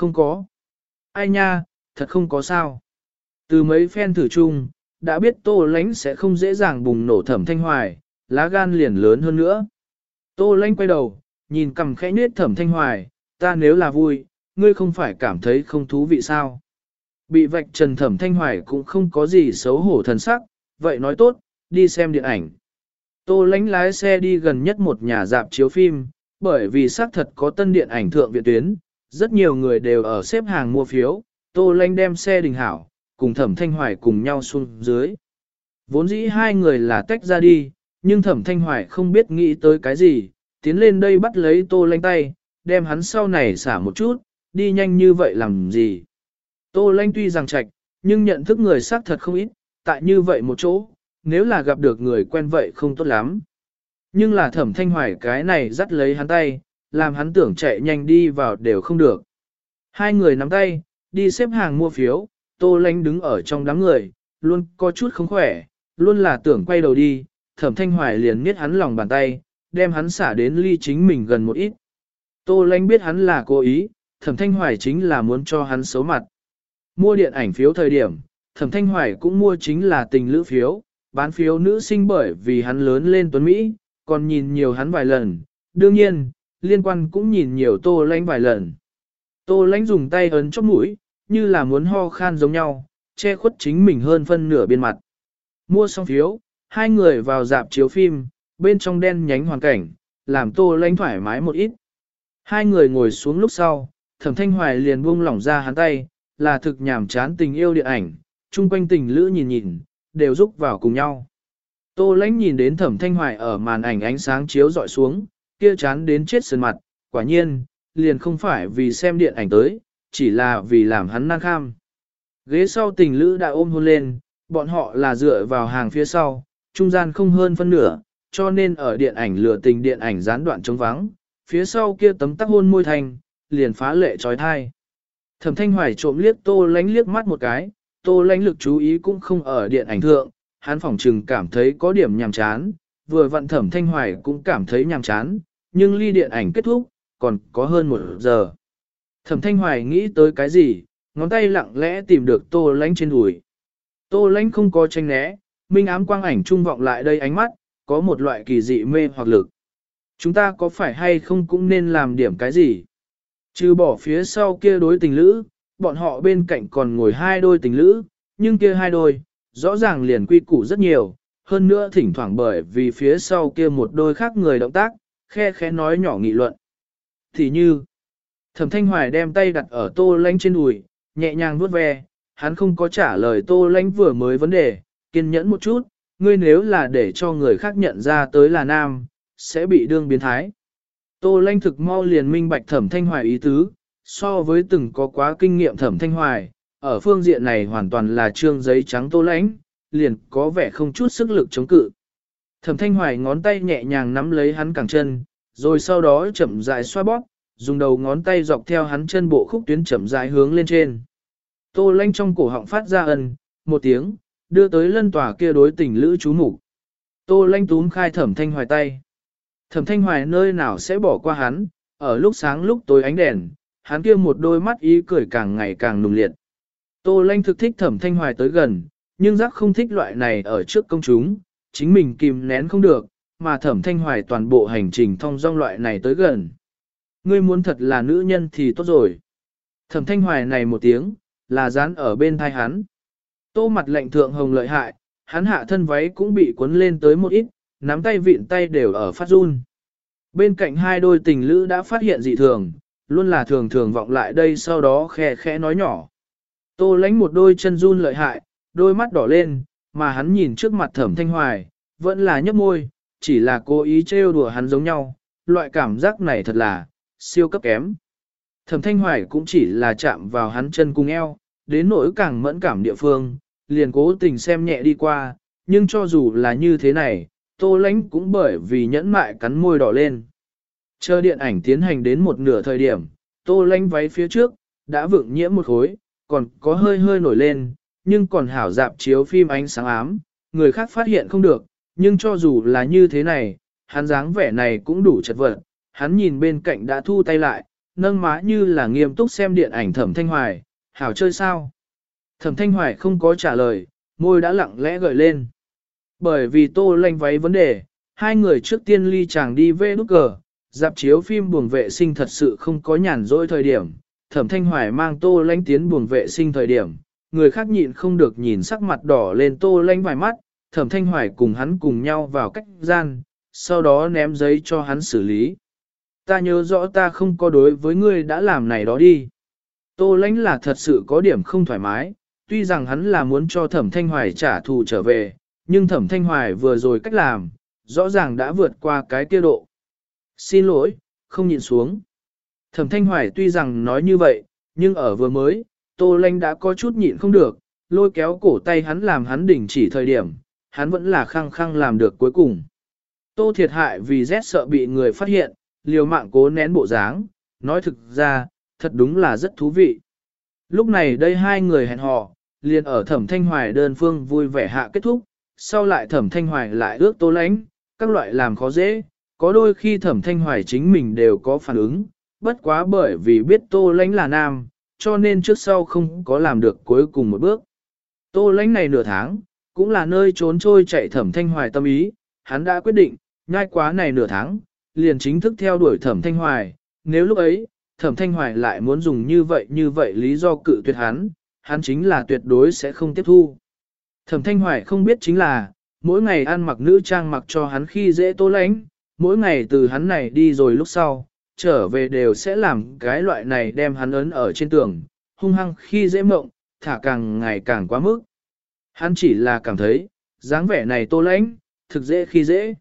Không có. Ai nha, thật không có sao. Từ mấy phen thử chung, đã biết tô lánh sẽ không dễ dàng bùng nổ thẩm thanh hoài, lá gan liền lớn hơn nữa. Tô lánh quay đầu, nhìn cầm khẽ nết thẩm thanh hoài, ta nếu là vui, ngươi không phải cảm thấy không thú vị sao. Bị vạch trần thẩm thanh hoài cũng không có gì xấu hổ thần sắc, vậy nói tốt, đi xem điện ảnh. Tô lánh lái xe đi gần nhất một nhà dạp chiếu phim, bởi vì xác thật có tân điện ảnh thượng viện tuyến, rất nhiều người đều ở xếp hàng mua phiếu, Tô Lanh đem xe đình hảo, cùng thẩm thanh hoài cùng nhau xuống dưới. Vốn dĩ hai người là tách ra đi, nhưng thẩm thanh hoài không biết nghĩ tới cái gì, tiến lên đây bắt lấy tô lanh tay, đem hắn sau này xả một chút, đi nhanh như vậy làm gì. Tô lanh tuy rằng chạch, nhưng nhận thức người xác thật không ít, tại như vậy một chỗ, nếu là gặp được người quen vậy không tốt lắm. Nhưng là thẩm thanh hoài cái này dắt lấy hắn tay, làm hắn tưởng chạy nhanh đi vào đều không được. Hai người nắm tay, đi xếp hàng mua phiếu, tô lanh đứng ở trong đám người, luôn có chút không khỏe, luôn là tưởng quay đầu đi, thẩm thanh hoài liền miết hắn lòng bàn tay, đem hắn xả đến ly chính mình gần một ít. Tô lanh biết hắn là cố ý, thẩm thanh hoài chính là muốn cho hắn xấu mặt. Mua điện ảnh phiếu thời điểm, thẩm thanh hoài cũng mua chính là tình lữ phiếu, bán phiếu nữ sinh bởi vì hắn lớn lên tuấn Mỹ, còn nhìn nhiều hắn vài lần, đương nhiên, liên quan cũng nhìn nhiều tô lánh vài lần. Tô lánh dùng tay ấn chóp mũi, như là muốn ho khan giống nhau, che khuất chính mình hơn phân nửa bên mặt. Mua xong phiếu, hai người vào dạp chiếu phim, bên trong đen nhánh hoàn cảnh, làm tô lánh thoải mái một ít. Hai người ngồi xuống lúc sau, thẩm thanh hoài liền buông lỏng ra hắn tay, là thực nhảm chán tình yêu điện ảnh, chung quanh tình lữ nhìn nhìn, đều rúc vào cùng nhau. Tô lãnh nhìn đến thẩm thanh hoài ở màn ảnh ánh sáng chiếu dọi xuống, kia chán đến chết sơn mặt, quả nhiên, liền không phải vì xem điện ảnh tới, chỉ là vì làm hắn năng kham. Ghế sau tình lữ đã ôm hôn lên, bọn họ là dựa vào hàng phía sau, trung gian không hơn phân nửa, cho nên ở điện ảnh lửa tình điện ảnh gián đoạn trống vắng, phía sau kia tấm tắc hôn môi thành, liền phá lệ trói thai. Thẩm thanh hoài trộm liếc tô lánh liếc mắt một cái, tô lánh lực chú ý cũng không ở điện ảnh thượng, hắn phỏng trừng cảm thấy có điểm nhàm chán, vừa vặn thẩm thanh hoài cũng cảm thấy nhàm chán, nhưng ly điện ảnh kết thúc, còn có hơn một giờ. Thẩm thanh hoài nghĩ tới cái gì, ngón tay lặng lẽ tìm được tô lánh trên đùi. Tô lánh không có tranh né, minh ám quang ảnh trung vọng lại đây ánh mắt, có một loại kỳ dị mê hoặc lực. Chúng ta có phải hay không cũng nên làm điểm cái gì? Trừ bỏ phía sau kia đối tình lữ, bọn họ bên cạnh còn ngồi hai đôi tình lữ, nhưng kia hai đôi, rõ ràng liền quy củ rất nhiều, hơn nữa thỉnh thoảng bởi vì phía sau kia một đôi khác người động tác, khe khẽ nói nhỏ nghị luận. Thì như, thẩm thanh hoài đem tay đặt ở tô lanh trên đùi, nhẹ nhàng vuốt ve, hắn không có trả lời tô lanh vừa mới vấn đề, kiên nhẫn một chút, ngươi nếu là để cho người khác nhận ra tới là nam, sẽ bị đương biến thái. Tô lanh thực mau liền minh bạch thẩm thanh hoài ý tứ, so với từng có quá kinh nghiệm thẩm thanh hoài, ở phương diện này hoàn toàn là trương giấy trắng tô lãnh, liền có vẻ không chút sức lực chống cự. Thẩm thanh hoài ngón tay nhẹ nhàng nắm lấy hắn cẳng chân, rồi sau đó chậm rãi xoa bóp, dùng đầu ngón tay dọc theo hắn chân bộ khúc tuyến chậm rãi hướng lên trên. Tô lanh trong cổ họng phát ra ân, một tiếng, đưa tới lân tòa kia đối tình lữ chú mục Tô lanh túm khai thẩm thanh hoài tay. Thẩm thanh hoài nơi nào sẽ bỏ qua hắn, ở lúc sáng lúc tối ánh đèn, hắn kia một đôi mắt ý cười càng ngày càng nùng liệt. Tô lanh thực thích thẩm thanh hoài tới gần, nhưng giác không thích loại này ở trước công chúng, chính mình kìm nén không được, mà thẩm thanh hoài toàn bộ hành trình thông dong loại này tới gần. Ngươi muốn thật là nữ nhân thì tốt rồi. Thẩm thanh hoài này một tiếng, là dán ở bên thai hắn. Tô mặt lệnh thượng hồng lợi hại, hắn hạ thân váy cũng bị cuốn lên tới một ít, nắm tay vịn tay đều ở phát run. Bên cạnh hai đôi tình lữ đã phát hiện dị thường, luôn là thường thường vọng lại đây sau đó khe khẽ nói nhỏ. Tô lánh một đôi chân run lợi hại, đôi mắt đỏ lên, mà hắn nhìn trước mặt thẩm thanh hoài, vẫn là nhấp môi, chỉ là cố ý trêu đùa hắn giống nhau, loại cảm giác này thật là, siêu cấp kém. Thẩm thanh hoài cũng chỉ là chạm vào hắn chân cung eo, đến nỗi càng mẫn cảm địa phương, liền cố tình xem nhẹ đi qua, nhưng cho dù là như thế này, tô lánh cũng bởi vì nhẫn mại cắn môi đỏ lên. Chờ điện ảnh tiến hành đến một nửa thời điểm, tô lánh váy phía trước, đã vượng nhiễm một khối, còn có hơi hơi nổi lên, nhưng còn hảo dạp chiếu phim ánh sáng ám, người khác phát hiện không được, nhưng cho dù là như thế này, hắn dáng vẻ này cũng đủ chật vật, hắn nhìn bên cạnh đã thu tay lại, nâng má như là nghiêm túc xem điện ảnh thẩm thanh hoài, hảo chơi sao? Thẩm thanh hoài không có trả lời, môi đã lặng lẽ gợi lên. Bởi vì tô lanh váy vấn đề, hai người trước tiên ly chàng đi về nút cờ, dạp chiếu phim buồng vệ sinh thật sự không có nhàn rỗi thời điểm. Thẩm thanh hoài mang tô lanh tiến buồng vệ sinh thời điểm, người khác nhịn không được nhìn sắc mặt đỏ lên tô lanh vài mắt, thẩm thanh hoài cùng hắn cùng nhau vào cách gian, sau đó ném giấy cho hắn xử lý. Ta nhớ rõ ta không có đối với ngươi đã làm này đó đi. Tô lãnh là thật sự có điểm không thoải mái, tuy rằng hắn là muốn cho thẩm thanh hoài trả thù trở về, nhưng thẩm thanh hoài vừa rồi cách làm, rõ ràng đã vượt qua cái kia độ. Xin lỗi, không nhìn xuống. Thẩm thanh hoài tuy rằng nói như vậy, nhưng ở vừa mới, tô lãnh đã có chút nhịn không được, lôi kéo cổ tay hắn làm hắn đỉnh chỉ thời điểm, hắn vẫn là khăng khăng làm được cuối cùng. Tô thiệt hại vì rét sợ bị người phát hiện, liều mạng cố nén bộ dáng, nói thực ra, thật đúng là rất thú vị. Lúc này đây hai người hẹn hò, liền ở thẩm thanh hoài đơn phương vui vẻ hạ kết thúc, sau lại thẩm thanh hoài lại ước tô lánh, các loại làm khó dễ, có đôi khi thẩm thanh hoài chính mình đều có phản ứng, bất quá bởi vì biết tô lánh là nam, cho nên trước sau không có làm được cuối cùng một bước. Tô lánh này nửa tháng, cũng là nơi trốn trôi chạy thẩm thanh hoài tâm ý, hắn đã quyết định, nhai quá này nửa tháng, liền chính thức theo đuổi thẩm thanh hoài, nếu lúc ấy, thẩm thanh hoài lại muốn dùng như vậy như vậy lý do cự tuyệt hắn, hắn chính là tuyệt đối sẽ không tiếp thu. Thẩm thanh hoài không biết chính là, mỗi ngày ăn mặc nữ trang mặc cho hắn khi dễ tố lánh, mỗi ngày từ hắn này đi rồi lúc sau, trở về đều sẽ làm cái loại này đem hắn ấn ở trên tường, hung hăng khi dễ mộng, thả càng ngày càng quá mức. Hắn chỉ là cảm thấy, dáng vẻ này tô lãnh, thực dễ khi dễ.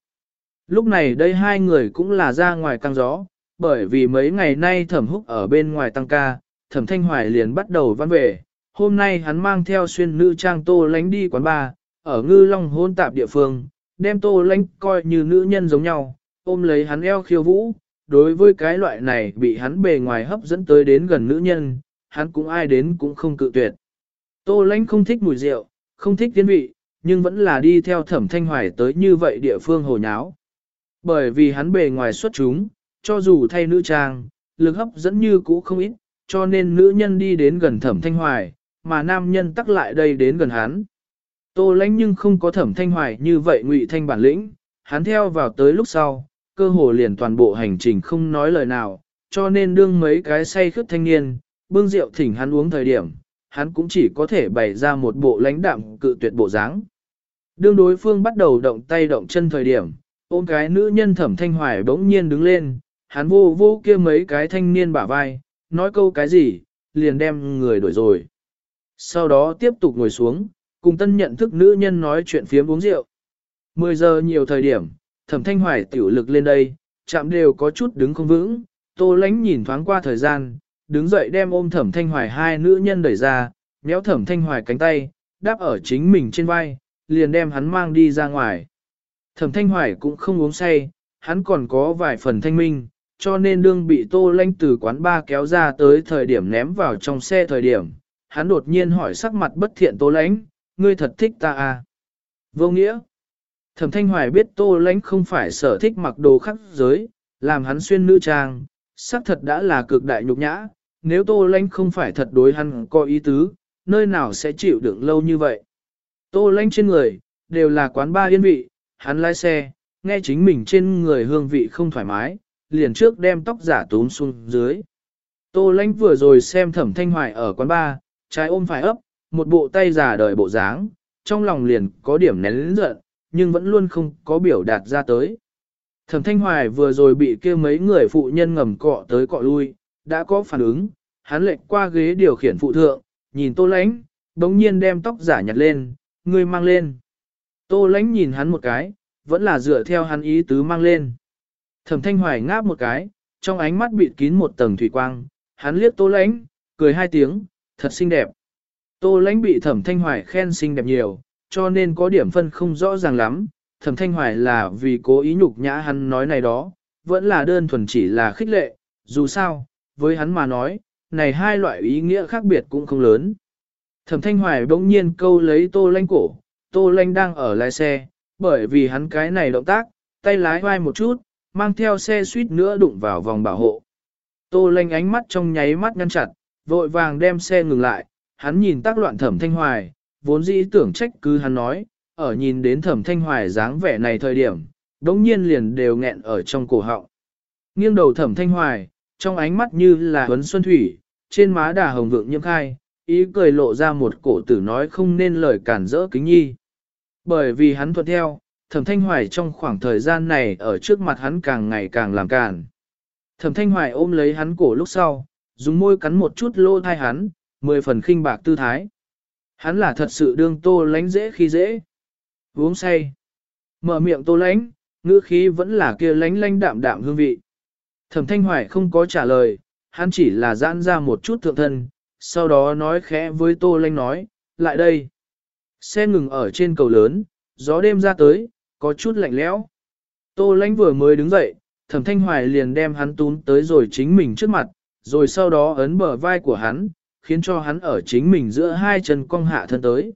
Lúc này đây hai người cũng là ra ngoài căng gió, bởi vì mấy ngày nay thẩm húc ở bên ngoài tăng ca, thẩm thanh hoài liền bắt đầu văn về. Hôm nay hắn mang theo xuyên nữ trang tô lánh đi quán bar, ở ngư long hôn tạp địa phương, đem tô lánh coi như nữ nhân giống nhau, ôm lấy hắn eo khiêu vũ. Đối với cái loại này bị hắn bề ngoài hấp dẫn tới đến gần nữ nhân, hắn cũng ai đến cũng không cự tuyệt. Tô lánh không thích mùi rượu, không thích tiến vị, nhưng vẫn là đi theo thẩm thanh hoài tới như vậy địa phương hồ nháo. Bởi vì hắn bề ngoài xuất chúng, cho dù thay nữ trang, lực hấp dẫn như cũ không ít, cho nên nữ nhân đi đến gần thẩm thanh hoài, mà nam nhân tắc lại đây đến gần hắn. Tô lãnh nhưng không có thẩm thanh hoài như vậy ngụy thanh bản lĩnh, hắn theo vào tới lúc sau, cơ hồ liền toàn bộ hành trình không nói lời nào, cho nên đương mấy cái say khướt thanh niên, bưng rượu thỉnh hắn uống thời điểm, hắn cũng chỉ có thể bày ra một bộ lãnh đạm cự tuyệt bộ dáng. Đương đối phương bắt đầu động tay động chân thời điểm, ôm cái nữ nhân thẩm thanh hoài bỗng nhiên đứng lên, hắn vô vô kia mấy cái thanh niên bả vai, nói câu cái gì, liền đem người đổi rồi. Sau đó tiếp tục ngồi xuống, cùng tân nhận thức nữ nhân nói chuyện phiếm uống rượu. 10 giờ nhiều thời điểm, thẩm thanh hoài tiểu lực lên đây, chạm đều có chút đứng không vững, tô lánh nhìn thoáng qua thời gian, đứng dậy đem ôm thẩm thanh hoài hai nữ nhân đẩy ra, méo thẩm thanh hoài cánh tay, đáp ở chính mình trên vai, liền đem hắn mang đi ra ngoài. Thẩm thanh hoài cũng không uống say, hắn còn có vài phần thanh minh, cho nên đương bị tô lanh từ quán ba kéo ra tới thời điểm ném vào trong xe thời điểm, hắn đột nhiên hỏi sắc mặt bất thiện tô lãnh, ngươi thật thích ta à? Vô nghĩa. Thẩm thanh hoài biết tô lãnh không phải sở thích mặc đồ khắc giới, làm hắn xuyên nữ trang, sắc thật đã là cực đại nhục nhã, nếu tô lãnh không phải thật đối hắn có ý tứ, nơi nào sẽ chịu đựng lâu như vậy. Tô lãnh trên người, đều là quán ba yên vị, hắn lái xe, nghe chính mình trên người hương vị không thoải mái, liền trước đem tóc giả tốn xuống dưới. Tô lãnh vừa rồi xem thẩm thanh hoài ở quán ba, trái ôm phải ấp, một bộ tay giả đời bộ dáng, trong lòng liền có điểm nén lĩnh giận, nhưng vẫn luôn không có biểu đạt ra tới. Thẩm thanh hoài vừa rồi bị kia mấy người phụ nhân ngầm cọ tới cọ lui, đã có phản ứng, hắn lệch qua ghế điều khiển phụ thượng, nhìn tô lãnh, bỗng nhiên đem tóc giả nhặt lên, người mang lên. Tô lãnh nhìn hắn một cái, vẫn là dựa theo hắn ý tứ mang lên. Thẩm thanh hoài ngáp một cái, trong ánh mắt bịt kín một tầng thủy quang, hắn liếc tô lãnh, cười hai tiếng, thật xinh đẹp. Tô lãnh bị thẩm thanh hoài khen xinh đẹp nhiều, cho nên có điểm phân không rõ ràng lắm. Thẩm thanh hoài là vì cố ý nhục nhã hắn nói này đó, vẫn là đơn thuần chỉ là khích lệ, dù sao, với hắn mà nói, này hai loại ý nghĩa khác biệt cũng không lớn. Thẩm thanh hoài bỗng nhiên câu lấy tô Lanh cổ, tô Lanh đang ở lái xe, bởi vì hắn cái này động tác, tay lái vai một chút, mang theo xe suýt nữa đụng vào vòng bảo hộ. Tô lanh ánh mắt trong nháy mắt ngăn chặt, vội vàng đem xe ngừng lại, hắn nhìn tác loạn thẩm thanh hoài, vốn dĩ tưởng trách cứ hắn nói, ở nhìn đến thẩm thanh hoài dáng vẻ này thời điểm, đống nhiên liền đều nghẹn ở trong cổ họng. Nghiêng đầu thẩm thanh hoài, trong ánh mắt như là huấn xuân thủy, trên má đà hồng vượng nhiễm khai, ý cười lộ ra một cổ tử nói không nên lời cản rỡ kính nhi. Bởi vì hắn thuận theo, thẩm thanh hoài trong khoảng thời gian này ở trước mặt hắn càng ngày càng làm cản. Thẩm thanh hoài ôm lấy hắn cổ lúc sau, dùng môi cắn một chút lô thai hắn, mười phần khinh bạc tư thái. Hắn là thật sự đương tô lánh dễ khi dễ. Uống say. Mở miệng tô lánh, ngữ khí vẫn là kia lánh lánh đạm đạm hương vị. Thẩm thanh hoài không có trả lời, hắn chỉ là giãn ra một chút thượng thân, sau đó nói khẽ với tô Lanh nói, lại đây. Xe ngừng ở trên cầu lớn, gió đêm ra tới, có chút lạnh lẽo. Tô Lanh vừa mới đứng dậy, thẩm thanh hoài liền đem hắn tún tới rồi chính mình trước mặt, rồi sau đó ấn bờ vai của hắn, khiến cho hắn ở chính mình giữa hai chân cong hạ thân tới.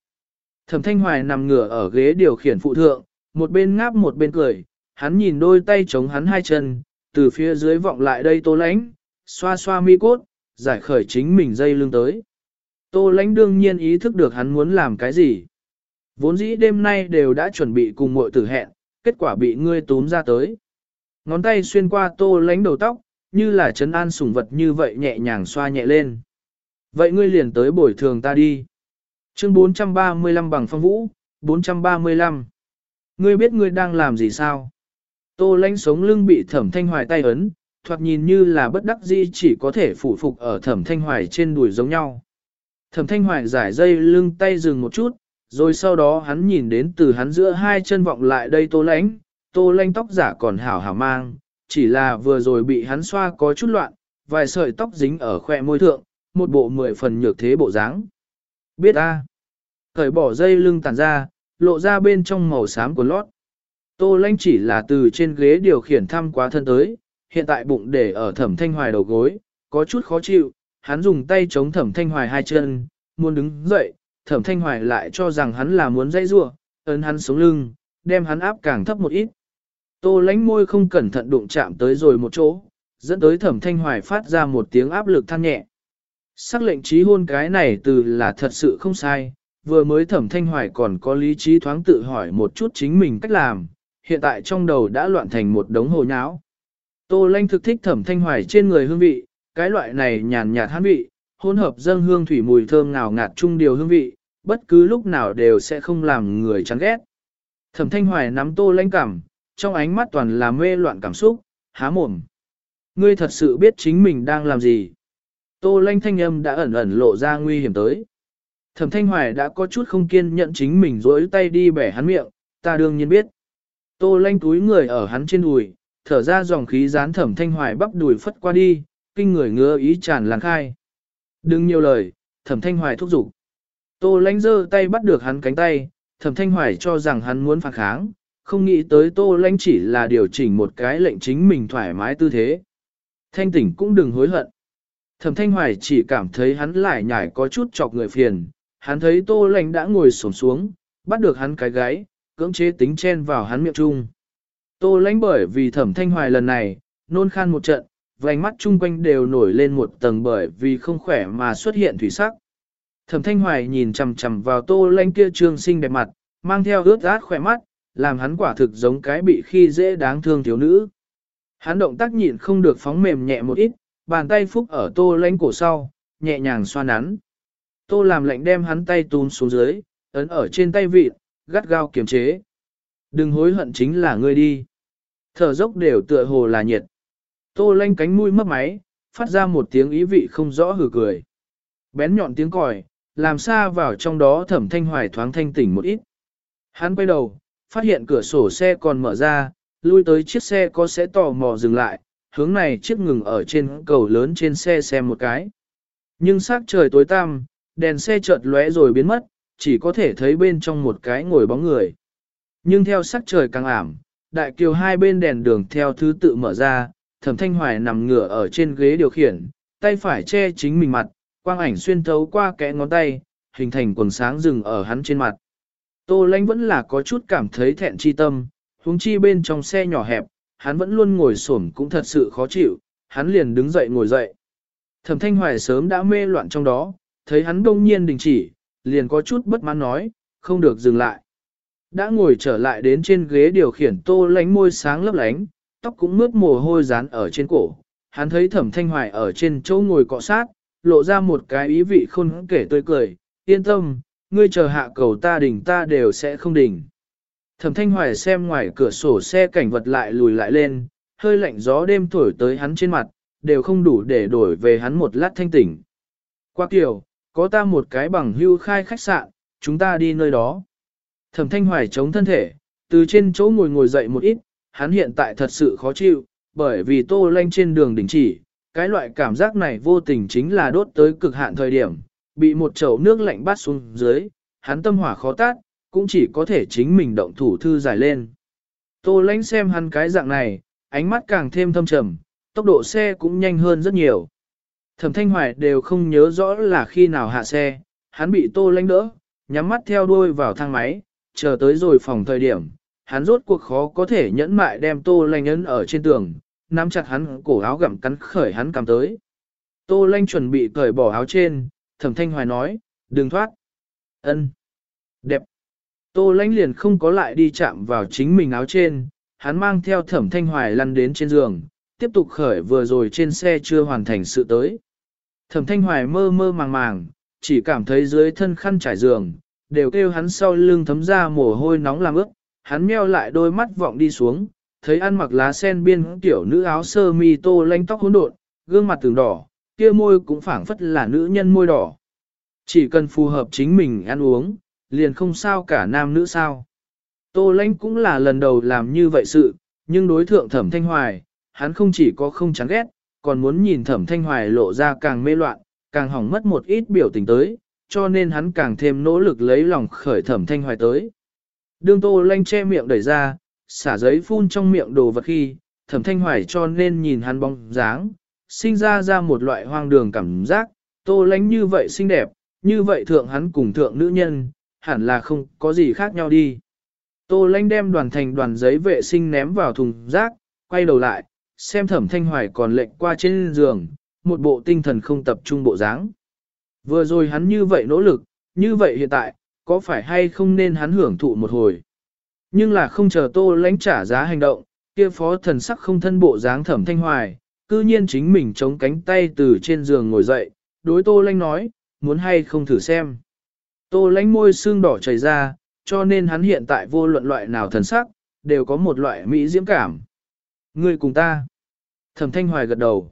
Thẩm thanh hoài nằm ngửa ở ghế điều khiển phụ thượng, một bên ngáp một bên cười, hắn nhìn đôi tay chống hắn hai chân, từ phía dưới vọng lại đây tô lánh, xoa xoa mi cốt, giải khởi chính mình dây lưng tới. Tô lánh đương nhiên ý thức được hắn muốn làm cái gì. Vốn dĩ đêm nay đều đã chuẩn bị cùng muội tử hẹn, kết quả bị ngươi túm ra tới. Ngón tay xuyên qua tô lánh đầu tóc, như là trấn an sủng vật như vậy nhẹ nhàng xoa nhẹ lên. Vậy ngươi liền tới bồi thường ta đi. Chương 435 bằng phong vũ, 435. Ngươi biết ngươi đang làm gì sao? Tô lánh sống lưng bị thẩm thanh hoài tay ấn, thoạt nhìn như là bất đắc dĩ chỉ có thể phủ phục ở thẩm thanh hoài trên đùi giống nhau. Thẩm thanh hoài giải dây lưng tay dừng một chút, rồi sau đó hắn nhìn đến từ hắn giữa hai chân vọng lại đây tô lánh, tô lánh tóc giả còn hảo hảo mang, chỉ là vừa rồi bị hắn xoa có chút loạn, vài sợi tóc dính ở khỏe môi thượng, một bộ mười phần nhược thế bộ dáng. Biết a, Cởi bỏ dây lưng tàn ra, lộ ra bên trong màu xám của lót. Tô lanh chỉ là từ trên ghế điều khiển thăm quá thân tới, hiện tại bụng để ở thẩm thanh hoài đầu gối, có chút khó chịu, hắn dùng tay chống thẩm thanh hoài hai chân, muốn đứng dậy, thẩm thanh hoài lại cho rằng hắn là muốn dây rua, ấn hắn sống lưng, đem hắn áp càng thấp một ít. Tô lánh môi không cẩn thận đụng chạm tới rồi một chỗ, dẫn tới thẩm thanh hoài phát ra một tiếng áp lực than nhẹ. Sắc lệnh trí hôn cái này từ là thật sự không sai, vừa mới thẩm thanh hoài còn có lý trí thoáng tự hỏi một chút chính mình cách làm, hiện tại trong đầu đã loạn thành một đống hồ nháo. Tô lanh thực thích thẩm thanh hoài trên người hương vị, cái loại này nhàn nhạt hán vị, hỗn hợp dâng hương thủy mùi thơm ngào ngạt chung điều hương vị, bất cứ lúc nào đều sẽ không làm người chán ghét. Thẩm thanh hoài nắm tô lanh cảm, trong ánh mắt toàn là mê loạn cảm xúc, há mồm. Ngươi thật sự biết chính mình đang làm gì. Tô lanh thanh âm đã ẩn ẩn lộ ra nguy hiểm tới. Thẩm thanh hoài đã có chút không kiên nhận chính mình dối tay đi bẻ hắn miệng, ta đương nhiên biết. Tô lanh túi người ở hắn trên đùi, thở ra dòng khí dán thẩm thanh hoài bắp đùi phất qua đi, kinh người ngứa ý tràn làng khai. Đừng nhiều lời, thẩm thanh hoài thúc giục. Tô lanh giơ tay bắt được hắn cánh tay, thẩm thanh hoài cho rằng hắn muốn phản kháng, không nghĩ tới tô lanh chỉ là điều chỉnh một cái lệnh chính mình thoải mái tư thế. Thanh tỉnh cũng đừng hối hận. Thẩm thanh hoài chỉ cảm thấy hắn lại nhảy có chút chọc người phiền, hắn thấy tô lanh đã ngồi xổm xuống, bắt được hắn cái gáy, cưỡng chế tính chen vào hắn miệng chung. Tô lãnh bởi vì thẩm thanh hoài lần này, nôn khan một trận, vành mắt chung quanh đều nổi lên một tầng bởi vì không khỏe mà xuất hiện thủy sắc. Thẩm thanh hoài nhìn chầm chầm vào tô lãnh kia trương xinh đẹp mặt, mang theo ướt át khỏe mắt, làm hắn quả thực giống cái bị khi dễ đáng thương thiếu nữ. Hắn động tác nhịn không được phóng mềm nhẹ một ít, bàn tay phúc ở tô lãnh cổ sau, nhẹ nhàng xoa nắn. Tô làm lạnh đem hắn tay tún xuống dưới, ấn ở trên tay vịt, gắt gao kiềm chế. Đừng hối hận chính là ngươi đi. Thở dốc đều tựa hồ là nhiệt. Tô lanh cánh mũi mấp máy, phát ra một tiếng ý vị không rõ hừ cười. Bén nhọn tiếng còi, làm xa vào trong đó thẩm thanh hoài thoáng thanh tỉnh một ít. Hắn quay đầu, phát hiện cửa sổ xe còn mở ra, lui tới chiếc xe có sẽ tò mò dừng lại, hướng này chiếc ngừng ở trên cầu lớn trên xe xem một cái. Nhưng sắc trời tối tăm, đèn xe chợt lóe rồi biến mất, chỉ có thể thấy bên trong một cái ngồi bóng người. Nhưng theo sắc trời càng ảm, đại kiều hai bên đèn đường theo thứ tự mở ra, thẩm thanh hoài nằm ngửa ở trên ghế điều khiển, tay phải che chính mình mặt, quang ảnh xuyên thấu qua kẽ ngón tay, hình thành quần sáng rừng ở hắn trên mặt. Tô lãnh vẫn là có chút cảm thấy thẹn chi tâm, huống chi bên trong xe nhỏ hẹp, hắn vẫn luôn ngồi xổm cũng thật sự khó chịu, hắn liền đứng dậy ngồi dậy. Thẩm thanh hoài sớm đã mê loạn trong đó, thấy hắn đông nhiên đình chỉ, liền có chút bất mãn nói, không được dừng lại. Đã ngồi trở lại đến trên ghế điều khiển tô lánh môi sáng lấp lánh, tóc cũng mướt mồ hôi dán ở trên cổ. Hắn thấy thẩm thanh hoài ở trên chỗ ngồi cọ sát, lộ ra một cái ý vị khôn kể tươi cười, yên tâm, ngươi chờ hạ cầu ta đỉnh ta đều sẽ không đỉnh. Thẩm thanh hoài xem ngoài cửa sổ xe cảnh vật lại lùi lại lên, hơi lạnh gió đêm thổi tới hắn trên mặt, đều không đủ để đổi về hắn một lát thanh tỉnh. Qua kiểu, có ta một cái bằng hưu khai khách sạn, chúng ta đi nơi đó. Thẩm thanh hoài chống thân thể, từ trên chỗ ngồi ngồi dậy một ít, hắn hiện tại thật sự khó chịu, bởi vì tô lanh trên đường đỉnh chỉ, cái loại cảm giác này vô tình chính là đốt tới cực hạn thời điểm, bị một chậu nước lạnh bắt xuống dưới, hắn tâm hỏa khó tát, cũng chỉ có thể chính mình động thủ thư giải lên. Tô lanh xem hắn cái dạng này, ánh mắt càng thêm thâm trầm, tốc độ xe cũng nhanh hơn rất nhiều. Thẩm thanh hoài đều không nhớ rõ là khi nào hạ xe, hắn bị tô lanh đỡ, nhắm mắt theo đuôi vào thang máy, chờ tới rồi phòng thời điểm, hắn rốt cuộc khó có thể nhẫn mại đem tô lanh ấn ở trên tường, nắm chặt hắn cổ áo gặm cắn khởi hắn cầm tới. Tô lanh chuẩn bị cởi bỏ áo trên, thẩm thanh hoài nói, đừng thoát. ân Đẹp. Tô lanh liền không có lại đi chạm vào chính mình áo trên, hắn mang theo thẩm thanh hoài lăn đến trên giường, tiếp tục khởi vừa rồi trên xe chưa hoàn thành sự tới. Thẩm thanh hoài mơ mơ màng màng, chỉ cảm thấy dưới thân khăn trải giường, đều kêu hắn sau lưng thấm ra mồ hôi nóng làm ướt, hắn meo lại đôi mắt vọng đi xuống, thấy ăn mặc lá sen biên tiểu nữ áo sơ mi tô lanh tóc hỗn độn, gương mặt từng đỏ, kia môi cũng phảng phất là nữ nhân môi đỏ. Chỉ cần phù hợp chính mình ăn uống, liền không sao cả nam nữ sao. Tô lanh cũng là lần đầu làm như vậy sự, nhưng đối thượng thẩm thanh hoài, hắn không chỉ có không chán ghét, còn muốn nhìn thẩm thanh hoài lộ ra càng mê loạn, càng hỏng mất một ít biểu tình tới, cho nên hắn càng thêm nỗ lực lấy lòng khởi thẩm thanh hoài tới. Đương tô lanh che miệng đẩy ra, xả giấy phun trong miệng đồ vật khi, thẩm thanh hoài cho nên nhìn hắn bóng dáng, sinh ra ra một loại hoang đường cảm giác, tô lanh như vậy xinh đẹp, như vậy thượng hắn cùng thượng nữ nhân, hẳn là không có gì khác nhau đi. Tô lanh đem đoàn thành đoàn giấy vệ sinh ném vào thùng rác, quay đầu lại, xem thẩm thanh hoài còn lệnh qua trên giường, một bộ tinh thần không tập trung bộ dáng. Vừa rồi hắn như vậy nỗ lực, như vậy hiện tại, có phải hay không nên hắn hưởng thụ một hồi. Nhưng là không chờ tô lãnh trả giá hành động, kia phó thần sắc không thân bộ dáng thẩm thanh hoài, cư nhiên chính mình chống cánh tay từ trên giường ngồi dậy, đối tô lãnh nói, muốn hay không thử xem. Tô lãnh môi xương đỏ chảy ra, cho nên hắn hiện tại vô luận loại nào thần sắc, đều có một loại mỹ diễm cảm. Ngươi cùng ta. Thẩm thanh hoài gật đầu.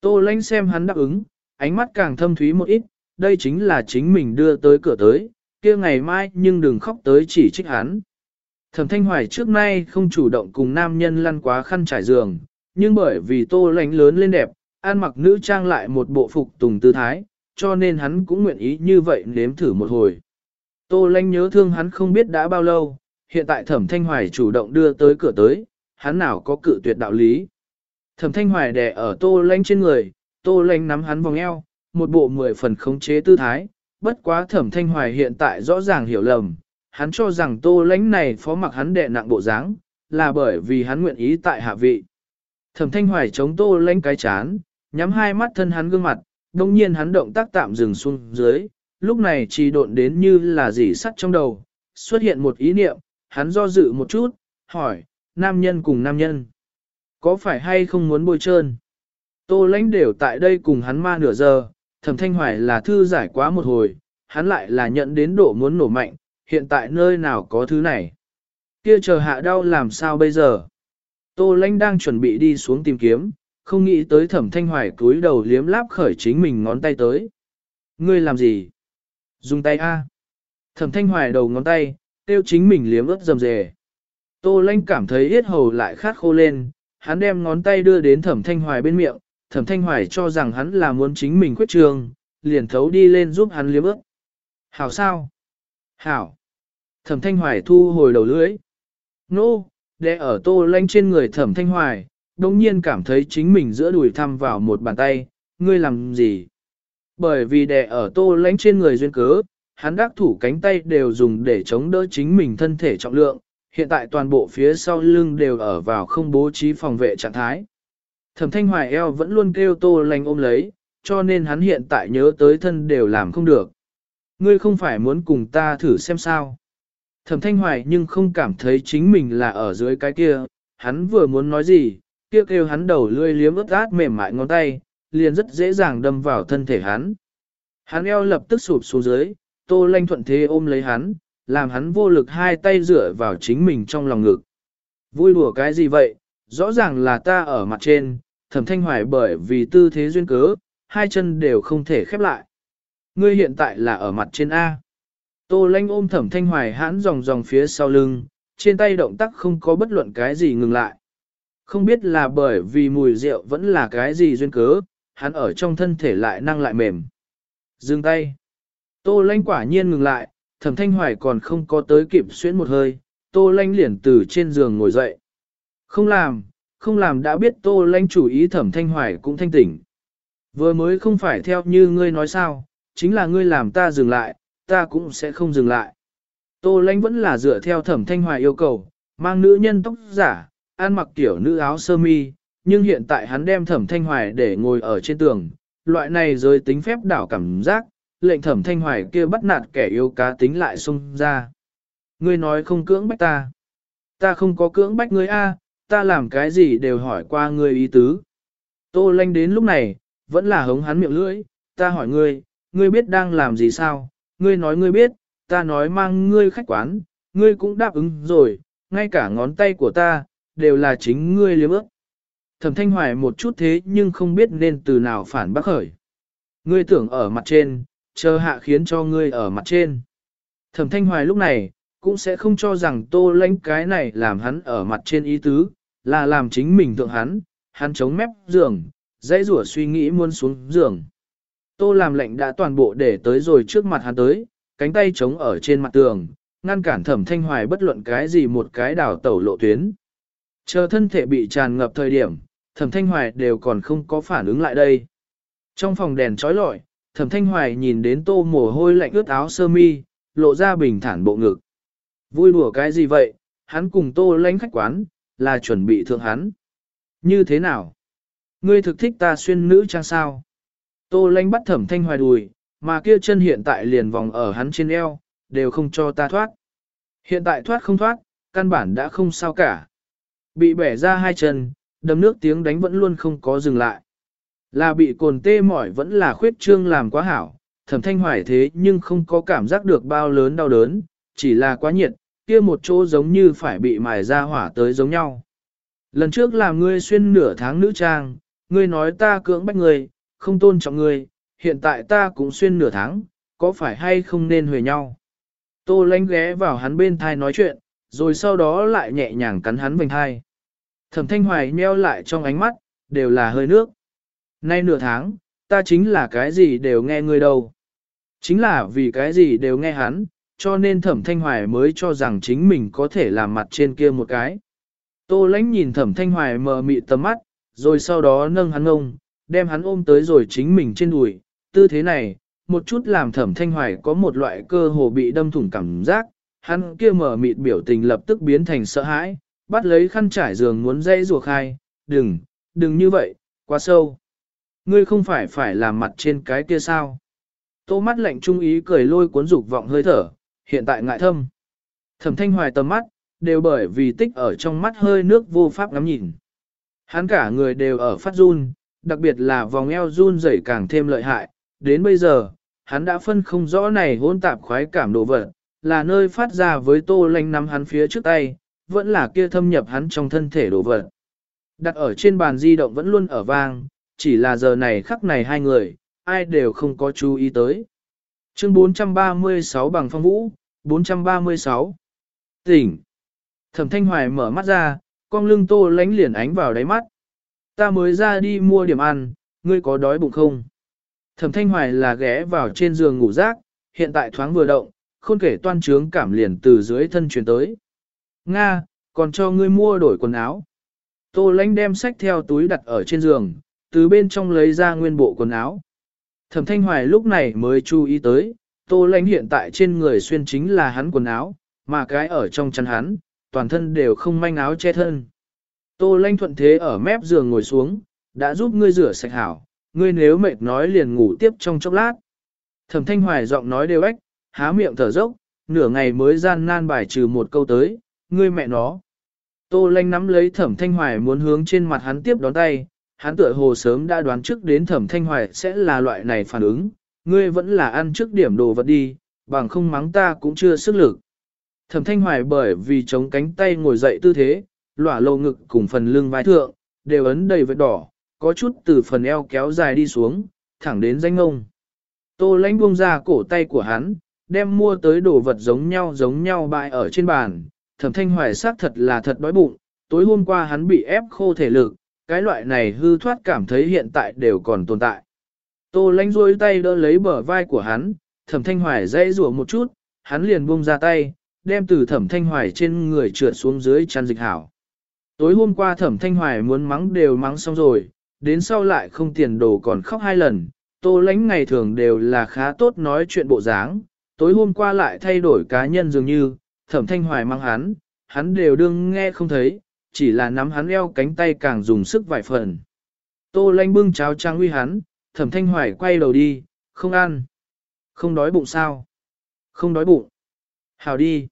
Tô Lanh xem hắn đáp ứng, ánh mắt càng thâm thúy một ít, đây chính là chính mình đưa tới cửa tới, kia ngày mai nhưng đừng khóc tới chỉ trích hắn. Thẩm Thanh Hoài trước nay không chủ động cùng nam nhân lăn quá khăn trải giường, nhưng bởi vì tô lánh lớn lên đẹp, an mặc nữ trang lại một bộ phục tùng tư thái, cho nên hắn cũng nguyện ý như vậy nếm thử một hồi. Tô lánh nhớ thương hắn không biết đã bao lâu, hiện tại thẩm thanh hoài chủ động đưa tới cửa tới, hắn nào có cự tuyệt đạo lý. Thẩm thanh hoài đè ở tô lánh trên người, tô lánh nắm hắn vòng eo, một bộ mười phần khống chế tư thái, bất quá thẩm thanh hoài hiện tại rõ ràng hiểu lầm, hắn cho rằng tô lãnh này phó mặc hắn đệ nặng bộ dáng, là bởi vì hắn nguyện ý tại hạ vị. Thẩm thanh hoài chống tô lãnh cái chán, nhắm hai mắt thân hắn gương mặt, đồng nhiên hắn động tác tạm dừng xuống dưới, lúc này chỉ độn đến như là dỉ sắt trong đầu, xuất hiện một ý niệm, hắn do dự một chút, hỏi, nam nhân cùng nam nhân, có phải hay không muốn bôi trơn? Tô lãnh đều tại đây cùng hắn ma nửa giờ, thẩm thanh hoài là thư giải quá một hồi, hắn lại là nhận đến độ muốn nổ mạnh, hiện tại nơi nào có thứ này. Kia chờ hạ đau làm sao bây giờ? Tô lãnh đang chuẩn bị đi xuống tìm kiếm, không nghĩ tới thẩm thanh hoài cúi đầu liếm láp khởi chính mình ngón tay tới. Ngươi làm gì? Dùng tay A. Thẩm thanh hoài đầu ngón tay, tiêu chính mình liếm ướt dầm dề. Tô Lanh cảm thấy yết hầu lại khát khô lên, hắn đem ngón tay đưa đến thẩm thanh hoài bên miệng, thẩm thanh hoài cho rằng hắn là muốn chính mình quyết trường, liền thấu đi lên giúp hắn liếm ước. Hảo sao? Hảo. Thẩm thanh hoài thu hồi đầu lưỡi. Nô, no, ở tô lanh trên người thẩm thanh hoài, đồng nhiên cảm thấy chính mình giữa đùi thăm vào một bàn tay, ngươi làm gì? Bởi vì đè ở tô lanh trên người duyên cớ, hắn đắc thủ cánh tay đều dùng để chống đỡ chính mình thân thể trọng lượng, hiện tại toàn bộ phía sau lưng đều ở vào không bố trí phòng vệ trạng thái. Thẩm thanh hoài eo vẫn luôn kêu tô lành ôm lấy, cho nên hắn hiện tại nhớ tới thân đều làm không được. Ngươi không phải muốn cùng ta thử xem sao. Thẩm thanh hoài nhưng không cảm thấy chính mình là ở dưới cái kia, hắn vừa muốn nói gì, kia kêu, kêu hắn đầu lươi liếm ướt át mềm mại ngón tay, liền rất dễ dàng đâm vào thân thể hắn. Hắn eo lập tức sụp xuống dưới, tô lanh thuận thế ôm lấy hắn, làm hắn vô lực hai tay dựa vào chính mình trong lòng ngực. Vui đùa cái gì vậy, rõ ràng là ta ở mặt trên, thẩm thanh hoài bởi vì tư thế duyên cớ, hai chân đều không thể khép lại. Ngươi hiện tại là ở mặt trên A. Tô lanh ôm thẩm thanh hoài hãn dòng dòng phía sau lưng, trên tay động tác không có bất luận cái gì ngừng lại. Không biết là bởi vì mùi rượu vẫn là cái gì duyên cớ, hắn ở trong thân thể lại năng lại mềm. Dừng tay. Tô lanh quả nhiên ngừng lại, thẩm thanh hoài còn không có tới kịp xuyến một hơi, tô lanh liền từ trên giường ngồi dậy. Không làm, không làm đã biết tô lanh chủ ý thẩm thanh hoài cũng thanh tỉnh. Vừa mới không phải theo như ngươi nói sao, chính là ngươi làm ta dừng lại, ta cũng sẽ không dừng lại. Tô lanh vẫn là dựa theo thẩm thanh hoài yêu cầu, mang nữ nhân tóc giả, ăn mặc kiểu nữ áo sơ mi, nhưng hiện tại hắn đem thẩm thanh hoài để ngồi ở trên tường, loại này giới tính phép đảo cảm giác, lệnh thẩm thanh hoài kia bắt nạt kẻ yêu cá tính lại xung ra. Ngươi nói không cưỡng bách ta. Ta không có cưỡng bách ngươi a, ta làm cái gì đều hỏi qua ngươi ý tứ. Tô lanh đến lúc này, vẫn là hống hắn miệng lưỡi, ta hỏi ngươi, ngươi biết đang làm gì sao, ngươi nói ngươi biết, ta nói mang ngươi khách quán, ngươi cũng đáp ứng rồi, ngay cả ngón tay của ta, đều là chính ngươi liếm ước. Thẩm thanh hoài một chút thế nhưng không biết nên từ nào phản bác khởi. Ngươi tưởng ở mặt trên, chờ hạ khiến cho ngươi ở mặt trên. Thẩm thanh hoài lúc này, cũng sẽ không cho rằng tô lãnh cái này làm hắn ở mặt trên ý tứ, là làm chính mình thượng hắn, hắn chống mép giường, dãy rủa suy nghĩ muôn xuống giường. Tô làm lệnh đã toàn bộ để tới rồi trước mặt hắn tới, cánh tay chống ở trên mặt tường, ngăn cản thẩm thanh hoài bất luận cái gì một cái đảo tẩu lộ tuyến. Chờ thân thể bị tràn ngập thời điểm, thẩm thanh hoài đều còn không có phản ứng lại đây. Trong phòng đèn trói lọi, thẩm thanh hoài nhìn đến tô mồ hôi lạnh ướt áo sơ mi, lộ ra bình thản bộ ngực. Vui đùa cái gì vậy, hắn cùng tô lánh khách quán, là chuẩn bị thượng hắn. Như thế nào? Ngươi thực thích ta xuyên nữ trang sao? Tô lánh bắt thẩm thanh hoài đùi, mà kia chân hiện tại liền vòng ở hắn trên eo, đều không cho ta thoát. Hiện tại thoát không thoát, căn bản đã không sao cả. Bị bẻ ra hai chân, đầm nước tiếng đánh vẫn luôn không có dừng lại. Là bị cồn tê mỏi vẫn là khuyết trương làm quá hảo, thẩm thanh hoài thế nhưng không có cảm giác được bao lớn đau đớn, chỉ là quá nhiệt, kia một chỗ giống như phải bị mài ra hỏa tới giống nhau. Lần trước là ngươi xuyên nửa tháng nữ trang, ngươi nói ta cưỡng bách ngươi, không tôn trọng ngươi, hiện tại ta cũng xuyên nửa tháng, có phải hay không nên huề nhau. Tô lánh ghé vào hắn bên thai nói chuyện, rồi sau đó lại nhẹ nhàng cắn hắn vành thai. Thẩm thanh hoài nheo lại trong ánh mắt, đều là hơi nước. Nay nửa tháng, ta chính là cái gì đều nghe ngươi đâu. Chính là vì cái gì đều nghe hắn, cho nên thẩm thanh hoài mới cho rằng chính mình có thể làm mặt trên kia một cái. Tô lãnh nhìn thẩm thanh hoài mờ mị tầm mắt, rồi sau đó nâng hắn ông đem hắn ôm tới rồi chính mình trên đùi, tư thế này, một chút làm thẩm thanh hoài có một loại cơ hồ bị đâm thủng cảm giác, hắn kia mờ mịt biểu tình lập tức biến thành sợ hãi, bắt lấy khăn trải giường muốn dây rùa khai, đừng, đừng như vậy, quá sâu. Ngươi không phải phải làm mặt trên cái kia sao? Tô mắt lạnh trung ý cười lôi cuốn dục vọng hơi thở, hiện tại ngại thâm. Thẩm thanh hoài tầm mắt, đều bởi vì tích ở trong mắt hơi nước vô pháp ngắm nhìn. Hắn cả người đều ở phát run, đặc biệt là vòng eo run rẩy càng thêm lợi hại, đến bây giờ, hắn đã phân không rõ này hôn tạp khoái cảm đồ vật, là nơi phát ra với tô lanh nắm hắn phía trước tay, vẫn là kia thâm nhập hắn trong thân thể đồ vật. Đặt ở trên bàn di động vẫn luôn ở vang, chỉ là giờ này khắc này hai người, ai đều không có chú ý tới. Chương 436 bằng phong vũ, 436. Tỉnh. Thẩm Thanh Hoài mở mắt ra, con lưng tô lánh liền ánh vào đáy mắt. Ta mới ra đi mua điểm ăn, ngươi có đói bụng không? Thẩm Thanh Hoài là ghé vào trên giường ngủ rác, hiện tại thoáng vừa động, khôn kể toan trướng cảm liền từ dưới thân truyền tới. Nga, còn cho ngươi mua đổi quần áo. Tô lánh đem sách theo túi đặt ở trên giường, từ bên trong lấy ra nguyên bộ quần áo. Thẩm Thanh Hoài lúc này mới chú ý tới, Tô Lánh hiện tại trên người xuyên chính là hắn quần áo, mà cái ở trong chân hắn, toàn thân đều không manh áo che thân. Tô Lánh thuận thế ở mép giường ngồi xuống, đã giúp ngươi rửa sạch hảo, ngươi nếu mệt nói liền ngủ tiếp trong chốc lát. Thẩm thanh hoài giọng nói đều ếch, há miệng thở dốc, nửa ngày mới gian nan bài trừ một câu tới, ngươi mẹ nó. Tô lanh nắm lấy thẩm thanh hoài muốn hướng trên mặt hắn tiếp đón tay, hắn tựa hồ sớm đã đoán trước đến thẩm thanh hoài sẽ là loại này phản ứng, ngươi vẫn là ăn trước điểm đồ vật đi, bằng không mắng ta cũng chưa sức lực. Thẩm thanh hoài bởi vì chống cánh tay ngồi dậy tư thế, lỏa lầu ngực cùng phần lưng vai thượng, đều ấn đầy vết đỏ, có chút từ phần eo kéo dài đi xuống, thẳng đến danh ngông. Tô lánh buông ra cổ tay của hắn, đem mua tới đồ vật giống nhau giống nhau bại ở trên bàn. Thẩm thanh hoài xác thật là thật đói bụng, tối hôm qua hắn bị ép khô thể lực, cái loại này hư thoát cảm thấy hiện tại đều còn tồn tại. Tô Lánh rôi tay đỡ lấy bờ vai của hắn, thẩm thanh hoài dây rủa một chút, hắn liền buông ra tay, đem từ thẩm thanh hoài trên người trượt xuống dưới chăn dịch hảo. Tối hôm qua thẩm thanh hoài muốn mắng đều mắng xong rồi, đến sau lại không tiền đồ còn khóc hai lần, tô Lánh ngày thường đều là khá tốt nói chuyện bộ dáng, tối hôm qua lại thay đổi cá nhân dường như, thẩm thanh hoài mang hắn, hắn đều đương nghe không thấy, chỉ là nắm hắn eo cánh tay càng dùng sức vài phần. Tô lanh bưng cháo trang uy hắn, thẩm thanh hoài quay đầu đi, không ăn. Không đói bụng sao? Không đói bụng. Hào đi.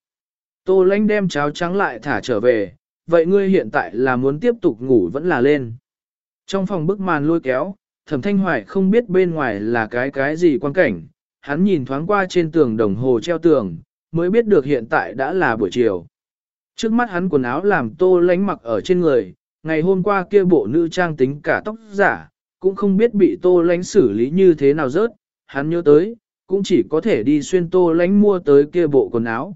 Tô lanh đem cháo trắng lại thả trở về, vậy ngươi hiện tại là muốn tiếp tục ngủ vẫn là lên. Trong phòng bức màn lôi kéo, thẩm thanh hoài không biết bên ngoài là cái cái gì quan cảnh, hắn nhìn thoáng qua trên tường đồng hồ treo tường, mới biết được hiện tại đã là buổi chiều. Trước mắt hắn quần áo làm tô lánh mặc ở trên người, ngày hôm qua kia bộ nữ trang tính cả tóc giả, cũng không biết bị tô lánh xử lý như thế nào rớt, hắn nhớ tới, cũng chỉ có thể đi xuyên tô lánh mua tới kia bộ quần áo.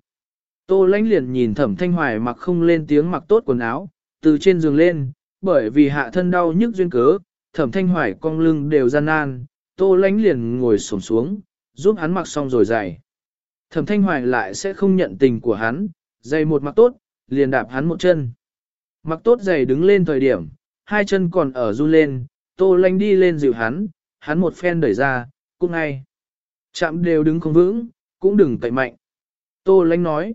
Tô lánh liền nhìn thẩm thanh hoài mặc không lên tiếng mặc tốt quần áo, từ trên giường lên, bởi vì hạ thân đau nhức duyên cớ, thẩm thanh hoài cong lưng đều gian nan, tô lánh liền ngồi xổm xuống, giúp hắn mặc xong rồi giày. Thẩm thanh hoài lại sẽ không nhận tình của hắn, giày một mặc tốt, liền đạp hắn một chân. Mặc tốt giày đứng lên thời điểm, hai chân còn ở run lên, tô lanh đi lên dịu hắn, hắn một phen đẩy ra, cũng ngay. Chạm đều đứng không vững, cũng đừng cậy mạnh. Tô lanh nói.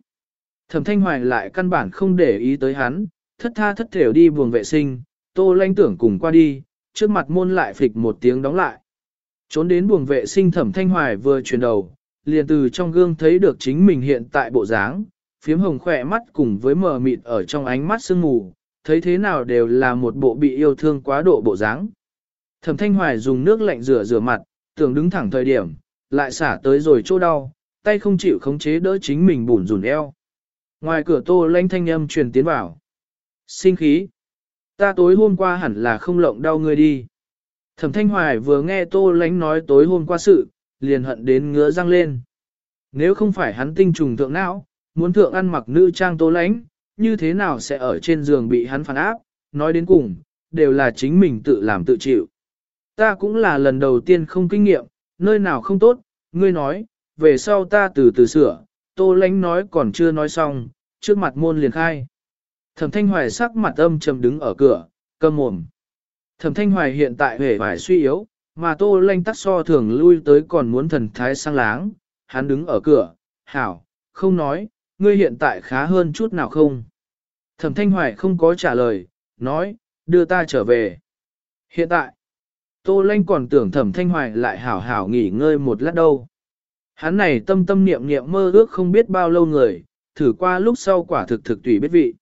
Thẩm thanh hoài lại căn bản không để ý tới hắn, thất tha thất thểu đi buồng vệ sinh, tô lanh tưởng cùng qua đi, trước mặt môn lại phịch một tiếng đóng lại. Trốn đến buồng vệ sinh thẩm thanh hoài vừa chuyển đầu, liền từ trong gương thấy được chính mình hiện tại bộ dáng, phiếm hồng khỏe mắt cùng với mờ mịt ở trong ánh mắt sương mù, thấy thế nào đều là một bộ bị yêu thương quá độ bộ dáng. Thẩm thanh hoài dùng nước lạnh rửa rửa mặt, tưởng đứng thẳng thời điểm, lại xả tới rồi chỗ đau, tay không chịu khống chế đỡ chính mình bủn rủn eo. Ngoài cửa tô lanh thanh âm truyền tiến vào. Sinh khí. Ta tối hôm qua hẳn là không lộng đau ngươi đi. Thẩm Thanh Hoài vừa nghe Tô Lánh nói tối hôm qua sự, liền hận đến ngứa răng lên. Nếu không phải hắn tinh trùng thượng não, muốn thượng ăn mặc nữ trang Tô Lánh, như thế nào sẽ ở trên giường bị hắn phản áp, nói đến cùng, đều là chính mình tự làm tự chịu. Ta cũng là lần đầu tiên không kinh nghiệm, nơi nào không tốt, ngươi nói, về sau ta từ từ sửa, Tô Lánh nói còn chưa nói xong, trước mặt môn liền khai. Thẩm Thanh Hoài sắc mặt âm trầm đứng ở cửa, cơm mồm. Thẩm Thanh Hoài hiện tại hề vải suy yếu, mà Tô Lanh tắc so thường lui tới còn muốn thần thái sang láng, hắn đứng ở cửa, hảo, không nói, ngươi hiện tại khá hơn chút nào không. Thẩm Thanh Hoài không có trả lời, nói, đưa ta trở về. Hiện tại, Tô Lanh còn tưởng Thẩm Thanh Hoài lại hảo hảo nghỉ ngơi một lát đâu. Hắn này tâm tâm niệm niệm mơ ước không biết bao lâu người, thử qua lúc sau quả thực thực tùy biết vị.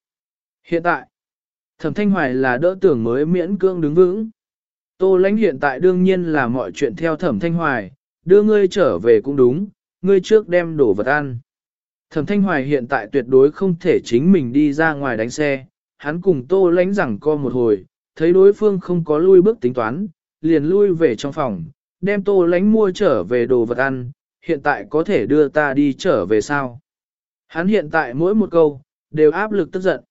Hiện tại, thẩm thanh hoài là đỡ tưởng mới miễn cương đứng vững. Tô lãnh hiện tại đương nhiên là mọi chuyện theo thẩm thanh hoài, đưa ngươi trở về cũng đúng, ngươi trước đem đổ vật ăn. Thẩm thanh hoài hiện tại tuyệt đối không thể chính mình đi ra ngoài đánh xe, hắn cùng tô Lánh rằng co một hồi, thấy đối phương không có lui bước tính toán, liền lui về trong phòng, đem tô Lánh mua trở về đồ vật ăn, hiện tại có thể đưa ta đi trở về sao. Hắn hiện tại mỗi một câu, đều áp lực tức giận.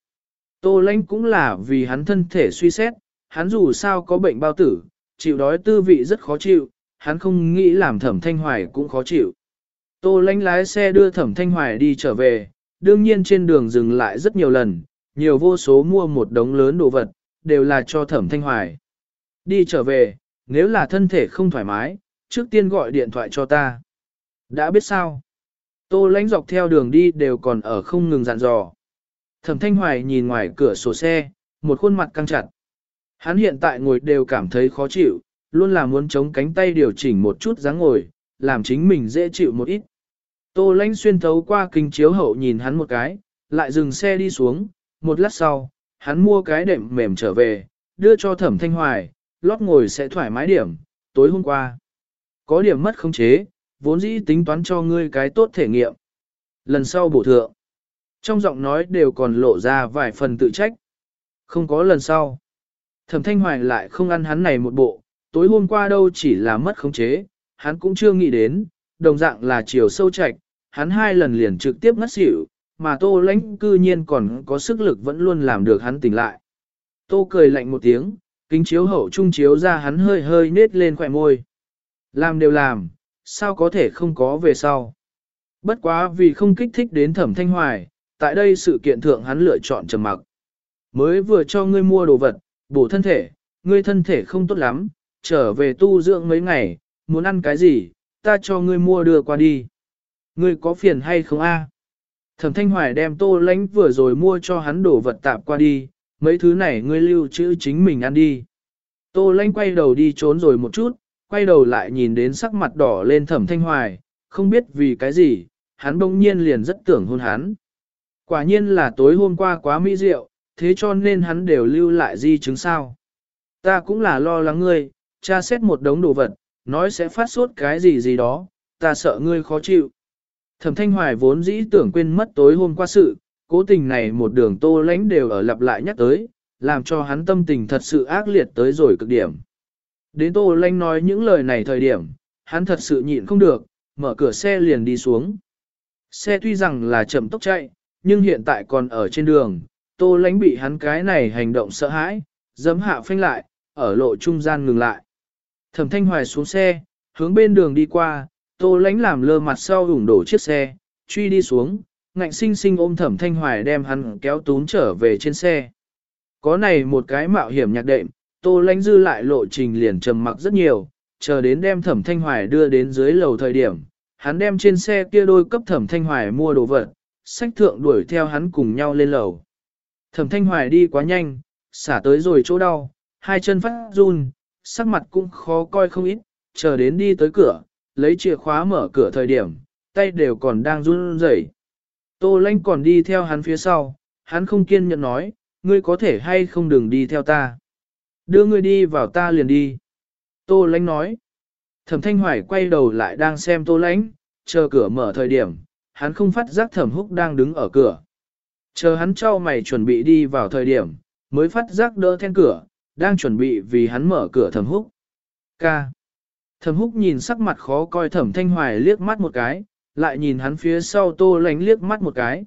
Tô Lánh cũng là vì hắn thân thể suy xét, hắn dù sao có bệnh bao tử, chịu đói tư vị rất khó chịu, hắn không nghĩ làm thẩm thanh hoài cũng khó chịu. Tô lãnh lái xe đưa thẩm thanh hoài đi trở về, đương nhiên trên đường dừng lại rất nhiều lần, nhiều vô số mua một đống lớn đồ vật, đều là cho thẩm thanh hoài. Đi trở về, nếu là thân thể không thoải mái, trước tiên gọi điện thoại cho ta. Đã biết sao? Tô lánh dọc theo đường đi đều còn ở không ngừng dặn dò. Thẩm Thanh Hoài nhìn ngoài cửa sổ xe, một khuôn mặt căng chặt. Hắn hiện tại ngồi đều cảm thấy khó chịu, luôn là muốn chống cánh tay điều chỉnh một chút dáng ngồi, làm chính mình dễ chịu một ít. Tô lãnh xuyên thấu qua kinh chiếu hậu nhìn hắn một cái, lại dừng xe đi xuống, một lát sau, hắn mua cái đệm mềm trở về, đưa cho thẩm thanh hoài, lót ngồi sẽ thoải mái điểm, tối hôm qua. Có điểm mất không chế, vốn dĩ tính toán cho ngươi cái tốt thể nghiệm. Lần sau bổ thượng, trong giọng nói đều còn lộ ra vài phần tự trách. Không có lần sau. Thẩm thanh hoài lại không ăn hắn này một bộ, tối hôm qua đâu chỉ là mất khống chế, hắn cũng chưa nghĩ đến, đồng dạng là chiều sâu chạch, hắn hai lần liền trực tiếp ngất xỉu, mà tô lãnh cư nhiên còn có sức lực vẫn luôn làm được hắn tỉnh lại. Tô cười lạnh một tiếng, kính chiếu hậu trung chiếu ra hắn hơi hơi nết lên khỏe môi. Làm đều làm, sao có thể không có về sau. Bất quá vì không kích thích đến thẩm thanh hoài, tại đây sự kiện thượng hắn lựa chọn trầm mặc. Mới vừa cho ngươi mua đồ vật, bổ thân thể, ngươi thân thể không tốt lắm, trở về tu dưỡng mấy ngày, muốn ăn cái gì, ta cho ngươi mua đưa qua đi. Ngươi có phiền hay không a? Thẩm Thanh Hoài đem tô lánh vừa rồi mua cho hắn đổ vật tạp qua đi, mấy thứ này ngươi lưu trữ chính mình ăn đi. Tô lánh quay đầu đi trốn rồi một chút, quay đầu lại nhìn đến sắc mặt đỏ lên thẩm Thanh Hoài, không biết vì cái gì, hắn bỗng nhiên liền rất tưởng hôn hắn. Quả nhiên là tối hôm qua quá mỹ rượu, thế cho nên hắn đều lưu lại di chứng sao. Ta cũng là lo lắng ngươi, cha xét một đống đồ vật, nói sẽ phát sốt cái gì gì đó, ta sợ ngươi khó chịu. Thẩm Thanh Hoài vốn dĩ tưởng quên mất tối hôm qua sự, cố tình này một đường tô lánh đều ở lặp lại nhắc tới, làm cho hắn tâm tình thật sự ác liệt tới rồi cực điểm. Đến tô lánh nói những lời này thời điểm, hắn thật sự nhịn không được, mở cửa xe liền đi xuống. Xe tuy rằng là chậm tốc chạy, nhưng hiện tại còn ở trên đường, tô lánh bị hắn cái này hành động sợ hãi, dấm hạ phanh lại, ở lộ trung gian ngừng lại. Thẩm thanh hoài xuống xe, hướng bên đường đi qua, tô lánh làm lơ mặt sau ủng đổ chiếc xe, truy đi xuống, ngạnh sinh sinh ôm thẩm thanh hoài đem hắn kéo tún trở về trên xe. Có này một cái mạo hiểm nhạc đệm, tô lánh dư lại lộ trình liền trầm mặc rất nhiều, chờ đến đem thẩm thanh hoài đưa đến dưới lầu thời điểm, hắn đem trên xe kia đôi cấp thẩm thanh hoài mua đồ vật, sách thượng đuổi theo hắn cùng nhau lên lầu. Thẩm thanh hoài đi quá nhanh, xả tới rồi chỗ đau, hai chân phát run, sắc mặt cũng khó coi không ít, chờ đến đi tới cửa, lấy chìa khóa mở cửa thời điểm, tay đều còn đang run rẩy. Tô lanh còn đi theo hắn phía sau, hắn không kiên nhẫn nói, ngươi có thể hay không đừng đi theo ta. Đưa ngươi đi vào ta liền đi. Tô lanh nói. Thẩm thanh hoài quay đầu lại đang xem tô lanh, chờ cửa mở thời điểm, hắn không phát giác thẩm húc đang đứng ở cửa. Chờ hắn cho mày chuẩn bị đi vào thời điểm, mới phát giác đỡ then cửa, đang chuẩn bị vì hắn mở cửa thẩm húc. Ca. Thẩm húc nhìn sắc mặt khó coi thẩm thanh hoài liếc mắt một cái, lại nhìn hắn phía sau tô lánh liếc mắt một cái.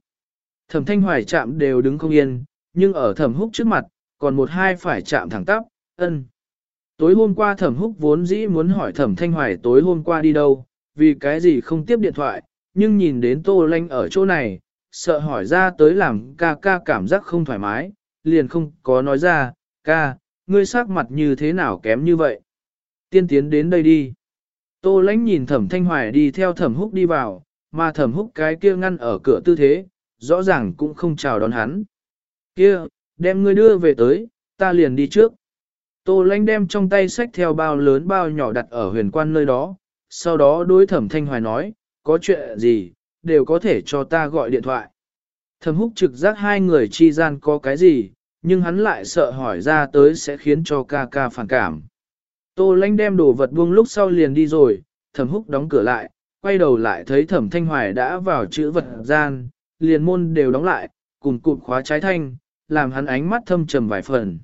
Thẩm thanh hoài chạm đều đứng không yên, nhưng ở thẩm húc trước mặt, còn một hai phải chạm thẳng tắp, ân. Tối hôm qua thẩm húc vốn dĩ muốn hỏi thẩm thanh hoài tối hôm qua đi đâu, vì cái gì không tiếp điện thoại, nhưng nhìn đến tô lanh ở chỗ này, sợ hỏi ra tới làm ca ca cảm giác không thoải mái, liền không có nói ra, ca, ngươi sắc mặt như thế nào kém như vậy. Tiên tiến đến đây đi. Tô lãnh nhìn thẩm thanh hoài đi theo thẩm húc đi vào, mà thẩm húc cái kia ngăn ở cửa tư thế, rõ ràng cũng không chào đón hắn. Kia, đem ngươi đưa về tới, ta liền đi trước. Tô lãnh đem trong tay sách theo bao lớn bao nhỏ đặt ở huyền quan nơi đó, sau đó đối thẩm thanh hoài nói, có chuyện gì, đều có thể cho ta gọi điện thoại. Thẩm húc trực giác hai người chi gian có cái gì, nhưng hắn lại sợ hỏi ra tới sẽ khiến cho ca ca phản cảm. Tô lanh đem đồ vật buông lúc sau liền đi rồi, thẩm húc đóng cửa lại, quay đầu lại thấy thẩm thanh hoài đã vào chữ vật gian, liền môn đều đóng lại, cùng cụm khóa trái thanh, làm hắn ánh mắt thâm trầm vài phần.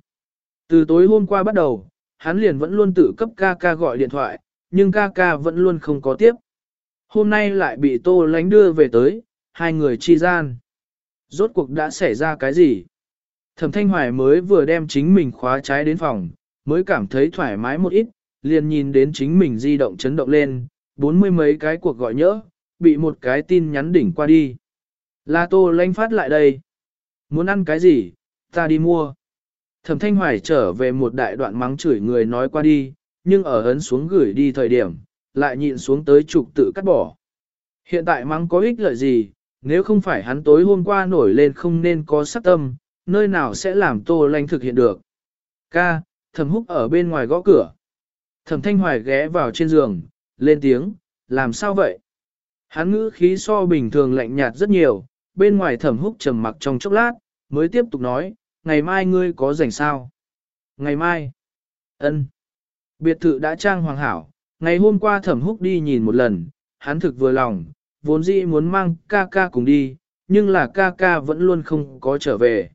Từ tối hôm qua bắt đầu, hắn liền vẫn luôn tự cấp ca ca gọi điện thoại, nhưng ca ca vẫn luôn không có tiếp. Hôm nay lại bị tô lánh đưa về tới, hai người chi gian. Rốt cuộc đã xảy ra cái gì? Thẩm Thanh Hoài mới vừa đem chính mình khóa trái đến phòng, mới cảm thấy thoải mái một ít, liền nhìn đến chính mình di động chấn động lên, bốn mươi mấy cái cuộc gọi nhỡ, bị một cái tin nhắn đỉnh qua đi. La Tô lanh phát lại đây. Muốn ăn cái gì, ta đi mua. Thẩm Thanh Hoài trở về một đại đoạn mắng chửi người nói qua đi, nhưng ở ấn xuống gửi đi thời điểm, lại nhịn xuống tới trục tự cắt bỏ. Hiện tại mắng có ích lợi gì, nếu không phải hắn tối hôm qua nổi lên không nên có sắc tâm, nơi nào sẽ làm tô lanh thực hiện được. Ca, Thẩm húc ở bên ngoài gõ cửa. Thẩm thanh hoài ghé vào trên giường, lên tiếng, làm sao vậy? Hắn ngữ khí so bình thường lạnh nhạt rất nhiều, bên ngoài thẩm húc trầm mặc trong chốc lát, mới tiếp tục nói, ngày mai ngươi có rảnh sao? Ngày mai? ân Biệt thự đã trang hoàng hảo, ngày hôm qua thẩm húc đi nhìn một lần, hắn thực vừa lòng, vốn dĩ muốn mang ca ca cùng đi, nhưng là ca ca vẫn luôn không có trở về.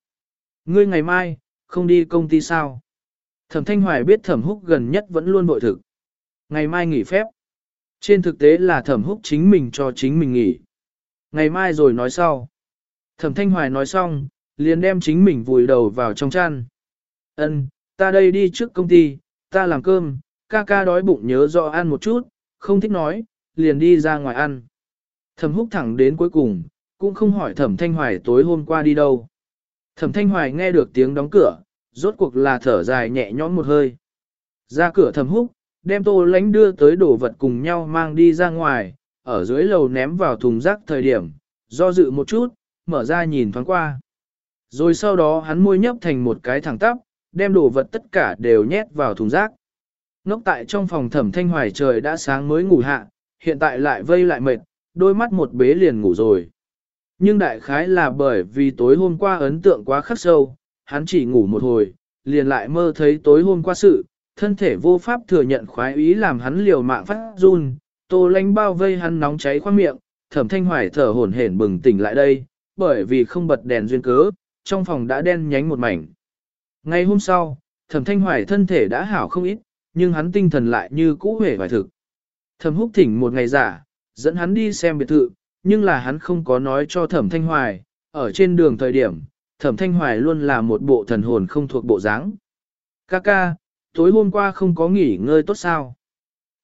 Ngươi ngày mai, không đi công ty sao? Thẩm Thanh Hoài biết Thẩm Húc gần nhất vẫn luôn bội thực. Ngày mai nghỉ phép. Trên thực tế là Thẩm Húc chính mình cho chính mình nghỉ. Ngày mai rồi nói sau. Thẩm Thanh Hoài nói xong, liền đem chính mình vùi đầu vào trong chăn. Ân, ta đây đi trước công ty, ta làm cơm, ca ca đói bụng nhớ rõ ăn một chút, không thích nói, liền đi ra ngoài ăn. Thẩm Húc thẳng đến cuối cùng, cũng không hỏi Thẩm Thanh Hoài tối hôm qua đi đâu. Thẩm Thanh Hoài nghe được tiếng đóng cửa, rốt cuộc là thở dài nhẹ nhõm một hơi. Ra cửa thầm Húc, đem tô lánh đưa tới đổ vật cùng nhau mang đi ra ngoài, ở dưới lầu ném vào thùng rác thời điểm, do dự một chút, mở ra nhìn thoáng qua. Rồi sau đó hắn môi nhấp thành một cái thẳng tắp, đem đồ vật tất cả đều nhét vào thùng rác. Ngốc tại trong phòng thẩm thanh hoài trời đã sáng mới ngủ hạ, hiện tại lại vây lại mệt, đôi mắt một bế liền ngủ rồi. Nhưng đại khái là bởi vì tối hôm qua ấn tượng quá khắc sâu, hắn chỉ ngủ một hồi, liền lại mơ thấy tối hôm qua sự, thân thể vô pháp thừa nhận khoái ý làm hắn liều mạng phát run, tô lánh bao vây hắn nóng cháy khoang miệng, thẩm thanh hoài thở hổn hển bừng tỉnh lại đây, bởi vì không bật đèn duyên cớ, trong phòng đã đen nhánh một mảnh. Ngày hôm sau, thẩm thanh hoài thân thể đã hảo không ít, nhưng hắn tinh thần lại như cũ hề vài thực. Thẩm húc thỉnh một ngày giả, dẫn hắn đi xem biệt thự, nhưng là hắn không có nói cho thẩm thanh hoài, ở trên đường thời điểm, thẩm thanh hoài luôn là một bộ thần hồn không thuộc bộ dáng. Kaka, tối hôm qua không có nghỉ ngơi tốt sao?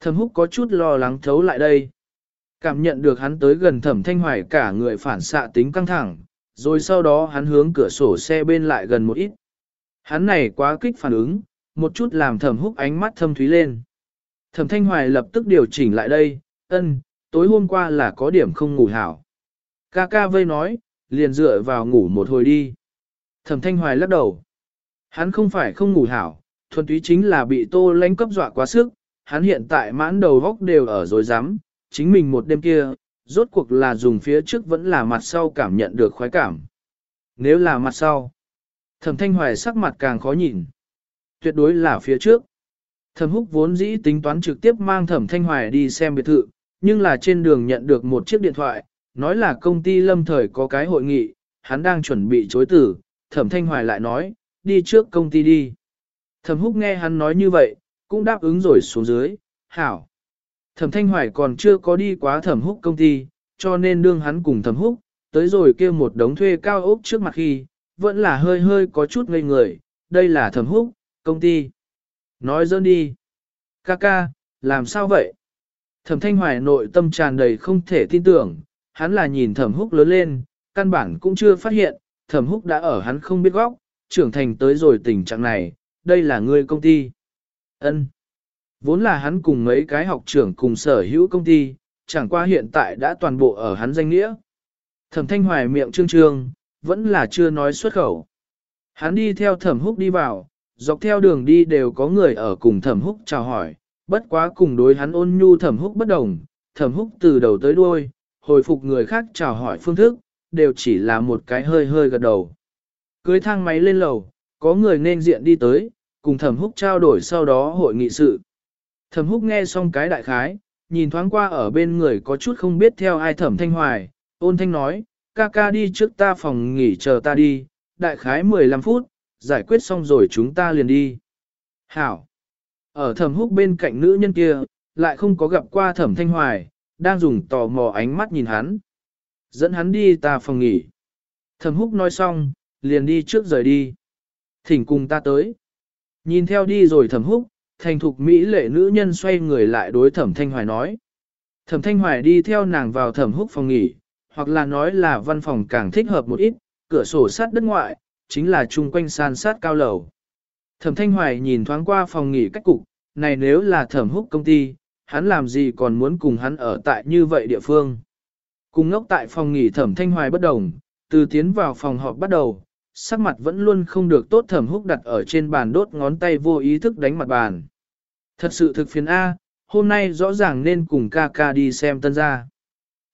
Thẩm húc có chút lo lắng thấu lại đây. Cảm nhận được hắn tới gần thẩm thanh hoài cả người phản xạ tính căng thẳng, rồi sau đó hắn hướng cửa sổ xe bên lại gần một ít. Hắn này quá kích phản ứng, một chút làm thẩm húc ánh mắt thâm thúy lên. Thẩm thanh hoài lập tức điều chỉnh lại đây, ân, tối hôm qua là có điểm không ngủ hảo. Ca ca vây nói, liền dựa vào ngủ một hồi đi. Thẩm thanh hoài lắc đầu. Hắn không phải không ngủ hảo, thuần túy chính là bị tô lánh cấp dọa quá sức, hắn hiện tại mãn đầu góc đều ở rồi rắm chính mình một đêm kia, rốt cuộc là dùng phía trước vẫn là mặt sau cảm nhận được khoái cảm. Nếu là mặt sau, thẩm thanh hoài sắc mặt càng khó nhìn. Tuyệt đối là phía trước. Thẩm húc vốn dĩ tính toán trực tiếp mang thẩm thanh hoài đi xem biệt thự, nhưng là trên đường nhận được một chiếc điện thoại, nói là công ty lâm thời có cái hội nghị, hắn đang chuẩn bị chối tử, thẩm thanh hoài lại nói, đi trước công ty đi. Thẩm húc nghe hắn nói như vậy, cũng đáp ứng rồi xuống dưới, hảo. Thẩm thanh hoài còn chưa có đi quá thẩm húc công ty, cho nên đương hắn cùng thẩm húc, tới rồi kêu một đống thuê cao ốc trước mặt khi, vẫn là hơi hơi có chút ngây người, đây là thẩm húc, công ty. Nói dơn đi. Ca ca, làm sao vậy? Thẩm thanh hoài nội tâm tràn đầy không thể tin tưởng, hắn là nhìn thẩm húc lớn lên, căn bản cũng chưa phát hiện, thẩm húc đã ở hắn không biết góc, trưởng thành tới rồi tình trạng này, đây là người công ty. ân Vốn là hắn cùng mấy cái học trưởng cùng sở hữu công ty, chẳng qua hiện tại đã toàn bộ ở hắn danh nghĩa. Thẩm thanh hoài miệng trương trương, vẫn là chưa nói xuất khẩu. Hắn đi theo thẩm húc đi vào, dọc theo đường đi đều có người ở cùng thẩm húc chào hỏi, bất quá cùng đối hắn ôn nhu thẩm húc bất đồng, thẩm húc từ đầu tới đuôi, hồi phục người khác chào hỏi phương thức, đều chỉ là một cái hơi hơi gật đầu. Cưới thang máy lên lầu, có người nên diện đi tới, cùng thẩm húc trao đổi sau đó hội nghị sự. Thẩm húc nghe xong cái đại khái, nhìn thoáng qua ở bên người có chút không biết theo ai thẩm thanh hoài, ôn thanh nói, ca ca đi trước ta phòng nghỉ chờ ta đi, đại khái 15 phút, giải quyết xong rồi chúng ta liền đi. Hảo! Ở thẩm húc bên cạnh nữ nhân kia, lại không có gặp qua thẩm thanh hoài, đang dùng tò mò ánh mắt nhìn hắn. Dẫn hắn đi ta phòng nghỉ. Thẩm húc nói xong, liền đi trước rời đi. Thỉnh cùng ta tới. Nhìn theo đi rồi thẩm húc, thành thục Mỹ lệ nữ nhân xoay người lại đối thẩm thanh hoài nói. Thẩm thanh hoài đi theo nàng vào thẩm húc phòng nghỉ, hoặc là nói là văn phòng càng thích hợp một ít, cửa sổ sát đất ngoại, chính là chung quanh san sát cao lầu. Thẩm thanh hoài nhìn thoáng qua phòng nghỉ cách cục, này nếu là thẩm húc công ty, hắn làm gì còn muốn cùng hắn ở tại như vậy địa phương. Cùng ngốc tại phòng nghỉ thẩm thanh hoài bất đồng, từ tiến vào phòng họp bắt đầu, sắc mặt vẫn luôn không được tốt thẩm húc đặt ở trên bàn đốt ngón tay vô ý thức đánh mặt bàn. Thật sự thực phiền A, hôm nay rõ ràng nên cùng ca ca đi xem tân gia.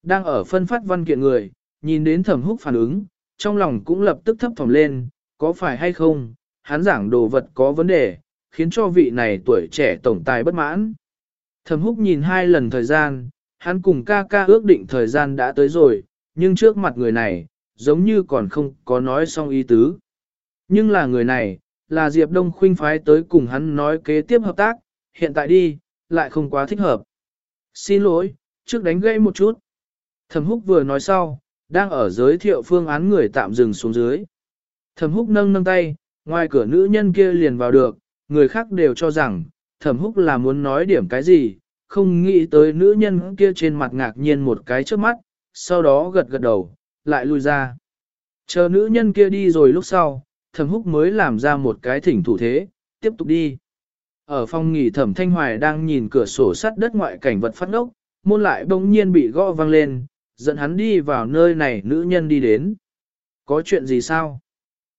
Đang ở phân phát văn kiện người, nhìn đến thẩm húc phản ứng, trong lòng cũng lập tức thấp thỏm lên, có phải hay không, hắn giảng đồ vật có vấn đề, khiến cho vị này tuổi trẻ tổng tài bất mãn. Thẩm húc nhìn hai lần thời gian, hắn cùng ca ca ước định thời gian đã tới rồi, nhưng trước mặt người này, giống như còn không có nói xong ý tứ. Nhưng là người này, là Diệp Đông Khuynh phái tới cùng hắn nói kế tiếp hợp tác, hiện tại đi, lại không quá thích hợp. Xin lỗi, trước đánh gây một chút. Thẩm húc vừa nói sau, đang ở giới thiệu phương án người tạm dừng xuống dưới. Thẩm húc nâng nâng tay, ngoài cửa nữ nhân kia liền vào được, người khác đều cho rằng, thẩm húc là muốn nói điểm cái gì, không nghĩ tới nữ nhân kia trên mặt ngạc nhiên một cái trước mắt, sau đó gật gật đầu, lại lui ra. Chờ nữ nhân kia đi rồi lúc sau, thẩm húc mới làm ra một cái thỉnh thủ thế, tiếp tục đi. Ở phòng nghỉ thẩm thanh hoài đang nhìn cửa sổ sắt đất ngoại cảnh vật phát ốc, môn lại bỗng nhiên bị gõ vang lên, dẫn hắn đi vào nơi này nữ nhân đi đến. Có chuyện gì sao?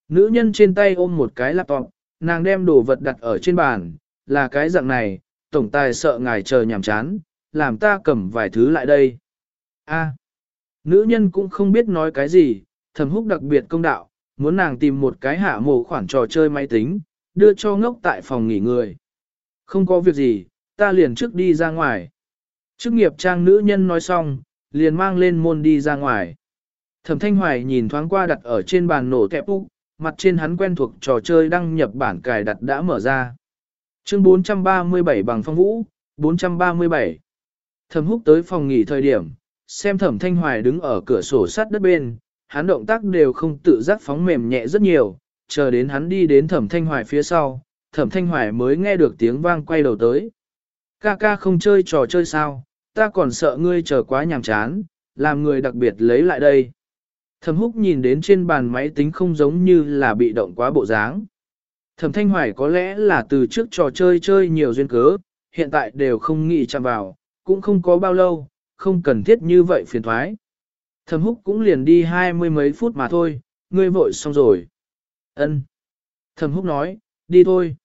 Nữ nhân trên tay ôm một cái laptop, nàng đem đồ vật đặt ở trên bàn, là cái dạng này, tổng tài sợ ngài chờ nhàm chán, làm ta cầm vài thứ lại đây. A. Nữ nhân cũng không biết nói cái gì, thầm húc đặc biệt công đạo, muốn nàng tìm một cái hạ mổ khoản trò chơi máy tính, đưa cho ngốc tại phòng nghỉ người. Không có việc gì, ta liền trước đi ra ngoài. Chức nghiệp trang nữ nhân nói xong, liền mang lên môn đi ra ngoài. Thẩm Thanh Hoài nhìn thoáng qua đặt ở trên bàn nổ kẹp úc, mặt trên hắn quen thuộc trò chơi đăng nhập bản cài đặt đã mở ra. Chương 437 bằng phong vũ, 437. Thẩm húc tới phòng nghỉ thời điểm, xem thẩm thanh hoài đứng ở cửa sổ sắt đất bên, hắn động tác đều không tự giác phóng mềm nhẹ rất nhiều, chờ đến hắn đi đến thẩm thanh hoài phía sau, thẩm thanh hoài mới nghe được tiếng vang quay đầu tới. Ca ca không chơi trò chơi sao, ta còn sợ ngươi chờ quá nhàm chán, làm người đặc biệt lấy lại đây. Thẩm húc nhìn đến trên bàn máy tính không giống như là bị động quá bộ dáng. Thẩm thanh hoài có lẽ là từ trước trò chơi chơi nhiều duyên cớ, hiện tại đều không nghĩ chạm vào, cũng không có bao lâu, không cần thiết như vậy phiền thoái. Thẩm húc cũng liền đi hai mươi mấy phút mà thôi, ngươi vội xong rồi. Ân. Thẩm húc nói, đi thôi.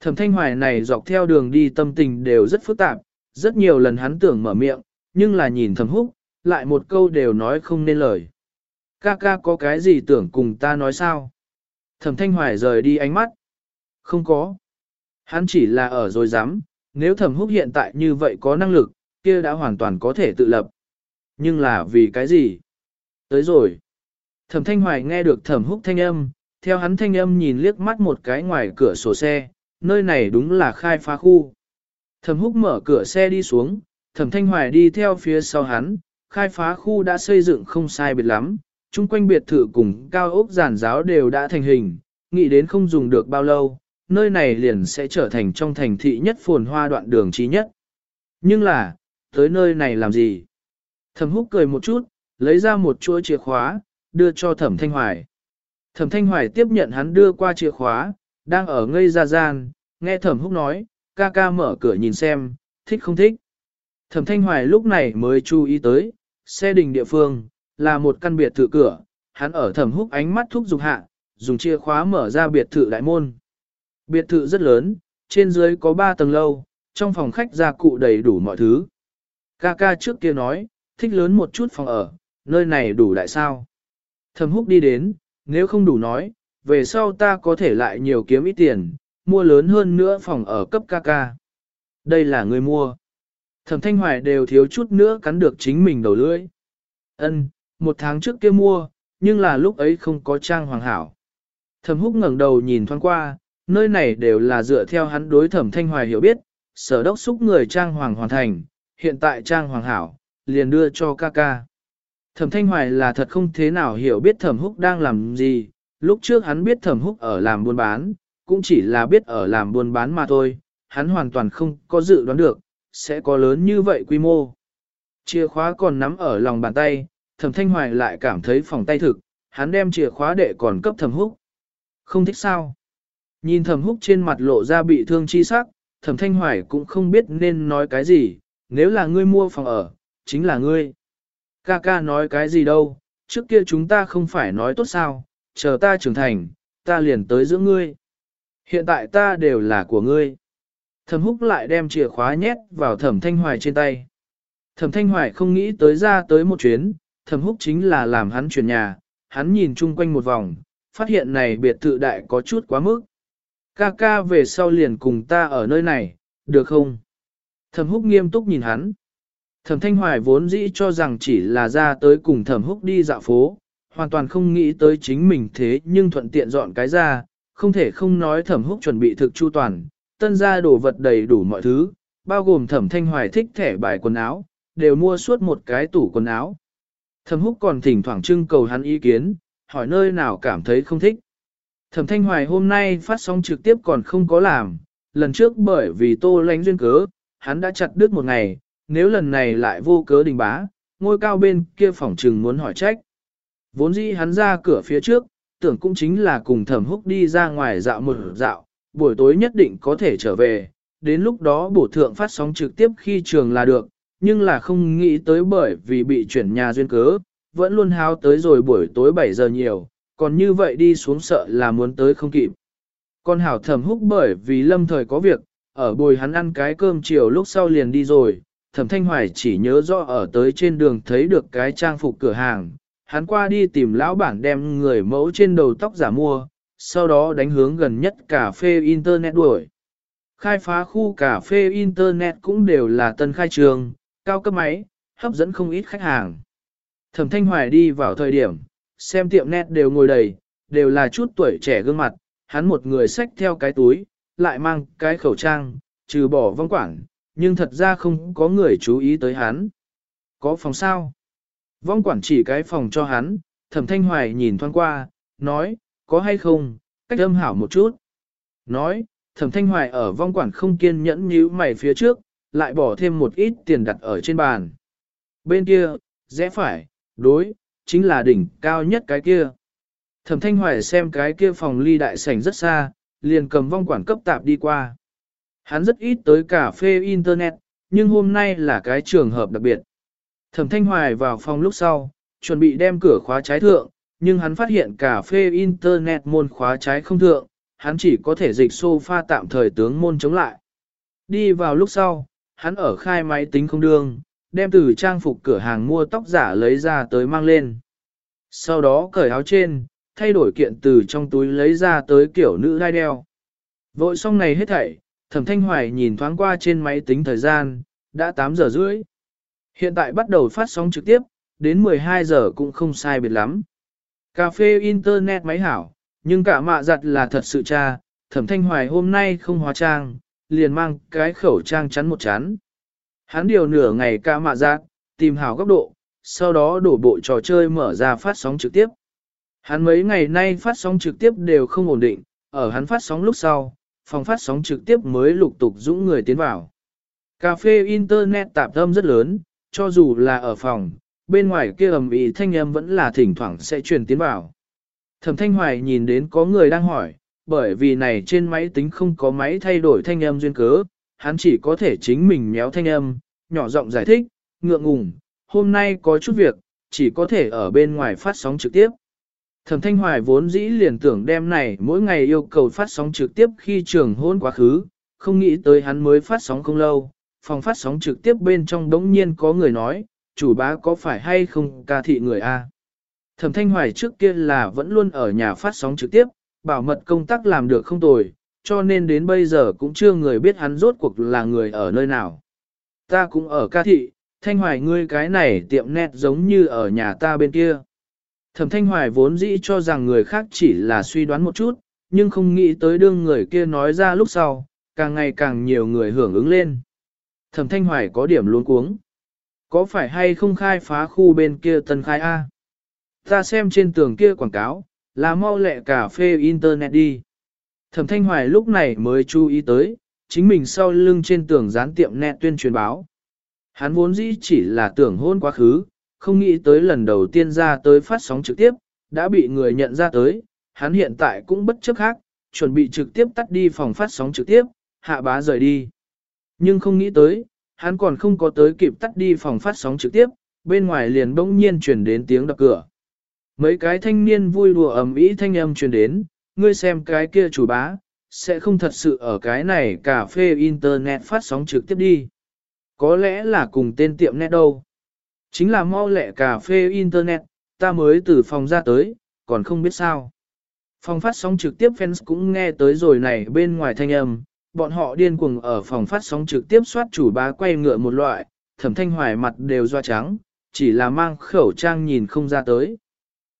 Thẩm thanh hoài này dọc theo đường đi tâm tình đều rất phức tạp, rất nhiều lần hắn tưởng mở miệng, nhưng là nhìn thẩm húc, lại một câu đều nói không nên lời. Ca ca có cái gì tưởng cùng ta nói sao? Thẩm thanh hoài rời đi ánh mắt. Không có. Hắn chỉ là ở rồi dám, nếu thẩm húc hiện tại như vậy có năng lực, kia đã hoàn toàn có thể tự lập. Nhưng là vì cái gì? Tới rồi. Thẩm thanh hoài nghe được thẩm húc thanh âm, theo hắn thanh âm nhìn liếc mắt một cái ngoài cửa sổ xe, nơi này đúng là khai phá khu. Thẩm húc mở cửa xe đi xuống, thẩm thanh hoài đi theo phía sau hắn, khai phá khu đã xây dựng không sai biệt lắm, chung quanh biệt thự cùng cao ốc giản giáo đều đã thành hình, nghĩ đến không dùng được bao lâu, nơi này liền sẽ trở thành trong thành thị nhất phồn hoa đoạn đường trí nhất. Nhưng là, tới nơi này làm gì? Thẩm húc cười một chút, lấy ra một chuỗi chìa khóa, đưa cho thẩm thanh hoài. Thẩm thanh hoài tiếp nhận hắn đưa qua chìa khóa, đang ở ngây ra gian, nghe thẩm húc nói, ca ca mở cửa nhìn xem, thích không thích. Thẩm thanh hoài lúc này mới chú ý tới, xe đình địa phương, là một căn biệt thự cửa, hắn ở thẩm húc ánh mắt thúc giục hạ, dùng chìa khóa mở ra biệt thự đại môn. Biệt thự rất lớn, trên dưới có 3 tầng lâu, trong phòng khách gia cụ đầy đủ mọi thứ. Ca ca trước kia nói, thích lớn một chút phòng ở, nơi này đủ đại sao. Thẩm húc đi đến, nếu không đủ nói, về sau ta có thể lại nhiều kiếm ít tiền, mua lớn hơn nữa phòng ở cấp ca ca. Đây là người mua. Thẩm thanh hoài đều thiếu chút nữa cắn được chính mình đầu lưỡi. Ân, một tháng trước kia mua, nhưng là lúc ấy không có trang hoàng hảo. Thẩm húc ngẩng đầu nhìn thoáng qua, nơi này đều là dựa theo hắn đối thẩm thanh hoài hiểu biết, sở đốc xúc người trang hoàng hoàn thành, hiện tại trang hoàng hảo, liền đưa cho ca ca. Thẩm thanh hoài là thật không thế nào hiểu biết thẩm húc đang làm gì, lúc trước hắn biết thẩm húc ở làm buôn bán, cũng chỉ là biết ở làm buôn bán mà thôi, hắn hoàn toàn không có dự đoán được, sẽ có lớn như vậy quy mô. Chìa khóa còn nắm ở lòng bàn tay, thẩm thanh hoài lại cảm thấy phòng tay thực, hắn đem chìa khóa đệ còn cấp thẩm húc. Không thích sao? Nhìn thẩm húc trên mặt lộ ra bị thương chi sắc, thẩm thanh hoài cũng không biết nên nói cái gì, nếu là ngươi mua phòng ở, chính là ngươi. Ca ca nói cái gì đâu, trước kia chúng ta không phải nói tốt sao, chờ ta trưởng thành, ta liền tới giữa ngươi. Hiện tại ta đều là của ngươi. Thẩm húc lại đem chìa khóa nhét vào thẩm thanh hoài trên tay. Thẩm thanh hoài không nghĩ tới ra tới một chuyến, thẩm húc chính là làm hắn chuyển nhà, hắn nhìn chung quanh một vòng, phát hiện này biệt thự đại có chút quá mức. Ca ca về sau liền cùng ta ở nơi này, được không? Thẩm húc nghiêm túc nhìn hắn. Thẩm thanh hoài vốn dĩ cho rằng chỉ là ra tới cùng thẩm húc đi dạo phố, hoàn toàn không nghĩ tới chính mình thế nhưng thuận tiện dọn cái ra, không thể không nói thẩm húc chuẩn bị thực chu toàn, tân ra đồ vật đầy đủ mọi thứ, bao gồm thẩm thanh hoài thích thẻ bài quần áo, đều mua suốt một cái tủ quần áo. Thẩm húc còn thỉnh thoảng trưng cầu hắn ý kiến, hỏi nơi nào cảm thấy không thích. Thẩm thanh hoài hôm nay phát sóng trực tiếp còn không có làm, lần trước bởi vì tô lánh duyên cớ, hắn đã chặt đứt một ngày, nếu lần này lại vô cớ đình bá, ngôi cao bên kia phòng trừng muốn hỏi trách. Vốn dĩ hắn ra cửa phía trước, tưởng cũng chính là cùng thẩm húc đi ra ngoài dạo một dạo, buổi tối nhất định có thể trở về, đến lúc đó bổ thượng phát sóng trực tiếp khi trường là được, nhưng là không nghĩ tới bởi vì bị chuyển nhà duyên cớ, vẫn luôn hao tới rồi buổi tối 7 giờ nhiều, còn như vậy đi xuống sợ là muốn tới không kịp. Con hảo thẩm húc bởi vì lâm thời có việc, ở bồi hắn ăn cái cơm chiều lúc sau liền đi rồi, thẩm thanh hoài chỉ nhớ rõ ở tới trên đường thấy được cái trang phục cửa hàng, hắn qua đi tìm lão bản đem người mẫu trên đầu tóc giả mua, sau đó đánh hướng gần nhất cà phê Internet đuổi. Khai phá khu cà phê Internet cũng đều là tân khai trường, cao cấp máy, hấp dẫn không ít khách hàng. Thẩm Thanh Hoài đi vào thời điểm, xem tiệm net đều ngồi đầy, đều là chút tuổi trẻ gương mặt, hắn một người xách theo cái túi, lại mang cái khẩu trang, trừ bỏ vong quảng, nhưng thật ra không có người chú ý tới hắn. Có phòng sao? Vong quản chỉ cái phòng cho hắn, thẩm thanh hoài nhìn thoáng qua, nói, có hay không, cách âm hảo một chút. Nói, thẩm thanh hoài ở vong quản không kiên nhẫn như mày phía trước, lại bỏ thêm một ít tiền đặt ở trên bàn. Bên kia, rẽ phải, đối, chính là đỉnh cao nhất cái kia. Thẩm thanh hoài xem cái kia phòng ly đại sảnh rất xa, liền cầm vong quản cấp tạp đi qua. Hắn rất ít tới cà phê internet, nhưng hôm nay là cái trường hợp đặc biệt. Thẩm Thanh Hoài vào phòng lúc sau, chuẩn bị đem cửa khóa trái thượng, nhưng hắn phát hiện cà phê internet môn khóa trái không thượng, hắn chỉ có thể dịch sofa tạm thời tướng môn chống lại. Đi vào lúc sau, hắn ở khai máy tính không đương, đem từ trang phục cửa hàng mua tóc giả lấy ra tới mang lên. Sau đó cởi áo trên, thay đổi kiện từ trong túi lấy ra tới kiểu nữ đai đeo. Vội xong này hết thảy, thẩm thanh hoài nhìn thoáng qua trên máy tính thời gian, đã 8 giờ rưỡi. Hiện tại bắt đầu phát sóng trực tiếp, đến 12 giờ cũng không sai biệt lắm. Cà phê Internet máy hảo, nhưng cả mạ giặt là thật sự cha, thẩm thanh hoài hôm nay không hóa trang, liền mang cái khẩu trang chắn một chắn. Hắn điều nửa ngày ca mạ giác, tìm hảo góc độ, sau đó đổ bộ trò chơi mở ra phát sóng trực tiếp. Hắn mấy ngày nay phát sóng trực tiếp đều không ổn định, ở hắn phát sóng lúc sau, phòng phát sóng trực tiếp mới lục tục dũng người tiến vào. Cà phê Internet tạp âm rất lớn, cho dù là ở phòng, bên ngoài kia ầm ĩ thanh âm vẫn là thỉnh thoảng sẽ truyền tiến vào. Thẩm Thanh Hoài nhìn đến có người đang hỏi, bởi vì này trên máy tính không có máy thay đổi thanh âm duyên cớ, hắn chỉ có thể chính mình méo thanh âm, nhỏ giọng giải thích, ngượng ngùng, hôm nay có chút việc, chỉ có thể ở bên ngoài phát sóng trực tiếp. Thẩm Thanh Hoài vốn dĩ liền tưởng đem này mỗi ngày yêu cầu phát sóng trực tiếp khi trường hôn quá khứ, không nghĩ tới hắn mới phát sóng không lâu, phòng phát sóng trực tiếp bên trong đống nhiên có người nói, chủ bá có phải hay không ca thị người A. Thẩm Thanh Hoài trước kia là vẫn luôn ở nhà phát sóng trực tiếp, bảo mật công tác làm được không tồi, cho nên đến bây giờ cũng chưa người biết hắn rốt cuộc là người ở nơi nào. Ta cũng ở ca thị, Thanh Hoài ngươi cái này tiệm nét giống như ở nhà ta bên kia. Thẩm Thanh Hoài vốn dĩ cho rằng người khác chỉ là suy đoán một chút, nhưng không nghĩ tới đương người kia nói ra lúc sau, càng ngày càng nhiều người hưởng ứng lên. Thẩm Thanh Hoài có điểm luôn cuống. Có phải hay không khai phá khu bên kia tân khai A? Ta xem trên tường kia quảng cáo, là mau lẹ cà phê internet đi. Thẩm Thanh Hoài lúc này mới chú ý tới, chính mình sau lưng trên tường dán tiệm nẹ tuyên truyền báo. Hắn vốn dĩ chỉ là tưởng hôn quá khứ, không nghĩ tới lần đầu tiên ra tới phát sóng trực tiếp, đã bị người nhận ra tới, hắn hiện tại cũng bất chấp khác, chuẩn bị trực tiếp tắt đi phòng phát sóng trực tiếp, hạ bá rời đi. Nhưng không nghĩ tới, hắn còn không có tới kịp tắt đi phòng phát sóng trực tiếp, bên ngoài liền bỗng nhiên chuyển đến tiếng đập cửa. Mấy cái thanh niên vui đùa ầm ĩ thanh âm truyền đến, ngươi xem cái kia chủ bá, sẽ không thật sự ở cái này cà phê internet phát sóng trực tiếp đi. Có lẽ là cùng tên tiệm net đâu. Chính là mau lẹ cà phê internet, ta mới từ phòng ra tới, còn không biết sao. Phòng phát sóng trực tiếp fans cũng nghe tới rồi này bên ngoài thanh âm, bọn họ điên cuồng ở phòng phát sóng trực tiếp soát chủ bá quay ngựa một loại, thẩm thanh hoài mặt đều doa trắng, chỉ là mang khẩu trang nhìn không ra tới.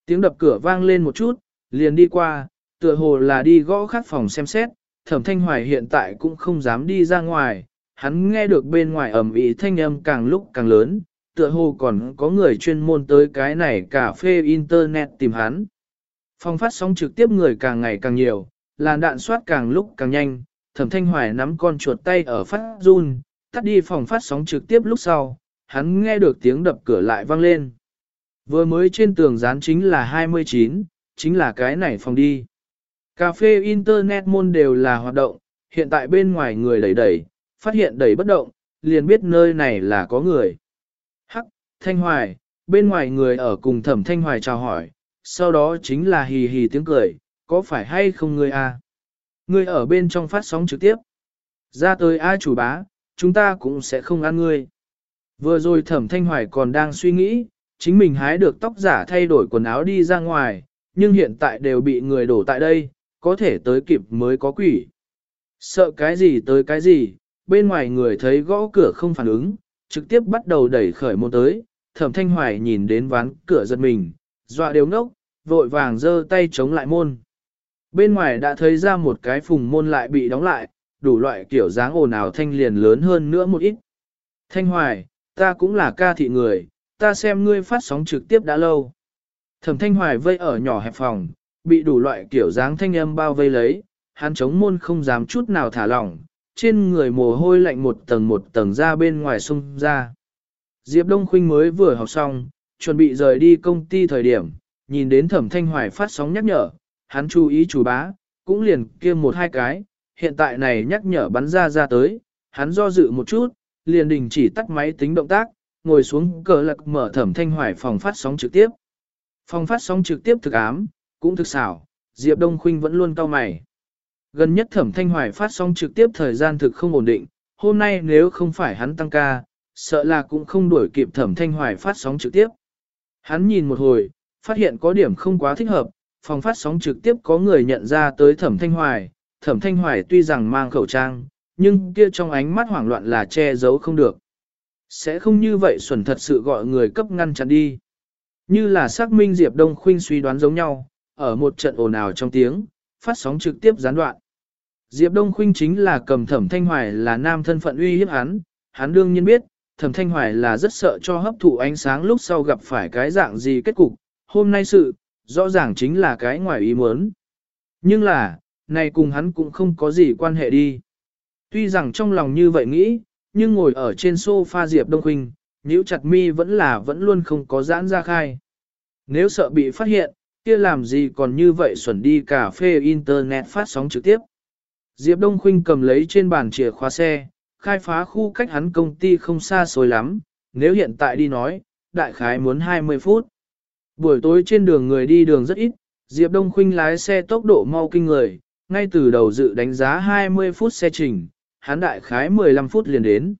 Tiếng đập cửa vang lên một chút, liền đi qua, tựa hồ là đi gõ khắc phòng xem xét, thẩm thanh hoài hiện tại cũng không dám đi ra ngoài, hắn nghe được bên ngoài ẩm ý thanh âm càng lúc càng lớn, tựa hồ còn có người chuyên môn tới cái này cà phê internet tìm hắn. Phòng phát sóng trực tiếp người càng ngày càng nhiều, làn đạn soát càng lúc càng nhanh, thẩm thanh hoài nắm con chuột tay ở phát run, tắt đi phòng phát sóng trực tiếp lúc sau, hắn nghe được tiếng đập cửa lại vang lên. Vừa mới trên tường dán chính là 29, chính là cái này phòng đi. Cà phê Internet môn đều là hoạt động, hiện tại bên ngoài người đẩy đẩy, phát hiện đẩy bất động, liền biết nơi này là có người. Hắc, Thanh Hoài, bên ngoài người ở cùng thẩm Thanh Hoài chào hỏi, sau đó chính là hì hì tiếng cười, có phải hay không người à? Người ở bên trong phát sóng trực tiếp. Ra tới ai chủ bá, chúng ta cũng sẽ không ăn ngươi. Vừa rồi thẩm Thanh Hoài còn đang suy nghĩ, chính mình hái được tóc giả thay đổi quần áo đi ra ngoài, nhưng hiện tại đều bị người đổ tại đây, có thể tới kịp mới có quỷ. Sợ cái gì tới cái gì, bên ngoài người thấy gõ cửa không phản ứng, trực tiếp bắt đầu đẩy khởi môn tới, thẩm thanh hoài nhìn đến ván cửa giật mình, dọa đều ngốc, vội vàng giơ tay chống lại môn. Bên ngoài đã thấy ra một cái phùng môn lại bị đóng lại, đủ loại kiểu dáng ồn ào thanh liền lớn hơn nữa một ít. Thanh hoài, ta cũng là ca thị người, ta xem ngươi phát sóng trực tiếp đã lâu. Thẩm thanh hoài vây ở nhỏ hẹp phòng, bị đủ loại kiểu dáng thanh âm bao vây lấy, hắn chống môn không dám chút nào thả lỏng, trên người mồ hôi lạnh một tầng một tầng ra bên ngoài sông ra. Diệp Đông Khuynh mới vừa học xong, chuẩn bị rời đi công ty thời điểm, nhìn đến thẩm thanh hoài phát sóng nhắc nhở, hắn chú ý chủ bá, cũng liền kia một hai cái, hiện tại này nhắc nhở bắn ra ra tới, hắn do dự một chút, liền đình chỉ tắt máy tính động tác, ngồi xuống cờ lạc mở thẩm thanh hoài phòng phát sóng trực tiếp. Phòng phát sóng trực tiếp thực ám, cũng thực xảo, Diệp Đông Khuynh vẫn luôn cao mày. Gần nhất thẩm thanh hoài phát sóng trực tiếp thời gian thực không ổn định, hôm nay nếu không phải hắn tăng ca, sợ là cũng không đuổi kịp thẩm thanh hoài phát sóng trực tiếp. Hắn nhìn một hồi, phát hiện có điểm không quá thích hợp, phòng phát sóng trực tiếp có người nhận ra tới thẩm thanh hoài, thẩm thanh hoài tuy rằng mang khẩu trang, nhưng kia trong ánh mắt hoảng loạn là che giấu không được. Sẽ không như vậy xuẩn thật sự gọi người cấp ngăn chặn đi. Như là xác minh Diệp Đông Khuynh suy đoán giống nhau, ở một trận ồn ào trong tiếng, phát sóng trực tiếp gián đoạn. Diệp Đông Khuynh chính là cầm thẩm thanh hoài là nam thân phận uy hiếp hắn, hắn đương nhiên biết, thẩm thanh hoài là rất sợ cho hấp thụ ánh sáng lúc sau gặp phải cái dạng gì kết cục, hôm nay sự, rõ ràng chính là cái ngoài ý muốn. Nhưng là, này cùng hắn cũng không có gì quan hệ đi. Tuy rằng trong lòng như vậy nghĩ, nhưng ngồi ở trên sofa Diệp Đông Khuynh, nhíu chặt mi vẫn là vẫn luôn không có giãn ra khai. Nếu sợ bị phát hiện, kia làm gì còn như vậy xuẩn đi cà phê internet phát sóng trực tiếp. Diệp Đông Khuynh cầm lấy trên bàn chìa khóa xe, khai phá khu cách hắn công ty không xa xôi lắm, nếu hiện tại đi nói, đại khái muốn 20 phút. Buổi tối trên đường người đi đường rất ít, Diệp Đông Khuynh lái xe tốc độ mau kinh người, ngay từ đầu dự đánh giá 20 phút xe trình, hắn đại khái 15 phút liền đến.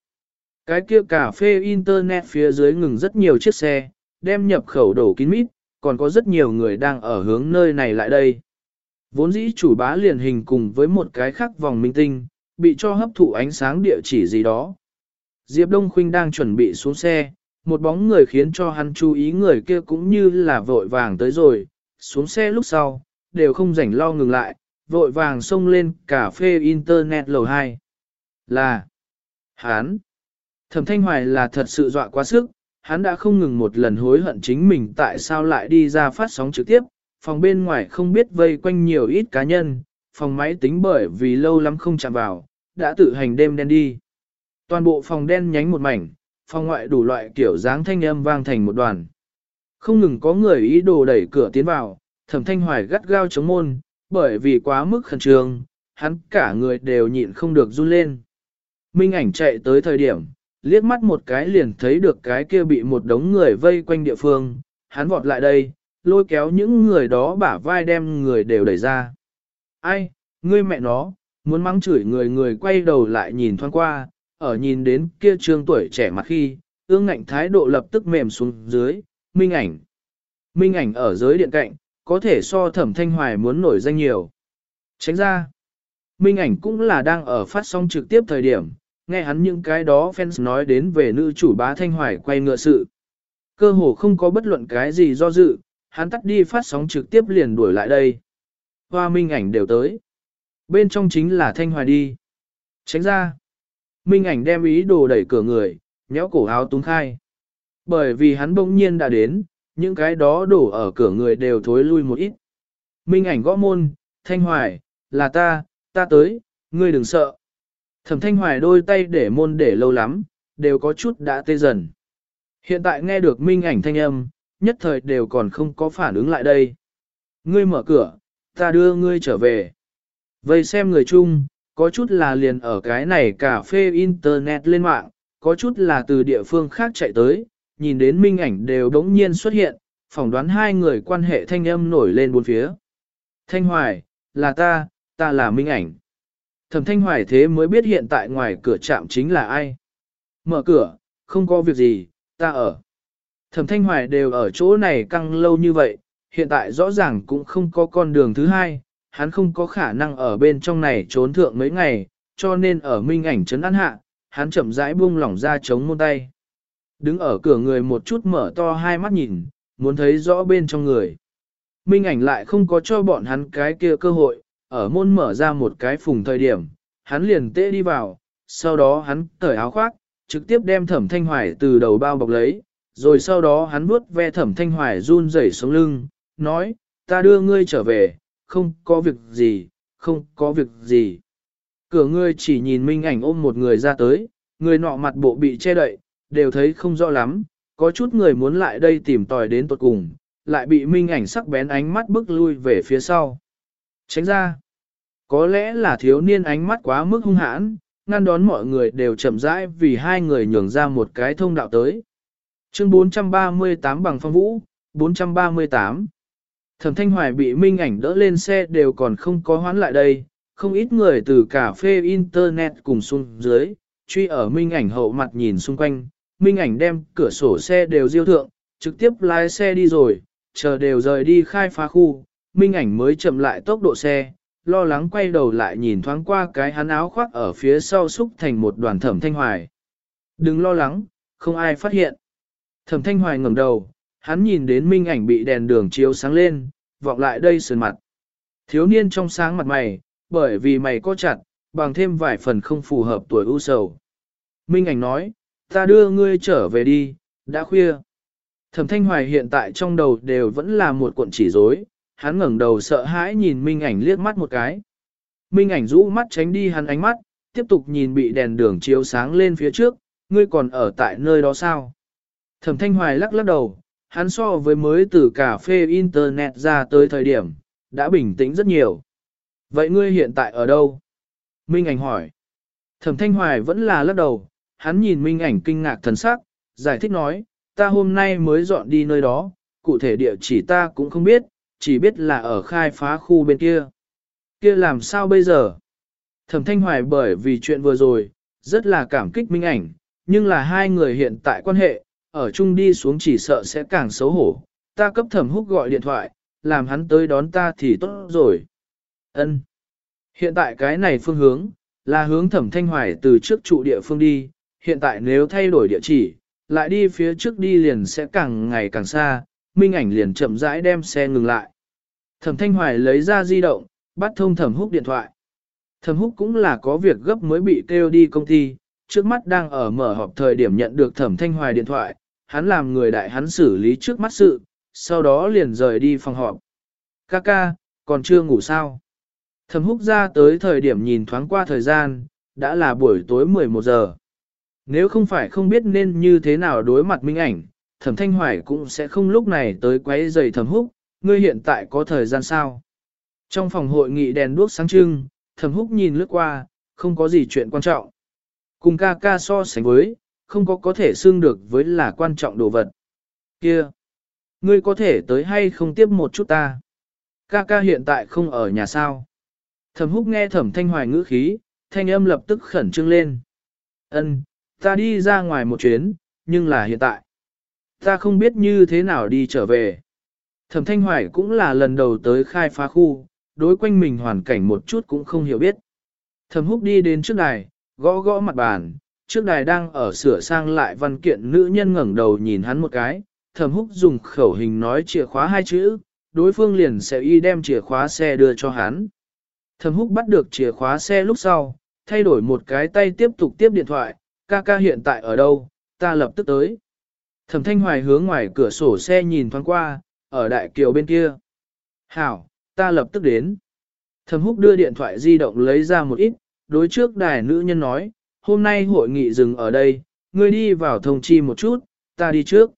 Cái kia cà phê internet phía dưới ngừng rất nhiều chiếc xe, đem nhập khẩu đổ kín mít, còn có rất nhiều người đang ở hướng nơi này lại đây. Vốn dĩ chủ bá liền hình cùng với một cái khác vòng minh tinh, bị cho hấp thụ ánh sáng địa chỉ gì đó. Diệp Đông Khuynh đang chuẩn bị xuống xe, một bóng người khiến cho hắn chú ý người kia cũng như là vội vàng tới rồi, xuống xe lúc sau, đều không rảnh lo ngừng lại, vội vàng xông lên cà phê internet lầu 2. Là Hán Thẩm Thanh Hoài là thật sự dọa quá sức, hắn đã không ngừng một lần hối hận chính mình tại sao lại đi ra phát sóng trực tiếp, phòng bên ngoài không biết vây quanh nhiều ít cá nhân, phòng máy tính bởi vì lâu lắm không chạm vào, đã tự hành đêm đen đi. Toàn bộ phòng đen nhánh một mảnh, phòng ngoại đủ loại kiểu dáng thanh âm vang thành một đoàn. Không ngừng có người ý đồ đẩy cửa tiến vào, thẩm thanh hoài gắt gao chống môn, bởi vì quá mức khẩn trương, hắn cả người đều nhịn không được run lên. Minh ảnh chạy tới thời điểm, liếc mắt một cái liền thấy được cái kia bị một đống người vây quanh địa phương, hắn vọt lại đây, lôi kéo những người đó bả vai đem người đều đẩy ra. Ai, ngươi mẹ nó, muốn mắng chửi người người quay đầu lại nhìn thoáng qua, ở nhìn đến kia trương tuổi trẻ mặt khi, ương ngạnh thái độ lập tức mềm xuống dưới, minh ảnh. Minh ảnh ở dưới điện cạnh, có thể so thẩm thanh hoài muốn nổi danh nhiều. Tránh ra, minh ảnh cũng là đang ở phát sóng trực tiếp thời điểm, nghe hắn những cái đó fans nói đến về nữ chủ bá thanh hoài quay ngựa sự. Cơ hồ không có bất luận cái gì do dự, hắn tắt đi phát sóng trực tiếp liền đuổi lại đây. Hoa minh ảnh đều tới. Bên trong chính là thanh hoài đi. Tránh ra. Minh ảnh đem ý đồ đẩy cửa người, nhéo cổ áo túng khai. Bởi vì hắn bỗng nhiên đã đến, những cái đó đổ ở cửa người đều thối lui một ít. Minh ảnh gõ môn, thanh hoài, là ta, ta tới, ngươi đừng sợ. Thẩm thanh hoài đôi tay để môn để lâu lắm, đều có chút đã tê dần. Hiện tại nghe được minh ảnh thanh âm, nhất thời đều còn không có phản ứng lại đây. Ngươi mở cửa, ta đưa ngươi trở về. Vậy xem người chung, có chút là liền ở cái này cà phê internet lên mạng, có chút là từ địa phương khác chạy tới, nhìn đến minh ảnh đều đống nhiên xuất hiện, phỏng đoán hai người quan hệ thanh âm nổi lên bốn phía. Thanh Hoài, là ta, ta là minh ảnh. Thẩm Thanh Hoài thế mới biết hiện tại ngoài cửa trạm chính là ai. Mở cửa, không có việc gì, ta ở. Thẩm Thanh Hoài đều ở chỗ này căng lâu như vậy, hiện tại rõ ràng cũng không có con đường thứ hai, hắn không có khả năng ở bên trong này trốn thượng mấy ngày, cho nên ở minh ảnh trấn ăn hạ, hắn chậm rãi buông lỏng ra chống môn tay. Đứng ở cửa người một chút mở to hai mắt nhìn, muốn thấy rõ bên trong người. Minh ảnh lại không có cho bọn hắn cái kia cơ hội, ở môn mở ra một cái phùng thời điểm, hắn liền tê đi vào, sau đó hắn cởi áo khoác, trực tiếp đem thẩm thanh hoài từ đầu bao bọc lấy, rồi sau đó hắn vuốt ve thẩm thanh hoài run rẩy sống lưng, nói, ta đưa ngươi trở về, không có việc gì, không có việc gì. Cửa ngươi chỉ nhìn minh ảnh ôm một người ra tới, người nọ mặt bộ bị che đậy, đều thấy không rõ lắm, có chút người muốn lại đây tìm tòi đến tuột cùng, lại bị minh ảnh sắc bén ánh mắt bức lui về phía sau. Tránh ra, có lẽ là thiếu niên ánh mắt quá mức hung hãn, ngăn đón mọi người đều chậm rãi vì hai người nhường ra một cái thông đạo tới. Chương 438 bằng phong vũ, 438 Thẩm Thanh Hoài bị Minh ảnh đỡ lên xe đều còn không có hoán lại đây, không ít người từ cà phê internet cùng xuống dưới, truy ở Minh ảnh hậu mặt nhìn xung quanh, Minh ảnh đem cửa sổ xe đều diêu thượng, trực tiếp lái xe đi rồi, chờ đều rời đi khai phá khu, Minh ảnh mới chậm lại tốc độ xe, lo lắng quay đầu lại nhìn thoáng qua cái hắn áo khoác ở phía sau xúc thành một đoàn thẩm thanh hoài. Đừng lo lắng, không ai phát hiện. Thẩm thanh hoài ngẩng đầu, hắn nhìn đến minh ảnh bị đèn đường chiếu sáng lên, vọng lại đây sườn mặt. Thiếu niên trong sáng mặt mày, bởi vì mày có chặt, bằng thêm vài phần không phù hợp tuổi ưu sầu. Minh ảnh nói, ta đưa ngươi trở về đi, đã khuya. Thẩm thanh hoài hiện tại trong đầu đều vẫn là một cuộn chỉ rối, hắn ngẩng đầu sợ hãi nhìn Minh ảnh liếc mắt một cái. Minh ảnh rũ mắt tránh đi hắn ánh mắt, tiếp tục nhìn bị đèn đường chiếu sáng lên phía trước, ngươi còn ở tại nơi đó sao? Thẩm thanh hoài lắc lắc đầu, hắn so với mới từ cà phê internet ra tới thời điểm, đã bình tĩnh rất nhiều. Vậy ngươi hiện tại ở đâu? Minh ảnh hỏi. Thẩm thanh hoài vẫn là lắc đầu, hắn nhìn Minh ảnh kinh ngạc thần sắc, giải thích nói, ta hôm nay mới dọn đi nơi đó, cụ thể địa chỉ ta cũng không biết, chỉ biết là ở khai phá khu bên kia. Kia làm sao bây giờ? Thẩm thanh hoài bởi vì chuyện vừa rồi, rất là cảm kích Minh ảnh, nhưng là hai người hiện tại quan hệ, ở chung đi xuống chỉ sợ sẽ càng xấu hổ. Ta cấp thẩm húc gọi điện thoại, làm hắn tới đón ta thì tốt rồi. Ân. Hiện tại cái này phương hướng, là hướng thẩm thanh hoài từ trước trụ địa phương đi, hiện tại nếu thay đổi địa chỉ, lại đi phía trước đi liền sẽ càng ngày càng xa, minh ảnh liền chậm rãi đem xe ngừng lại. Thẩm thanh hoài lấy ra di động, bắt thông thẩm húc điện thoại. Thẩm húc cũng là có việc gấp mới bị kêu đi công ty, trước mắt đang ở mở họp thời điểm nhận được thẩm thanh hoài điện thoại, hắn làm người đại hắn xử lý trước mắt sự, sau đó liền rời đi phòng họp. Kaka, còn chưa ngủ sao? Thẩm húc ra tới thời điểm nhìn thoáng qua thời gian, đã là buổi tối 11 giờ. Nếu không phải không biết nên như thế nào đối mặt minh ảnh, thẩm thanh hoài cũng sẽ không lúc này tới quấy giày thẩm húc, ngươi hiện tại có thời gian sao? Trong phòng hội nghị đèn đuốc sáng trưng, thẩm húc nhìn lướt qua, không có gì chuyện quan trọng. Cùng ca ca so sánh với, không có có thể xương được với là quan trọng đồ vật. Kia! ngươi có thể tới hay không tiếp một chút ta? Ca ca hiện tại không ở nhà sao? Thẩm húc nghe thẩm thanh hoài ngữ khí, thanh âm lập tức khẩn trương lên. Ân, ta đi ra ngoài một chuyến, nhưng là hiện tại. Ta không biết như thế nào đi trở về. Thẩm thanh hoài cũng là lần đầu tới khai phá khu, đối quanh mình hoàn cảnh một chút cũng không hiểu biết. Thẩm húc đi đến trước đài, gõ gõ mặt bàn, trước đài đang ở sửa sang lại văn kiện nữ nhân ngẩng đầu nhìn hắn một cái, thẩm húc dùng khẩu hình nói chìa khóa hai chữ, đối phương liền sẽ y đem chìa khóa xe đưa cho hắn. Thẩm húc bắt được chìa khóa xe lúc sau, thay đổi một cái tay tiếp tục tiếp điện thoại, ca ca hiện tại ở đâu, ta lập tức tới. Thẩm thanh hoài hướng ngoài cửa sổ xe nhìn thoáng qua, ở đại kiều bên kia. Hảo, ta lập tức đến. Thẩm húc đưa điện thoại di động lấy ra một ít, đối trước đài nữ nhân nói, hôm nay hội nghị dừng ở đây, ngươi đi vào thông chi một chút, ta đi trước.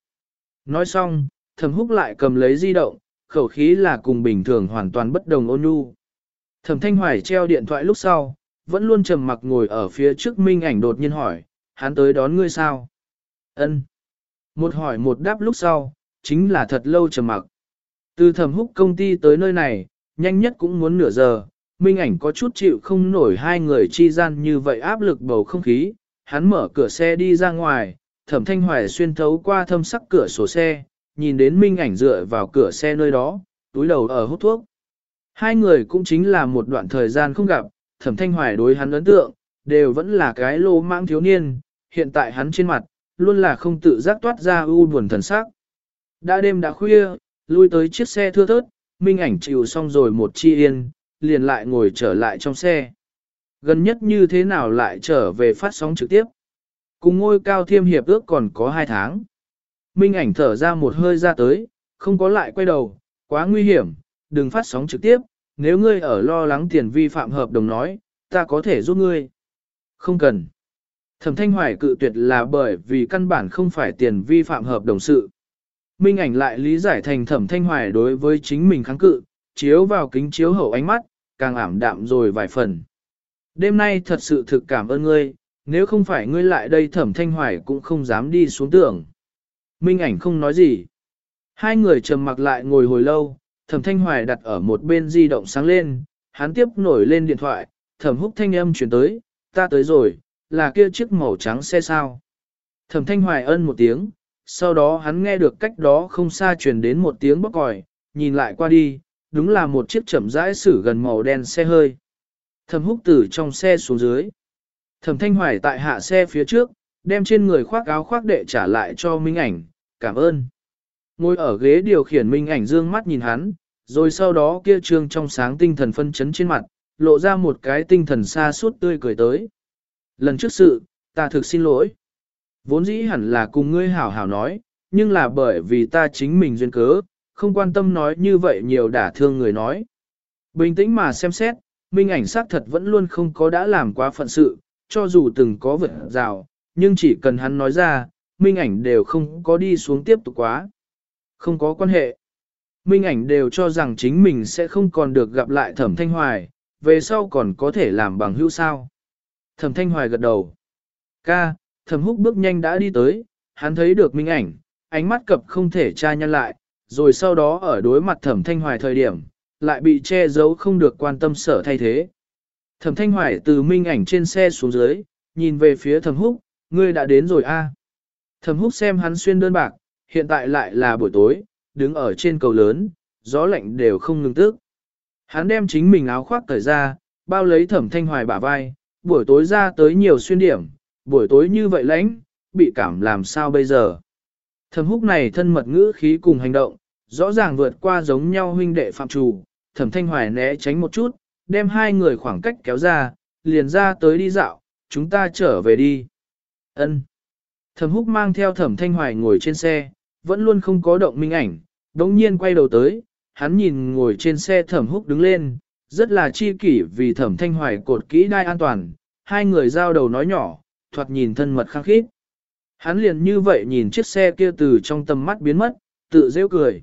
Nói xong, thẩm húc lại cầm lấy di động, khẩu khí là cùng bình thường hoàn toàn bất đồng ôn nhu. Thẩm thanh hoài treo điện thoại lúc sau, vẫn luôn trầm mặc ngồi ở phía trước minh ảnh đột nhiên hỏi, hắn tới đón ngươi sao? Ân. Một hỏi một đáp lúc sau, chính là thật lâu trầm mặc. Từ thẩm húc công ty tới nơi này, nhanh nhất cũng muốn nửa giờ, minh ảnh có chút chịu không nổi hai người chi gian như vậy áp lực bầu không khí, hắn mở cửa xe đi ra ngoài, thẩm thanh hoài xuyên thấu qua thâm sắc cửa sổ xe, nhìn đến minh ảnh dựa vào cửa xe nơi đó, túi đầu ở hút thuốc. Hai người cũng chính là một đoạn thời gian không gặp, thẩm thanh hoài đối hắn ấn tượng, đều vẫn là cái lô mang thiếu niên, hiện tại hắn trên mặt, luôn là không tự giác toát ra u buồn thần sắc. Đã đêm đã khuya, lui tới chiếc xe thưa thớt, minh ảnh chịu xong rồi một chi yên, liền lại ngồi trở lại trong xe. Gần nhất như thế nào lại trở về phát sóng trực tiếp. Cùng ngôi cao thiêm hiệp ước còn có hai tháng. Minh ảnh thở ra một hơi ra tới, không có lại quay đầu, quá nguy hiểm, đừng phát sóng trực tiếp, nếu ngươi ở lo lắng tiền vi phạm hợp đồng nói, ta có thể giúp ngươi. Không cần. Thẩm Thanh Hoài cự tuyệt là bởi vì căn bản không phải tiền vi phạm hợp đồng sự. Minh ảnh lại lý giải thành Thẩm Thanh Hoài đối với chính mình kháng cự, chiếu vào kính chiếu hậu ánh mắt, càng ảm đạm rồi vài phần. Đêm nay thật sự thực cảm ơn ngươi, nếu không phải ngươi lại đây Thẩm Thanh Hoài cũng không dám đi xuống tưởng. Minh ảnh không nói gì. Hai người trầm mặc lại ngồi hồi lâu, Thẩm Thanh Hoài đặt ở một bên di động sáng lên, hắn tiếp nổi lên điện thoại, Thẩm Húc thanh âm chuyển tới, ta tới rồi, là kia chiếc màu trắng xe sao. Thẩm Thanh Hoài ân một tiếng, sau đó hắn nghe được cách đó không xa truyền đến một tiếng bóc còi, nhìn lại qua đi, đúng là một chiếc chậm rãi xử gần màu đen xe hơi. Thẩm Húc Tử trong xe xuống dưới. Thẩm Thanh Hoài tại hạ xe phía trước, đem trên người khoác áo khoác đệ trả lại cho Minh Ảnh, cảm ơn. Ngồi ở ghế điều khiển Minh Ảnh dương mắt nhìn hắn, rồi sau đó kia trương trong sáng tinh thần phân chấn trên mặt, lộ ra một cái tinh thần xa suốt tươi cười tới. Lần trước sự, ta thực xin lỗi. Vốn dĩ hẳn là cùng ngươi hảo hảo nói, nhưng là bởi vì ta chính mình duyên cớ, không quan tâm nói như vậy nhiều đả thương người nói. Bình tĩnh mà xem xét, minh ảnh xác thật vẫn luôn không có đã làm quá phận sự, cho dù từng có vượt rào, nhưng chỉ cần hắn nói ra, minh ảnh đều không có đi xuống tiếp tục quá. Không có quan hệ. Minh ảnh đều cho rằng chính mình sẽ không còn được gặp lại thẩm thanh hoài, về sau còn có thể làm bằng hữu sao. Thẩm thanh hoài gật đầu. Ca, thẩm húc bước nhanh đã đi tới, hắn thấy được minh ảnh, ánh mắt cập không thể tra nhăn lại, rồi sau đó ở đối mặt thẩm thanh hoài thời điểm, lại bị che giấu không được quan tâm sở thay thế. Thẩm thanh hoài từ minh ảnh trên xe xuống dưới, nhìn về phía thẩm húc, ngươi đã đến rồi a. Thẩm húc xem hắn xuyên đơn bạc, hiện tại lại là buổi tối, đứng ở trên cầu lớn, gió lạnh đều không ngừng tức. Hắn đem chính mình áo khoác cởi ra, bao lấy thẩm thanh hoài bả vai, buổi tối ra tới nhiều xuyên điểm, buổi tối như vậy lãnh, bị cảm làm sao bây giờ. Thẩm húc này thân mật ngữ khí cùng hành động, rõ ràng vượt qua giống nhau huynh đệ phạm trù, thẩm thanh hoài né tránh một chút, đem hai người khoảng cách kéo ra, liền ra tới đi dạo, chúng ta trở về đi. Ân. Thẩm húc mang theo thẩm thanh hoài ngồi trên xe, vẫn luôn không có động minh ảnh, đống nhiên quay đầu tới, hắn nhìn ngồi trên xe thẩm húc đứng lên, rất là chi kỷ vì thẩm thanh hoài cột kỹ đai an toàn, hai người giao đầu nói nhỏ, thoạt nhìn thân mật khăng khít. Hắn liền như vậy nhìn chiếc xe kia từ trong tầm mắt biến mất, tự rêu cười.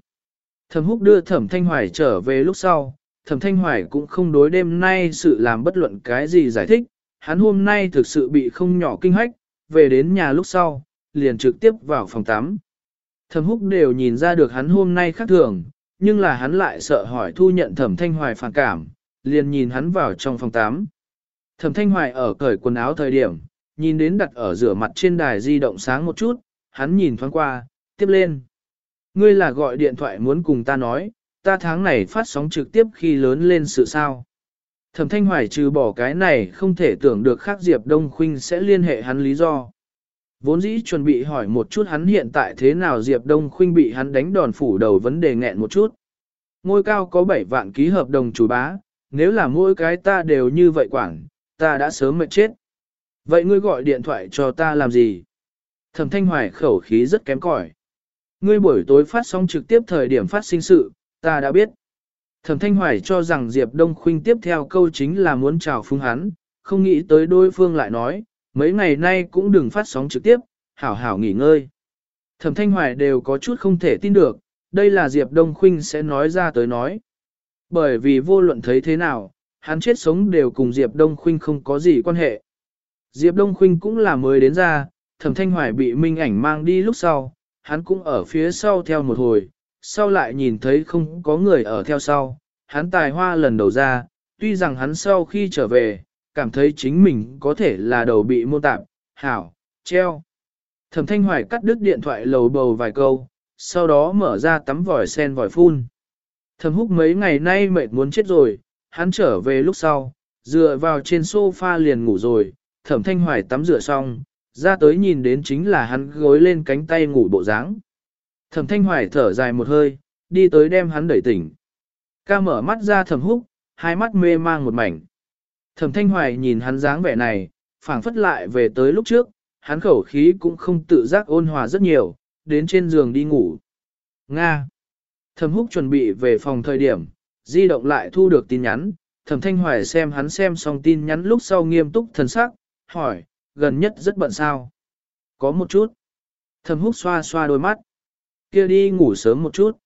Thẩm húc đưa thẩm thanh hoài trở về lúc sau, thẩm thanh hoài cũng không đối đêm nay sự làm bất luận cái gì giải thích, hắn hôm nay thực sự bị không nhỏ kinh hách, về đến nhà lúc sau, liền trực tiếp vào phòng tắm. Thẩm húc đều nhìn ra được hắn hôm nay khác thường, nhưng là hắn lại sợ hỏi thu nhận thẩm thanh hoài phản cảm, liền nhìn hắn vào trong phòng 8. Thẩm thanh hoài ở cởi quần áo thời điểm, nhìn đến đặt ở rửa mặt trên đài di động sáng một chút, hắn nhìn thoáng qua, tiếp lên. Ngươi là gọi điện thoại muốn cùng ta nói, ta tháng này phát sóng trực tiếp khi lớn lên sự sao. Thẩm thanh hoài trừ bỏ cái này không thể tưởng được khác Diệp Đông Khuynh sẽ liên hệ hắn lý do. Vốn dĩ chuẩn bị hỏi một chút hắn hiện tại thế nào Diệp Đông Khuynh bị hắn đánh đòn phủ đầu vấn đề nghẹn một chút. Ngôi cao có 7 vạn ký hợp đồng chủ bá, nếu là mỗi cái ta đều như vậy quảng ta đã sớm mệt chết. Vậy ngươi gọi điện thoại cho ta làm gì? Thẩm thanh hoài khẩu khí rất kém cỏi. Ngươi buổi tối phát sóng trực tiếp thời điểm phát sinh sự, ta đã biết. Thẩm thanh hoài cho rằng Diệp Đông Khuynh tiếp theo câu chính là muốn chào phung hắn, không nghĩ tới đối phương lại nói, mấy ngày nay cũng đừng phát sóng trực tiếp, hảo hảo nghỉ ngơi. Thẩm thanh hoài đều có chút không thể tin được, đây là Diệp Đông Khuynh sẽ nói ra tới nói. Bởi vì vô luận thấy thế nào, hắn chết sống đều cùng Diệp Đông Khuynh không có gì quan hệ. Diệp Đông Khuynh cũng là mới đến ra, thẩm thanh hoài bị minh ảnh mang đi lúc sau, hắn cũng ở phía sau theo một hồi, sau lại nhìn thấy không có người ở theo sau, hắn tài hoa lần đầu ra, tuy rằng hắn sau khi trở về, cảm thấy chính mình có thể là đầu bị mô tạp, hảo, treo. Thẩm thanh hoài cắt đứt điện thoại lầu bầu vài câu, sau đó mở ra tắm vòi sen vòi phun. Thẩm húc mấy ngày nay mệt muốn chết rồi, hắn trở về lúc sau, dựa vào trên sofa liền ngủ rồi, thẩm thanh hoài tắm rửa xong, ra tới nhìn đến chính là hắn gối lên cánh tay ngủ bộ dáng. Thẩm thanh hoài thở dài một hơi, đi tới đem hắn đẩy tỉnh. Ca mở mắt ra thẩm húc, hai mắt mê mang một mảnh. Thẩm thanh hoài nhìn hắn dáng vẻ này, phảng phất lại về tới lúc trước, hắn khẩu khí cũng không tự giác ôn hòa rất nhiều, đến trên giường đi ngủ. Nga. Thẩm húc chuẩn bị về phòng thời điểm, di động lại thu được tin nhắn, thẩm thanh hoài xem hắn xem xong tin nhắn lúc sau nghiêm túc thần sắc, hỏi, gần nhất rất bận sao. Có một chút. Thẩm húc xoa xoa đôi mắt. kia đi ngủ sớm một chút.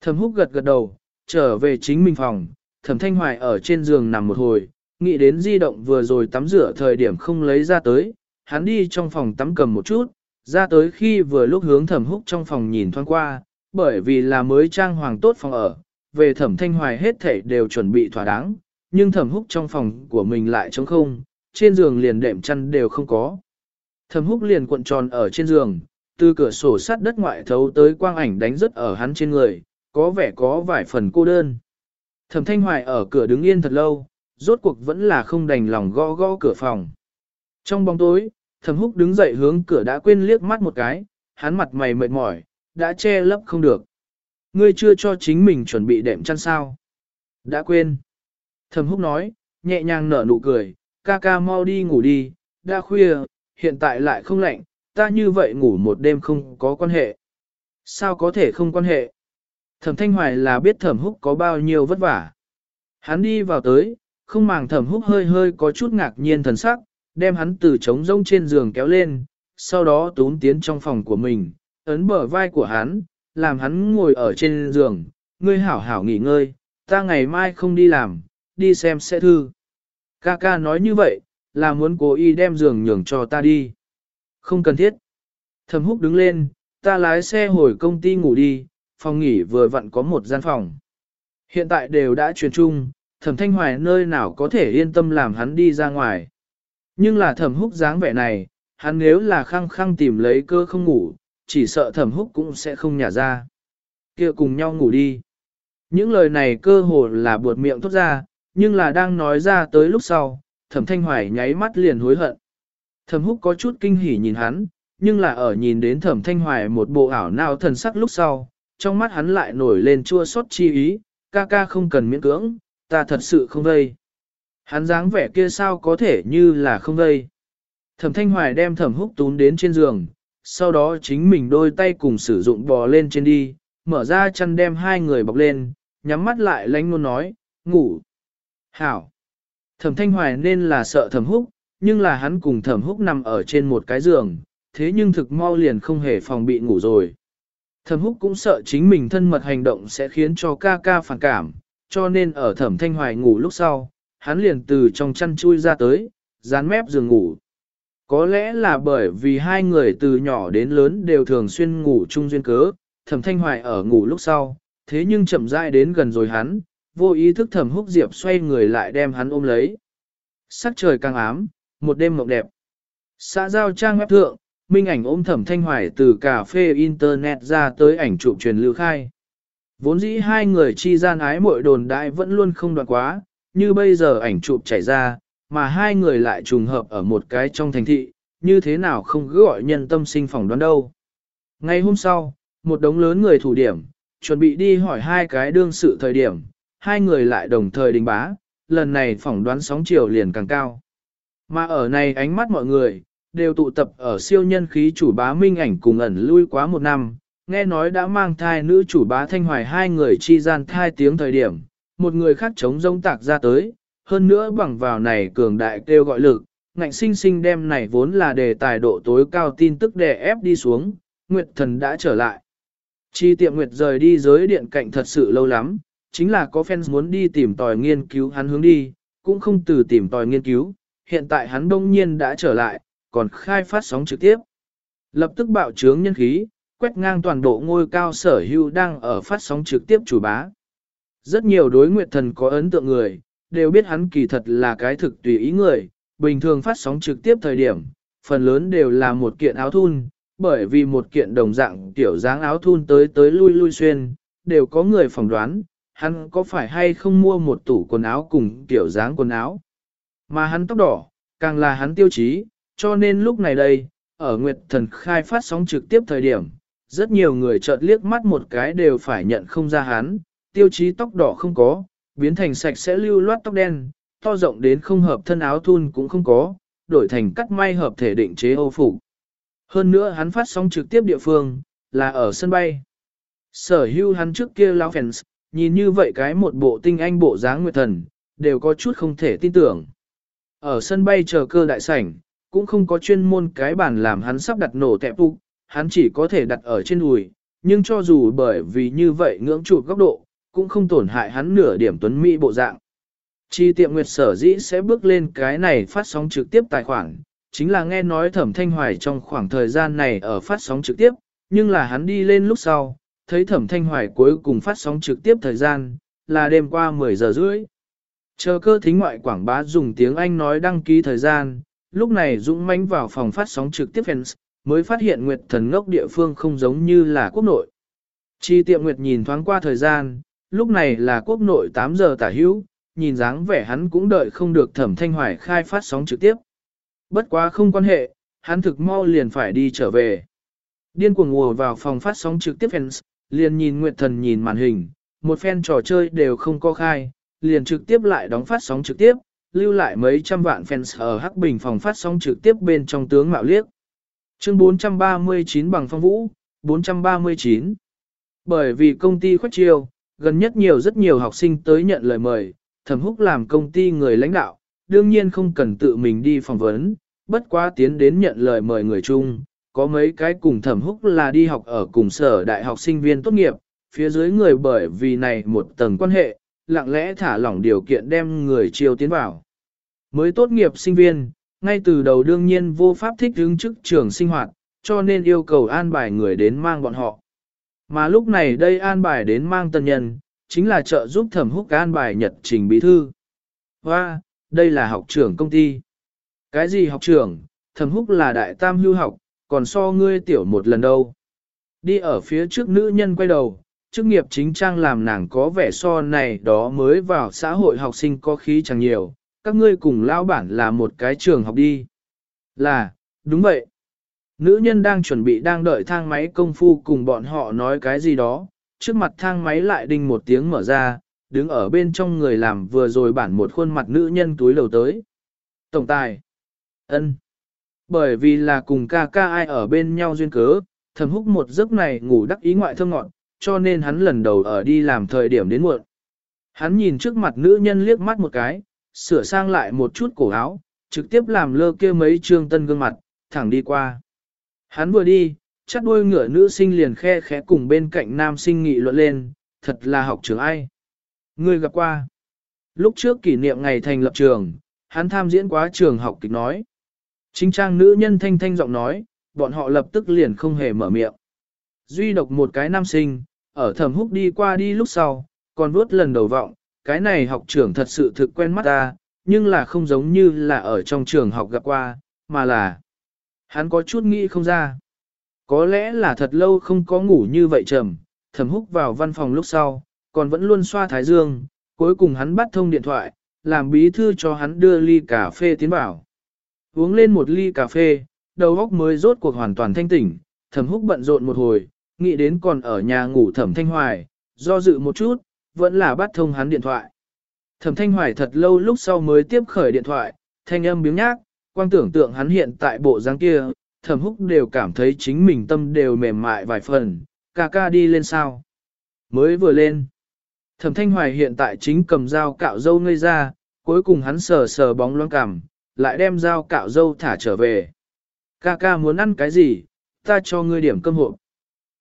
Thẩm húc gật gật đầu, trở về chính mình phòng, thẩm thanh hoài ở trên giường nằm một hồi, nghĩ đến di động vừa rồi tắm rửa thời điểm không lấy ra tới, hắn đi trong phòng tắm cầm một chút, ra tới khi vừa lúc hướng thẩm húc trong phòng nhìn thoáng qua, bởi vì là mới trang hoàng tốt phòng ở, về thẩm thanh hoài hết thể đều chuẩn bị thỏa đáng, nhưng thẩm húc trong phòng của mình lại trống không, trên giường liền đệm chăn đều không có. Thẩm húc liền cuộn tròn ở trên giường, từ cửa sổ sát đất ngoại thấu tới quang ảnh đánh rất ở hắn trên người, có vẻ có vài phần cô đơn. Thẩm thanh hoài ở cửa đứng yên thật lâu, rốt cuộc vẫn là không đành lòng gõ gõ cửa phòng. Trong bóng tối, thẩm húc đứng dậy hướng cửa đã quên liếc mắt một cái, hắn mặt mày mệt mỏi, đã che lấp không được. Ngươi chưa cho chính mình chuẩn bị đệm chăn sao. Đã quên. Thẩm húc nói, nhẹ nhàng nở nụ cười, ca ca mau đi ngủ đi, đã khuya, hiện tại lại không lạnh, ta như vậy ngủ một đêm không có quan hệ. Sao có thể không quan hệ? Thẩm Thanh Hoài là biết thẩm húc có bao nhiêu vất vả. Hắn đi vào tới, không màng thẩm húc hơi hơi có chút ngạc nhiên thần sắc, đem hắn từ trống rông trên giường kéo lên, sau đó tún tiến trong phòng của mình, ấn bờ vai của hắn, làm hắn ngồi ở trên giường, ngươi hảo hảo nghỉ ngơi, ta ngày mai không đi làm, đi xem sẽ thư. Ca ca nói như vậy, là muốn cố ý đem giường nhường cho ta đi. Không cần thiết. Thẩm húc đứng lên, ta lái xe hồi công ty ngủ đi, phòng nghỉ vừa vặn có một gian phòng. Hiện tại đều đã truyền chung, thẩm thanh hoài nơi nào có thể yên tâm làm hắn đi ra ngoài. Nhưng là thẩm húc dáng vẻ này, hắn nếu là khăng khăng tìm lấy cơ không ngủ, chỉ sợ thẩm húc cũng sẽ không nhả ra. kia cùng nhau ngủ đi. Những lời này cơ hồ là buột miệng thốt ra, nhưng là đang nói ra tới lúc sau, thẩm thanh hoài nháy mắt liền hối hận. Thẩm húc có chút kinh hỉ nhìn hắn, nhưng là ở nhìn đến thẩm thanh hoài một bộ ảo nào thần sắc lúc sau, trong mắt hắn lại nổi lên chua xót chi ý, ca ca không cần miễn cưỡng, ta thật sự không vây. Hắn dáng vẻ kia sao có thể như là không vây. Thẩm thanh hoài đem thẩm húc tún đến trên giường, sau đó chính mình đôi tay cùng sử dụng bò lên trên đi, mở ra chăn đem hai người bọc lên, nhắm mắt lại lánh luôn nói, ngủ. Hảo. Thẩm thanh hoài nên là sợ thẩm húc, nhưng là hắn cùng thẩm húc nằm ở trên một cái giường, thế nhưng thực mau liền không hề phòng bị ngủ rồi. Thẩm húc cũng sợ chính mình thân mật hành động sẽ khiến cho ca ca phản cảm, cho nên ở thẩm thanh hoài ngủ lúc sau, hắn liền từ trong chăn chui ra tới, dán mép giường ngủ. Có lẽ là bởi vì hai người từ nhỏ đến lớn đều thường xuyên ngủ chung duyên cớ, thẩm thanh hoài ở ngủ lúc sau, thế nhưng chậm rãi đến gần rồi hắn, vô ý thức thẩm húc diệp xoay người lại đem hắn ôm lấy. Sắc trời càng ám, một đêm mộng đẹp. Xã giao trang web thượng, minh ảnh ôm thẩm thanh hoài từ cà phê internet ra tới ảnh chụp truyền lưu khai. Vốn dĩ hai người chi gian ái mội đồn đại vẫn luôn không đoạn quá, như bây giờ ảnh chụp chảy ra, mà hai người lại trùng hợp ở một cái trong thành thị, như thế nào không cứ gọi nhân tâm sinh phỏng đoán đâu. Ngày hôm sau, một đống lớn người thủ điểm, chuẩn bị đi hỏi hai cái đương sự thời điểm, hai người lại đồng thời đình bá, lần này phỏng đoán sóng chiều liền càng cao. Mà ở này ánh mắt mọi người, đều tụ tập ở siêu nhân khí chủ bá minh ảnh cùng ẩn lui quá một năm, nghe nói đã mang thai nữ chủ bá thanh hoài hai người chi gian thai tiếng thời điểm, một người khác chống rông tạc ra tới, hơn nữa bằng vào này cường đại kêu gọi lực, ngạnh sinh sinh đem này vốn là đề tài độ tối cao tin tức đè ép đi xuống, Nguyệt thần đã trở lại. Chi tiệm Nguyệt rời đi giới điện cạnh thật sự lâu lắm, chính là có fans muốn đi tìm tòi nghiên cứu hắn hướng đi, cũng không từ tìm tòi nghiên cứu, hiện tại hắn đông nhiên đã trở lại, còn khai phát sóng trực tiếp. Lập tức bạo trướng nhân khí, quét ngang toàn bộ ngôi cao sở hữu đang ở phát sóng trực tiếp chủ bá. Rất nhiều đối nguyệt thần có ấn tượng người, đều biết hắn kỳ thật là cái thực tùy ý người, bình thường phát sóng trực tiếp thời điểm, phần lớn đều là một kiện áo thun, bởi vì một kiện đồng dạng tiểu dáng áo thun tới tới lui lui xuyên, đều có người phỏng đoán, hắn có phải hay không mua một tủ quần áo cùng tiểu dáng quần áo. Mà hắn tóc đỏ, càng là hắn tiêu chí, cho nên lúc này đây, ở Nguyệt Thần khai phát sóng trực tiếp thời điểm, rất nhiều người chợt liếc mắt một cái đều phải nhận không ra hắn, tiêu chí tóc đỏ không có, biến thành sạch sẽ lưu loát tóc đen, to rộng đến không hợp thân áo thun cũng không có, đổi thành cắt may hợp thể định chế ô phục. Hơn nữa hắn phát sóng trực tiếp địa phương, là ở sân bay. Sở hưu hắn trước kia lao fans, nhìn như vậy cái một bộ tinh anh bộ dáng nguyệt thần, đều có chút không thể tin tưởng. Ở sân bay chờ cơ đại sảnh, cũng không có chuyên môn cái bàn làm hắn sắp đặt nổ tẹp phục, hắn chỉ có thể đặt ở trên đùi, nhưng cho dù bởi vì như vậy ngưỡng chụp góc độ, cũng không tổn hại hắn nửa điểm tuấn mỹ bộ dạng. Chi tiệm nguyệt sở dĩ sẽ bước lên cái này phát sóng trực tiếp tài khoản, chính là nghe nói thẩm thanh hoài trong khoảng thời gian này ở phát sóng trực tiếp, nhưng là hắn đi lên lúc sau, thấy thẩm thanh hoài cuối cùng phát sóng trực tiếp thời gian, là đêm qua 10 giờ rưỡi. Chờ cơ thính ngoại quảng bá dùng tiếng Anh nói đăng ký thời gian, lúc này Dũng mãnh vào phòng phát sóng trực tiếp fans, mới phát hiện Nguyệt thần ngốc địa phương không giống như là quốc nội. Chi tiệm Nguyệt nhìn thoáng qua thời gian, lúc này là quốc nội 8 giờ tả hữu, nhìn dáng vẻ hắn cũng đợi không được thẩm thanh hoài khai phát sóng trực tiếp. Bất quá không quan hệ, hắn thực mau liền phải đi trở về. Điên cuồng ngùa vào phòng phát sóng trực tiếp fans, liền nhìn Nguyệt Thần nhìn màn hình, một fan trò chơi đều không có khai, liền trực tiếp lại đóng phát sóng trực tiếp, lưu lại mấy trăm vạn fans ở Hắc Bình phòng phát sóng trực tiếp bên trong tướng mạo liếc. Chương 439 bằng phong vũ, 439. Bởi vì công ty khuất chiêu, gần nhất nhiều rất nhiều học sinh tới nhận lời mời, thẩm húc làm công ty người lãnh đạo, đương nhiên không cần tự mình đi phỏng vấn, bất quá tiến đến nhận lời mời người chung, có mấy cái cùng thẩm húc là đi học ở cùng sở đại học sinh viên tốt nghiệp, phía dưới người bởi vì này một tầng quan hệ, lặng lẽ thả lỏng điều kiện đem người chiêu tiến vào. Mới tốt nghiệp sinh viên, ngay từ đầu đương nhiên vô pháp thích ứng chức trường sinh hoạt, cho nên yêu cầu an bài người đến mang bọn họ. Mà lúc này đây an bài đến mang tân nhân, chính là trợ giúp thẩm húc an bài nhật trình bí thư. Và, đây là học trưởng công ty. Cái gì học trưởng, thẩm húc là đại tam hưu học, còn so ngươi tiểu một lần đâu. Đi ở phía trước nữ nhân quay đầu, chức nghiệp chính trang làm nàng có vẻ so này đó mới vào xã hội học sinh có khí chẳng nhiều, các ngươi cùng lao bản là một cái trường học đi. Là, đúng vậy. Nữ nhân đang chuẩn bị đang đợi thang máy công phu cùng bọn họ nói cái gì đó, trước mặt thang máy lại đinh một tiếng mở ra, đứng ở bên trong người làm vừa rồi bản một khuôn mặt nữ nhân túi lầu tới. Tổng tài. ân Bởi vì là cùng ca ca ai ở bên nhau duyên cớ, thầm húc một giấc này ngủ đắc ý ngoại thơ ngọn, cho nên hắn lần đầu ở đi làm thời điểm đến muộn. Hắn nhìn trước mặt nữ nhân liếc mắt một cái, sửa sang lại một chút cổ áo, trực tiếp làm lơ kia mấy trương tân gương mặt, thẳng đi qua. Hắn vừa đi, chắc đôi ngựa nữ sinh liền khe khẽ cùng bên cạnh nam sinh nghị luận lên, thật là học trường ai. Người gặp qua. Lúc trước kỷ niệm ngày thành lập trường, hắn tham diễn quá trường học kịch nói. Chính trang nữ nhân thanh thanh giọng nói, bọn họ lập tức liền không hề mở miệng. Duy độc một cái nam sinh, ở thẩm húc đi qua đi lúc sau, còn vuốt lần đầu vọng, cái này học trưởng thật sự thực quen mắt ta, nhưng là không giống như là ở trong trường học gặp qua, mà là hắn có chút nghĩ không ra. Có lẽ là thật lâu không có ngủ như vậy trầm, thẩm húc vào văn phòng lúc sau, còn vẫn luôn xoa thái dương, cuối cùng hắn bắt thông điện thoại, làm bí thư cho hắn đưa ly cà phê tiến vào. Uống lên một ly cà phê, đầu óc mới rốt cuộc hoàn toàn thanh tỉnh, thẩm húc bận rộn một hồi, nghĩ đến còn ở nhà ngủ thẩm thanh hoài, do dự một chút, vẫn là bắt thông hắn điện thoại. Thẩm thanh hoài thật lâu lúc sau mới tiếp khởi điện thoại, thanh âm biếng nhác, quang tưởng tượng hắn hiện tại bộ dáng kia, thẩm húc đều cảm thấy chính mình tâm đều mềm mại vài phần, ca ca đi lên sao. Mới vừa lên. Thẩm thanh hoài hiện tại chính cầm dao cạo dâu ngây ra, cuối cùng hắn sờ sờ bóng loáng cằm, lại đem dao cạo dâu thả trở về. Ca ca muốn ăn cái gì, ta cho ngươi điểm cơm hộp.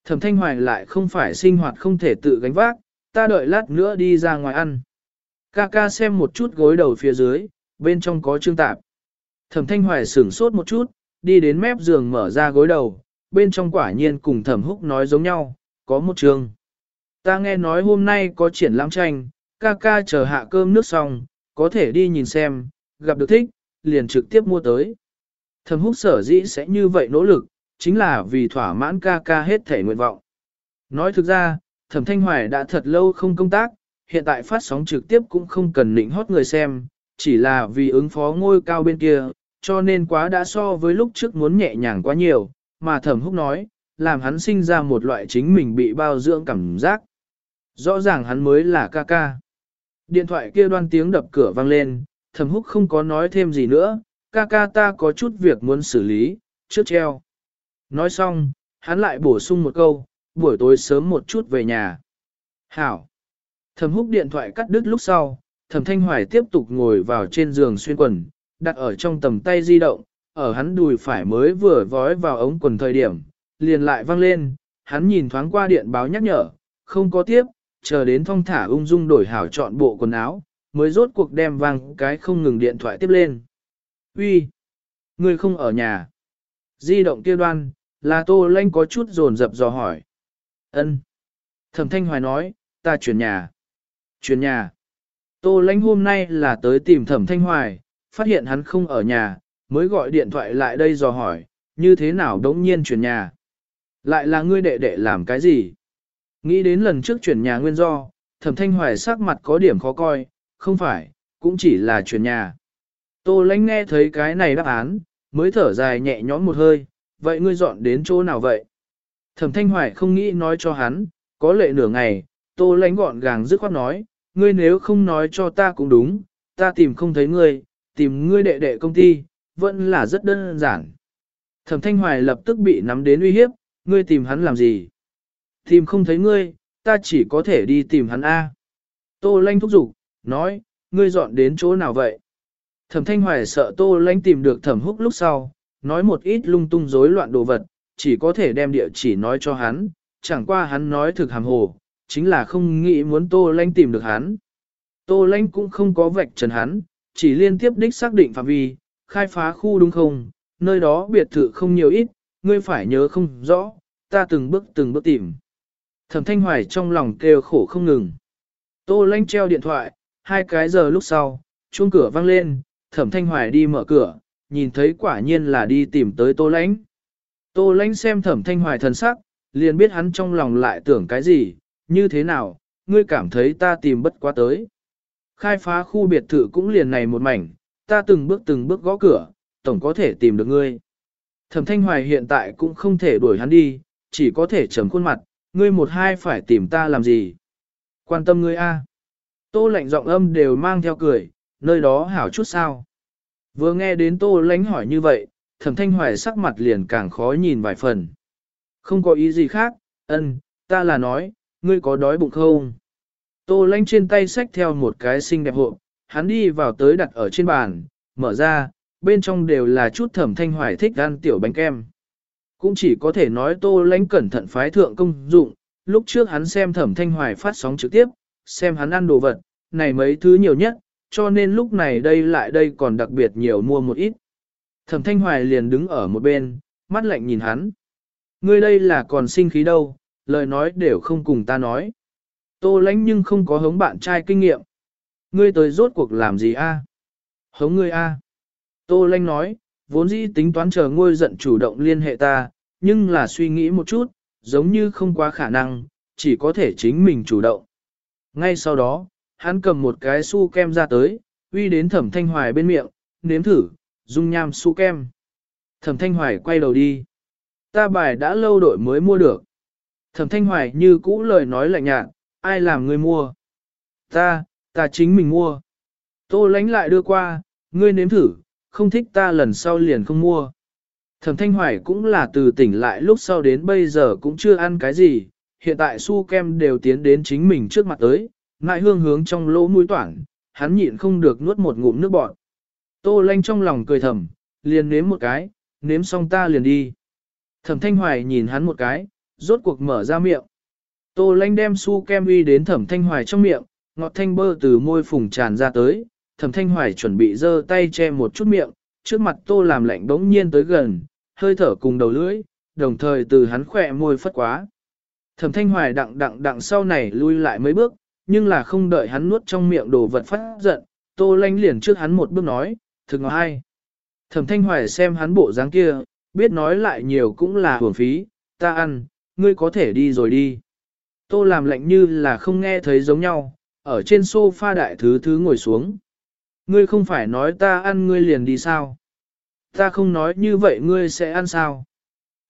Thẩm thanh hoài lại không phải sinh hoạt không thể tự gánh vác, ta đợi lát nữa đi ra ngoài ăn. Ca ca xem một chút gối đầu phía dưới, bên trong có trương tạp. Thẩm thanh hoài sửng sốt một chút, đi đến mép giường mở ra gối đầu, bên trong quả nhiên cùng thẩm húc nói giống nhau, có một trường. Ta nghe nói hôm nay có triển lãm tranh, ca ca chờ hạ cơm nước xong, có thể đi nhìn xem, gặp được thích, liền trực tiếp mua tới. Thẩm húc sở dĩ sẽ như vậy nỗ lực, chính là vì thỏa mãn ca ca hết thể nguyện vọng. Nói thực ra, thẩm thanh hoài đã thật lâu không công tác, hiện tại phát sóng trực tiếp cũng không cần nịnh hót người xem, chỉ là vì ứng phó ngôi cao bên kia, cho nên quá đã so với lúc trước muốn nhẹ nhàng quá nhiều, mà thẩm húc nói, làm hắn sinh ra một loại chính mình bị bao dưỡng cảm giác. Rõ ràng hắn mới là ca ca. Điện thoại kia đoan tiếng đập cửa vang lên, thẩm húc không có nói thêm gì nữa, ca ca ta có chút việc muốn xử lý, trước treo. Nói xong, hắn lại bổ sung một câu, buổi tối sớm một chút về nhà. Hảo. Thẩm húc điện thoại cắt đứt lúc sau, thẩm thanh hoài tiếp tục ngồi vào trên giường xuyên quần, đặt ở trong tầm tay di động, ở hắn đùi phải mới vừa vói vào ống quần thời điểm, liền lại vang lên, hắn nhìn thoáng qua điện báo nhắc nhở, không có tiếp, chờ đến thong thả ung dung đổi hảo chọn bộ quần áo, mới rốt cuộc đem vang cái không ngừng điện thoại tiếp lên. Uy, người không ở nhà. Di động kia đoan, là Tô Lanh có chút dồn dập dò hỏi. Ân. Thẩm Thanh Hoài nói, ta chuyển nhà. Chuyển nhà. Tô Lanh hôm nay là tới tìm Thẩm Thanh Hoài, phát hiện hắn không ở nhà, mới gọi điện thoại lại đây dò hỏi, như thế nào đống nhiên chuyển nhà. Lại là ngươi đệ đệ làm cái gì? Nghĩ đến lần trước chuyển nhà nguyên do, Thẩm Thanh Hoài sắc mặt có điểm khó coi, không phải, cũng chỉ là chuyển nhà. Tô Lánh nghe thấy cái này đáp án, mới thở dài nhẹ nhõm một hơi, vậy ngươi dọn đến chỗ nào vậy? Thẩm Thanh Hoài không nghĩ nói cho hắn, có lệ nửa ngày, Tô Lánh gọn gàng dứt khoát nói, ngươi nếu không nói cho ta cũng đúng, ta tìm không thấy ngươi, tìm ngươi đệ đệ công ty, vẫn là rất đơn giản. Thẩm Thanh Hoài lập tức bị nắm đến uy hiếp, ngươi tìm hắn làm gì? Tìm không thấy ngươi, ta chỉ có thể đi tìm hắn A. Tô Lanh thúc giục, nói, ngươi dọn đến chỗ nào vậy? Thẩm Thanh Hoài sợ Tô Lanh tìm được Thẩm Húc lúc sau, nói một ít lung tung rối loạn đồ vật, chỉ có thể đem địa chỉ nói cho hắn, chẳng qua hắn nói thực hàm hồ, chính là không nghĩ muốn Tô Lanh tìm được hắn. Tô Lanh cũng không có vạch trần hắn, chỉ liên tiếp đích xác định phạm vi, khai phá khu đúng không, nơi đó biệt thự không nhiều ít, ngươi phải nhớ không rõ, ta từng bước từng bước tìm. Thẩm Thanh Hoài trong lòng kêu khổ không ngừng. Tô Lanh treo điện thoại, hai cái giờ lúc sau, chuông cửa vang lên, Thẩm Thanh Hoài đi mở cửa, nhìn thấy quả nhiên là đi tìm tới Tô Lãnh. Tô Lãnh xem Thẩm Thanh Hoài thần sắc, liền biết hắn trong lòng lại tưởng cái gì, như thế nào, ngươi cảm thấy ta tìm bất quá tới. Khai phá khu biệt thự cũng liền này một mảnh, ta từng bước từng bước gõ cửa, tổng có thể tìm được ngươi. Thẩm Thanh Hoài hiện tại cũng không thể đuổi hắn đi, chỉ có thể trầm khuôn mặt, ngươi một hai phải tìm ta làm gì. Quan tâm ngươi a. Tô lạnh giọng âm đều mang theo cười, nơi đó hảo chút sao. Vừa nghe đến tô lánh hỏi như vậy, thẩm thanh hoài sắc mặt liền càng khó nhìn vài phần. Không có ý gì khác, ân, ta là nói, ngươi có đói bụng không? Tô Lanh trên tay xách theo một cái xinh đẹp hộp, hắn đi vào tới đặt ở trên bàn, mở ra, bên trong đều là chút thẩm thanh hoài thích ăn tiểu bánh kem. Cũng chỉ có thể nói tô Lanh cẩn thận phái thượng công dụng, lúc trước hắn xem thẩm thanh hoài phát sóng trực tiếp, xem hắn ăn đồ vật, này mấy thứ nhiều nhất, cho nên lúc này đây lại đây còn đặc biệt nhiều mua một ít. Thẩm thanh hoài liền đứng ở một bên, mắt lạnh nhìn hắn. Ngươi đây là còn sinh khí đâu, lời nói đều không cùng ta nói. Tô lãnh nhưng không có hống bạn trai kinh nghiệm. Ngươi tới rốt cuộc làm gì a? Hống ngươi a? Tô lãnh nói, vốn dĩ tính toán chờ ngôi giận chủ động liên hệ ta, nhưng là suy nghĩ một chút, giống như không quá khả năng, chỉ có thể chính mình chủ động. Ngay sau đó, hắn cầm một cái su kem ra tới, uy đến thẩm thanh hoài bên miệng, nếm thử, dung nham su kem. Thẩm thanh hoài quay đầu đi. Ta bài đã lâu đội mới mua được. Thẩm thanh hoài như cũ lời nói lạnh nhạt, ai làm ngươi mua? Ta, ta chính mình mua. Tô lánh lại đưa qua, ngươi nếm thử, không thích ta lần sau liền không mua. Thẩm thanh hoài cũng là từ tỉnh lại lúc sau đến bây giờ cũng chưa ăn cái gì, hiện tại su kem đều tiến đến chính mình trước mặt tới, ngại hương hướng trong lỗ mũi toản, hắn nhịn không được nuốt một ngụm nước bọt. Tô lanh trong lòng cười thầm, liền nếm một cái, nếm xong ta liền đi. Thẩm thanh hoài nhìn hắn một cái, rốt cuộc mở ra miệng. Tô lanh đem su kem uy đến thẩm thanh hoài trong miệng, ngọt thanh bơ từ môi phùng tràn ra tới, thẩm thanh hoài chuẩn bị giơ tay che một chút miệng, trước mặt tô làm lạnh bỗng nhiên tới gần, hơi thở cùng đầu lưỡi, đồng thời từ hắn khỏe môi phất quá. Thẩm thanh hoài đặng đặng đặng sau này lui lại mấy bước, nhưng là không đợi hắn nuốt trong miệng đồ vật phát giận, tô lanh liền trước hắn một bước nói, thực ngọt hay. Thẩm thanh hoài xem hắn bộ dáng kia, biết nói lại nhiều cũng là hưởng phí, ta ăn, ngươi có thể đi rồi đi. Tô làm lạnh như là không nghe thấy giống nhau, ở trên sofa đại thứ thứ ngồi xuống. Ngươi không phải nói ta ăn ngươi liền đi sao? Ta không nói như vậy ngươi sẽ ăn sao?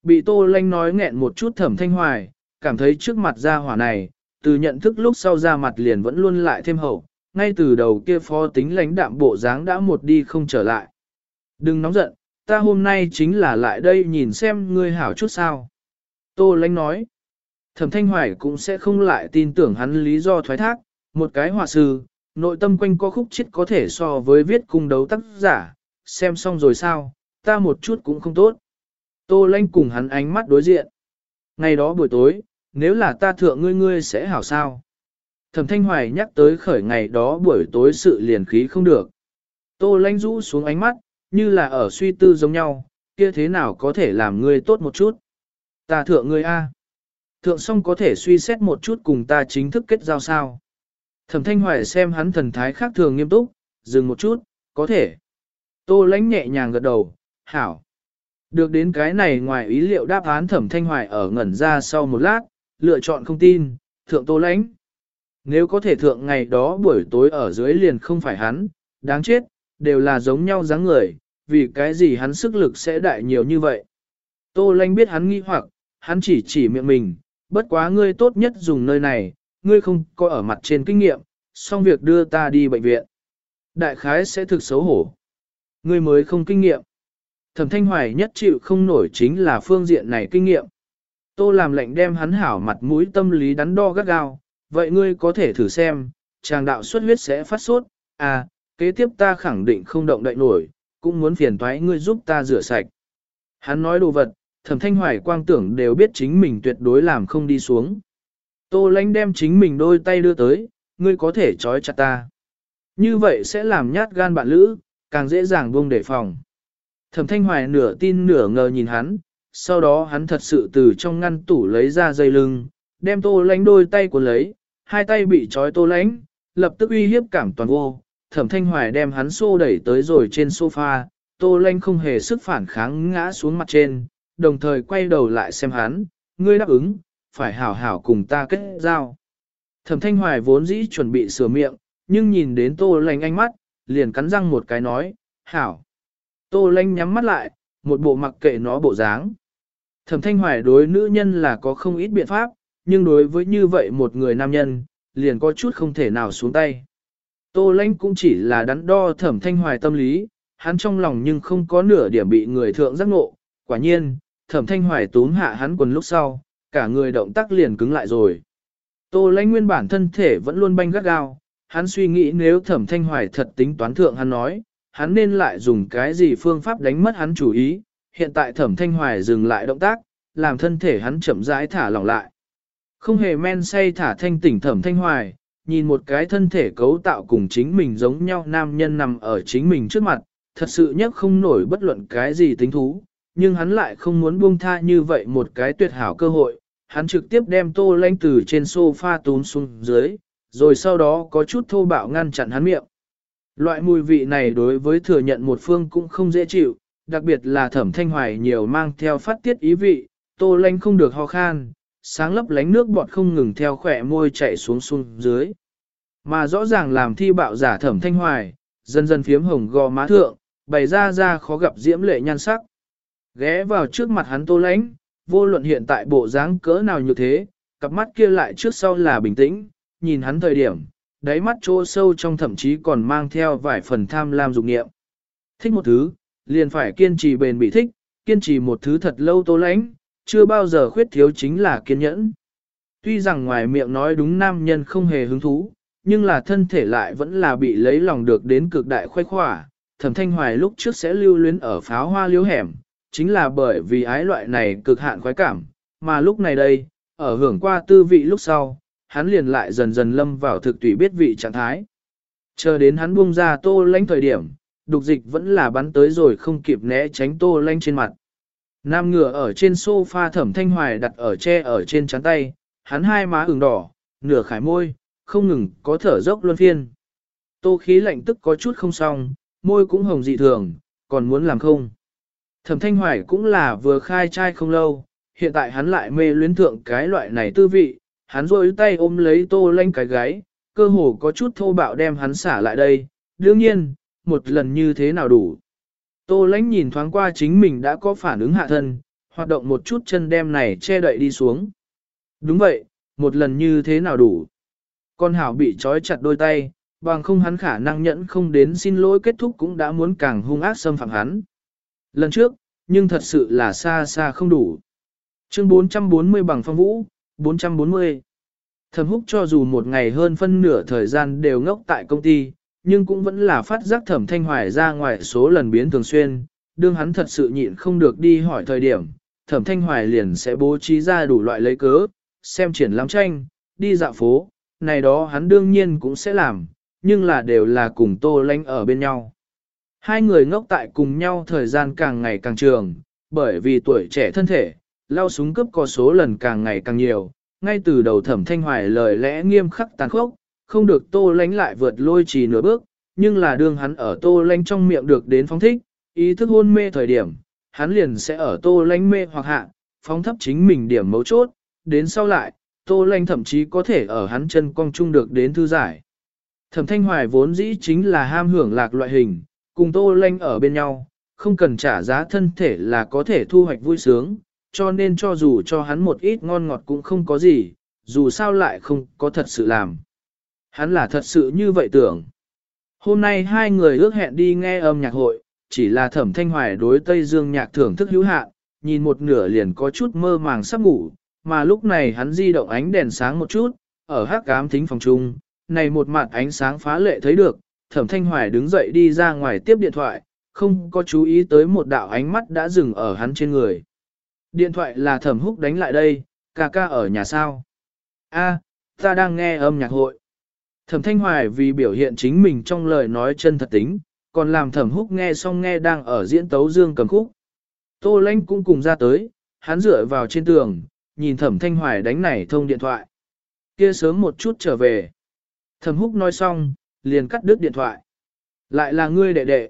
Bị tô lanh nói nghẹn một chút thẩm thanh hoài, cảm thấy trước mặt ra hỏa này, từ nhận thức lúc sau ra mặt liền vẫn luôn lại thêm hậu, ngay từ đầu kia phó tính lãnh đạm bộ dáng đã một đi không trở lại. Đừng nóng giận, ta hôm nay chính là lại đây nhìn xem ngươi hảo chút sao. Tô lãnh nói, thẩm thanh hoài cũng sẽ không lại tin tưởng hắn lý do thoái thác, một cái họa sư, nội tâm quanh co khúc chết có thể so với viết cung đấu tác giả, xem xong rồi sao, ta một chút cũng không tốt. Tô Lanh cùng hắn ánh mắt đối diện. Ngày đó buổi tối, nếu là ta thượng ngươi ngươi sẽ hảo sao. Thẩm thanh hoài nhắc tới khởi ngày đó buổi tối sự liền khí không được. Tô Lanh rũ xuống ánh mắt, như là ở suy tư giống nhau, kia thế nào có thể làm ngươi tốt một chút. Ta thượng ngươi A. Thượng xong có thể suy xét một chút cùng ta chính thức kết giao sao. Thẩm thanh hoài xem hắn thần thái khác thường nghiêm túc, dừng một chút, có thể. Tô Lánh nhẹ nhàng gật đầu, hảo. Được đến cái này ngoài ý liệu đáp án thẩm thanh hoài ở ngẩn ra sau một lát, lựa chọn không tin, thượng tô Lánh. Nếu có thể thượng ngày đó buổi tối ở dưới liền không phải hắn, đáng chết, đều là giống nhau dáng người, vì cái gì hắn sức lực sẽ đại nhiều như vậy. Tô Lánh biết hắn nghi hoặc, hắn chỉ chỉ miệng mình, bất quá ngươi tốt nhất dùng nơi này, ngươi không có ở mặt trên kinh nghiệm, xong việc đưa ta đi bệnh viện. Đại khái sẽ thực xấu hổ. Ngươi mới không kinh nghiệm. Thẩm thanh hoài nhất chịu không nổi chính là phương diện này kinh nghiệm. Tô làm lệnh đem hắn hảo mặt mũi tâm lý đắn đo gắt gao, vậy ngươi có thể thử xem, chàng đạo xuất huyết sẽ phát sốt, à, kế tiếp ta khẳng định không động đậy nổi, cũng muốn phiền thoái ngươi giúp ta rửa sạch. Hắn nói đồ vật, thẩm thanh hoài quang tưởng đều biết chính mình tuyệt đối làm không đi xuống. Tô lánh đem chính mình đôi tay đưa tới, ngươi có thể trói chặt ta. Như vậy sẽ làm nhát gan bạn lữ, càng dễ dàng buông đề phòng. Thẩm thanh hoài nửa tin nửa ngờ nhìn hắn, sau đó hắn thật sự từ trong ngăn tủ lấy ra dây lưng, đem tô lánh đôi tay của lấy, hai tay bị trói tô lánh, lập tức uy hiếp cảm toàn vô. Thẩm thanh hoài đem hắn xô đẩy tới rồi trên sofa, tô lánh không hề sức phản kháng ngã xuống mặt trên, đồng thời quay đầu lại xem hắn, ngươi đáp ứng, phải hảo hảo cùng ta kết giao. Thẩm thanh hoài vốn dĩ chuẩn bị sửa miệng, nhưng nhìn đến tô lành ánh mắt, liền cắn răng một cái nói, hảo. Tô lành nhắm mắt lại, một bộ mặc kệ nó bộ dáng. Thẩm thanh hoài đối nữ nhân là có không ít biện pháp, nhưng đối với như vậy một người nam nhân, liền có chút không thể nào xuống tay. Tô Lanh cũng chỉ là đắn đo thẩm thanh hoài tâm lý, hắn trong lòng nhưng không có nửa điểm bị người thượng giác ngộ. Quả nhiên, thẩm thanh hoài túm hạ hắn quần lúc sau, cả người động tác liền cứng lại rồi. Tô lãnh nguyên bản thân thể vẫn luôn banh gắt gao, hắn suy nghĩ nếu thẩm thanh hoài thật tính toán thượng hắn nói, hắn nên lại dùng cái gì phương pháp đánh mất hắn chủ ý, hiện tại thẩm thanh hoài dừng lại động tác, làm thân thể hắn chậm rãi thả lỏng lại. Không hề men say thả thanh tỉnh thẩm thanh hoài, nhìn một cái thân thể cấu tạo cùng chính mình giống nhau nam nhân nằm ở chính mình trước mặt, thật sự nhất không nổi bất luận cái gì tính thú, nhưng hắn lại không muốn buông tha như vậy một cái tuyệt hảo cơ hội, hắn trực tiếp đem tô lanh từ trên sofa tún xuống dưới, rồi sau đó có chút thô bạo ngăn chặn hắn miệng. Loại mùi vị này đối với thừa nhận một phương cũng không dễ chịu, đặc biệt là thẩm thanh hoài nhiều mang theo phát tiết ý vị, tô lanh không được ho khan, sáng lấp lánh nước bọt không ngừng theo khỏe môi chạy xuống xuống dưới. Mà rõ ràng làm thi bạo giả thẩm thanh hoài, dần dần phiếm hồng gò má thượng, bày ra ra khó gặp diễm lệ nhan sắc. Ghé vào trước mặt hắn tô lãnh vô luận hiện tại bộ dáng cỡ nào như thế, cặp mắt kia lại trước sau là bình tĩnh, nhìn hắn thời điểm, đáy mắt chỗ sâu trong thậm chí còn mang theo vài phần tham lam dục nghiệm. Thích một thứ, liền phải kiên trì bền bị thích, kiên trì một thứ thật lâu tô lãnh chưa bao giờ khuyết thiếu chính là kiên nhẫn. Tuy rằng ngoài miệng nói đúng nam nhân không hề hứng thú, nhưng là thân thể lại vẫn là bị lấy lòng được đến cực đại khoái khỏa. Thẩm thanh hoài lúc trước sẽ lưu luyến ở pháo hoa liếu hẻm, chính là bởi vì ái loại này cực hạn khoái cảm, mà lúc này đây, ở hưởng qua tư vị lúc sau, hắn liền lại dần dần lâm vào thực tùy biết vị trạng thái. Chờ đến hắn buông ra tô lánh thời điểm, đục dịch vẫn là bắn tới rồi không kịp né tránh tô lánh trên mặt. Nam ngựa ở trên sofa thẩm thanh hoài đặt ở che ở trên chán tay, hắn hai má ửng đỏ, nửa khải môi, không ngừng có thở dốc luân phiên. Tô khí lạnh tức có chút không xong, môi cũng hồng dị thường, còn muốn làm không. Thẩm thanh hoài cũng là vừa khai trai không lâu, hiện tại hắn lại mê luyến thượng cái loại này tư vị, hắn rôi tay ôm lấy tô lanh cái gái, cơ hồ có chút thô bạo đem hắn xả lại đây, đương nhiên, một lần như thế nào đủ. Tô lãnh nhìn thoáng qua chính mình đã có phản ứng hạ thân, hoạt động một chút chân đem này che đậy đi xuống. Đúng vậy, một lần như thế nào đủ. Con hảo bị trói chặt đôi tay, bằng không hắn khả năng nhẫn không đến xin lỗi kết thúc cũng đã muốn càng hung ác xâm phạm hắn. Lần trước, nhưng thật sự là xa xa không đủ. Chương 440 bằng phong vũ, 440. Thẩm húc cho dù một ngày hơn phân nửa thời gian đều ngốc tại công ty, nhưng cũng vẫn là phát giác thẩm thanh hoài ra ngoài số lần biến thường xuyên, đương hắn thật sự nhịn không được đi hỏi thời điểm, thẩm thanh hoài liền sẽ bố trí ra đủ loại lấy cớ, xem triển lãm tranh, đi dạo phố, này đó hắn đương nhiên cũng sẽ làm, nhưng là đều là cùng tô lánh ở bên nhau. Hai người ngốc tại cùng nhau thời gian càng ngày càng trường, bởi vì tuổi trẻ thân thể, lao súng cướp có số lần càng ngày càng nhiều, ngay từ đầu thẩm thanh hoài lời lẽ nghiêm khắc tàn khốc, không được tô lánh lại vượt lôi trì nửa bước, nhưng là đương hắn ở tô lánh trong miệng được đến phóng thích, ý thức hôn mê thời điểm, hắn liền sẽ ở tô lánh mê hoặc hạ, phóng thấp chính mình điểm mấu chốt, đến sau lại, tô lánh thậm chí có thể ở hắn chân cong chung được đến thư giải. Thẩm thanh hoài vốn dĩ chính là ham hưởng lạc loại hình, cùng tô lanh ở bên nhau, không cần trả giá thân thể là có thể thu hoạch vui sướng, cho nên cho dù cho hắn một ít ngon ngọt cũng không có gì, dù sao lại không có thật sự làm. Hắn là thật sự như vậy tưởng. Hôm nay hai người ước hẹn đi nghe âm nhạc hội, chỉ là thẩm thanh hoài đối Tây Dương nhạc thưởng thức hữu hạn, nhìn một nửa liền có chút mơ màng sắp ngủ, mà lúc này hắn di động ánh đèn sáng một chút, ở hát cám thính phòng trung, này một mặt ánh sáng phá lệ thấy được, thẩm thanh hoài đứng dậy đi ra ngoài tiếp điện thoại, không có chú ý tới một đạo ánh mắt đã dừng ở hắn trên người. Điện thoại là thẩm húc đánh lại đây, ca ca ở nhà sao? A, ta đang nghe âm nhạc hội. Thẩm Thanh Hoài vì biểu hiện chính mình trong lời nói chân thật tính, còn làm thẩm húc nghe xong nghe đang ở diễn tấu dương cầm khúc. Tô Lanh cũng cùng ra tới, hắn dựa vào trên tường, nhìn thẩm Thanh Hoài đánh này thông điện thoại. Kia sớm một chút trở về. Thẩm húc nói xong, liền cắt đứt điện thoại. Lại là ngươi đệ đệ.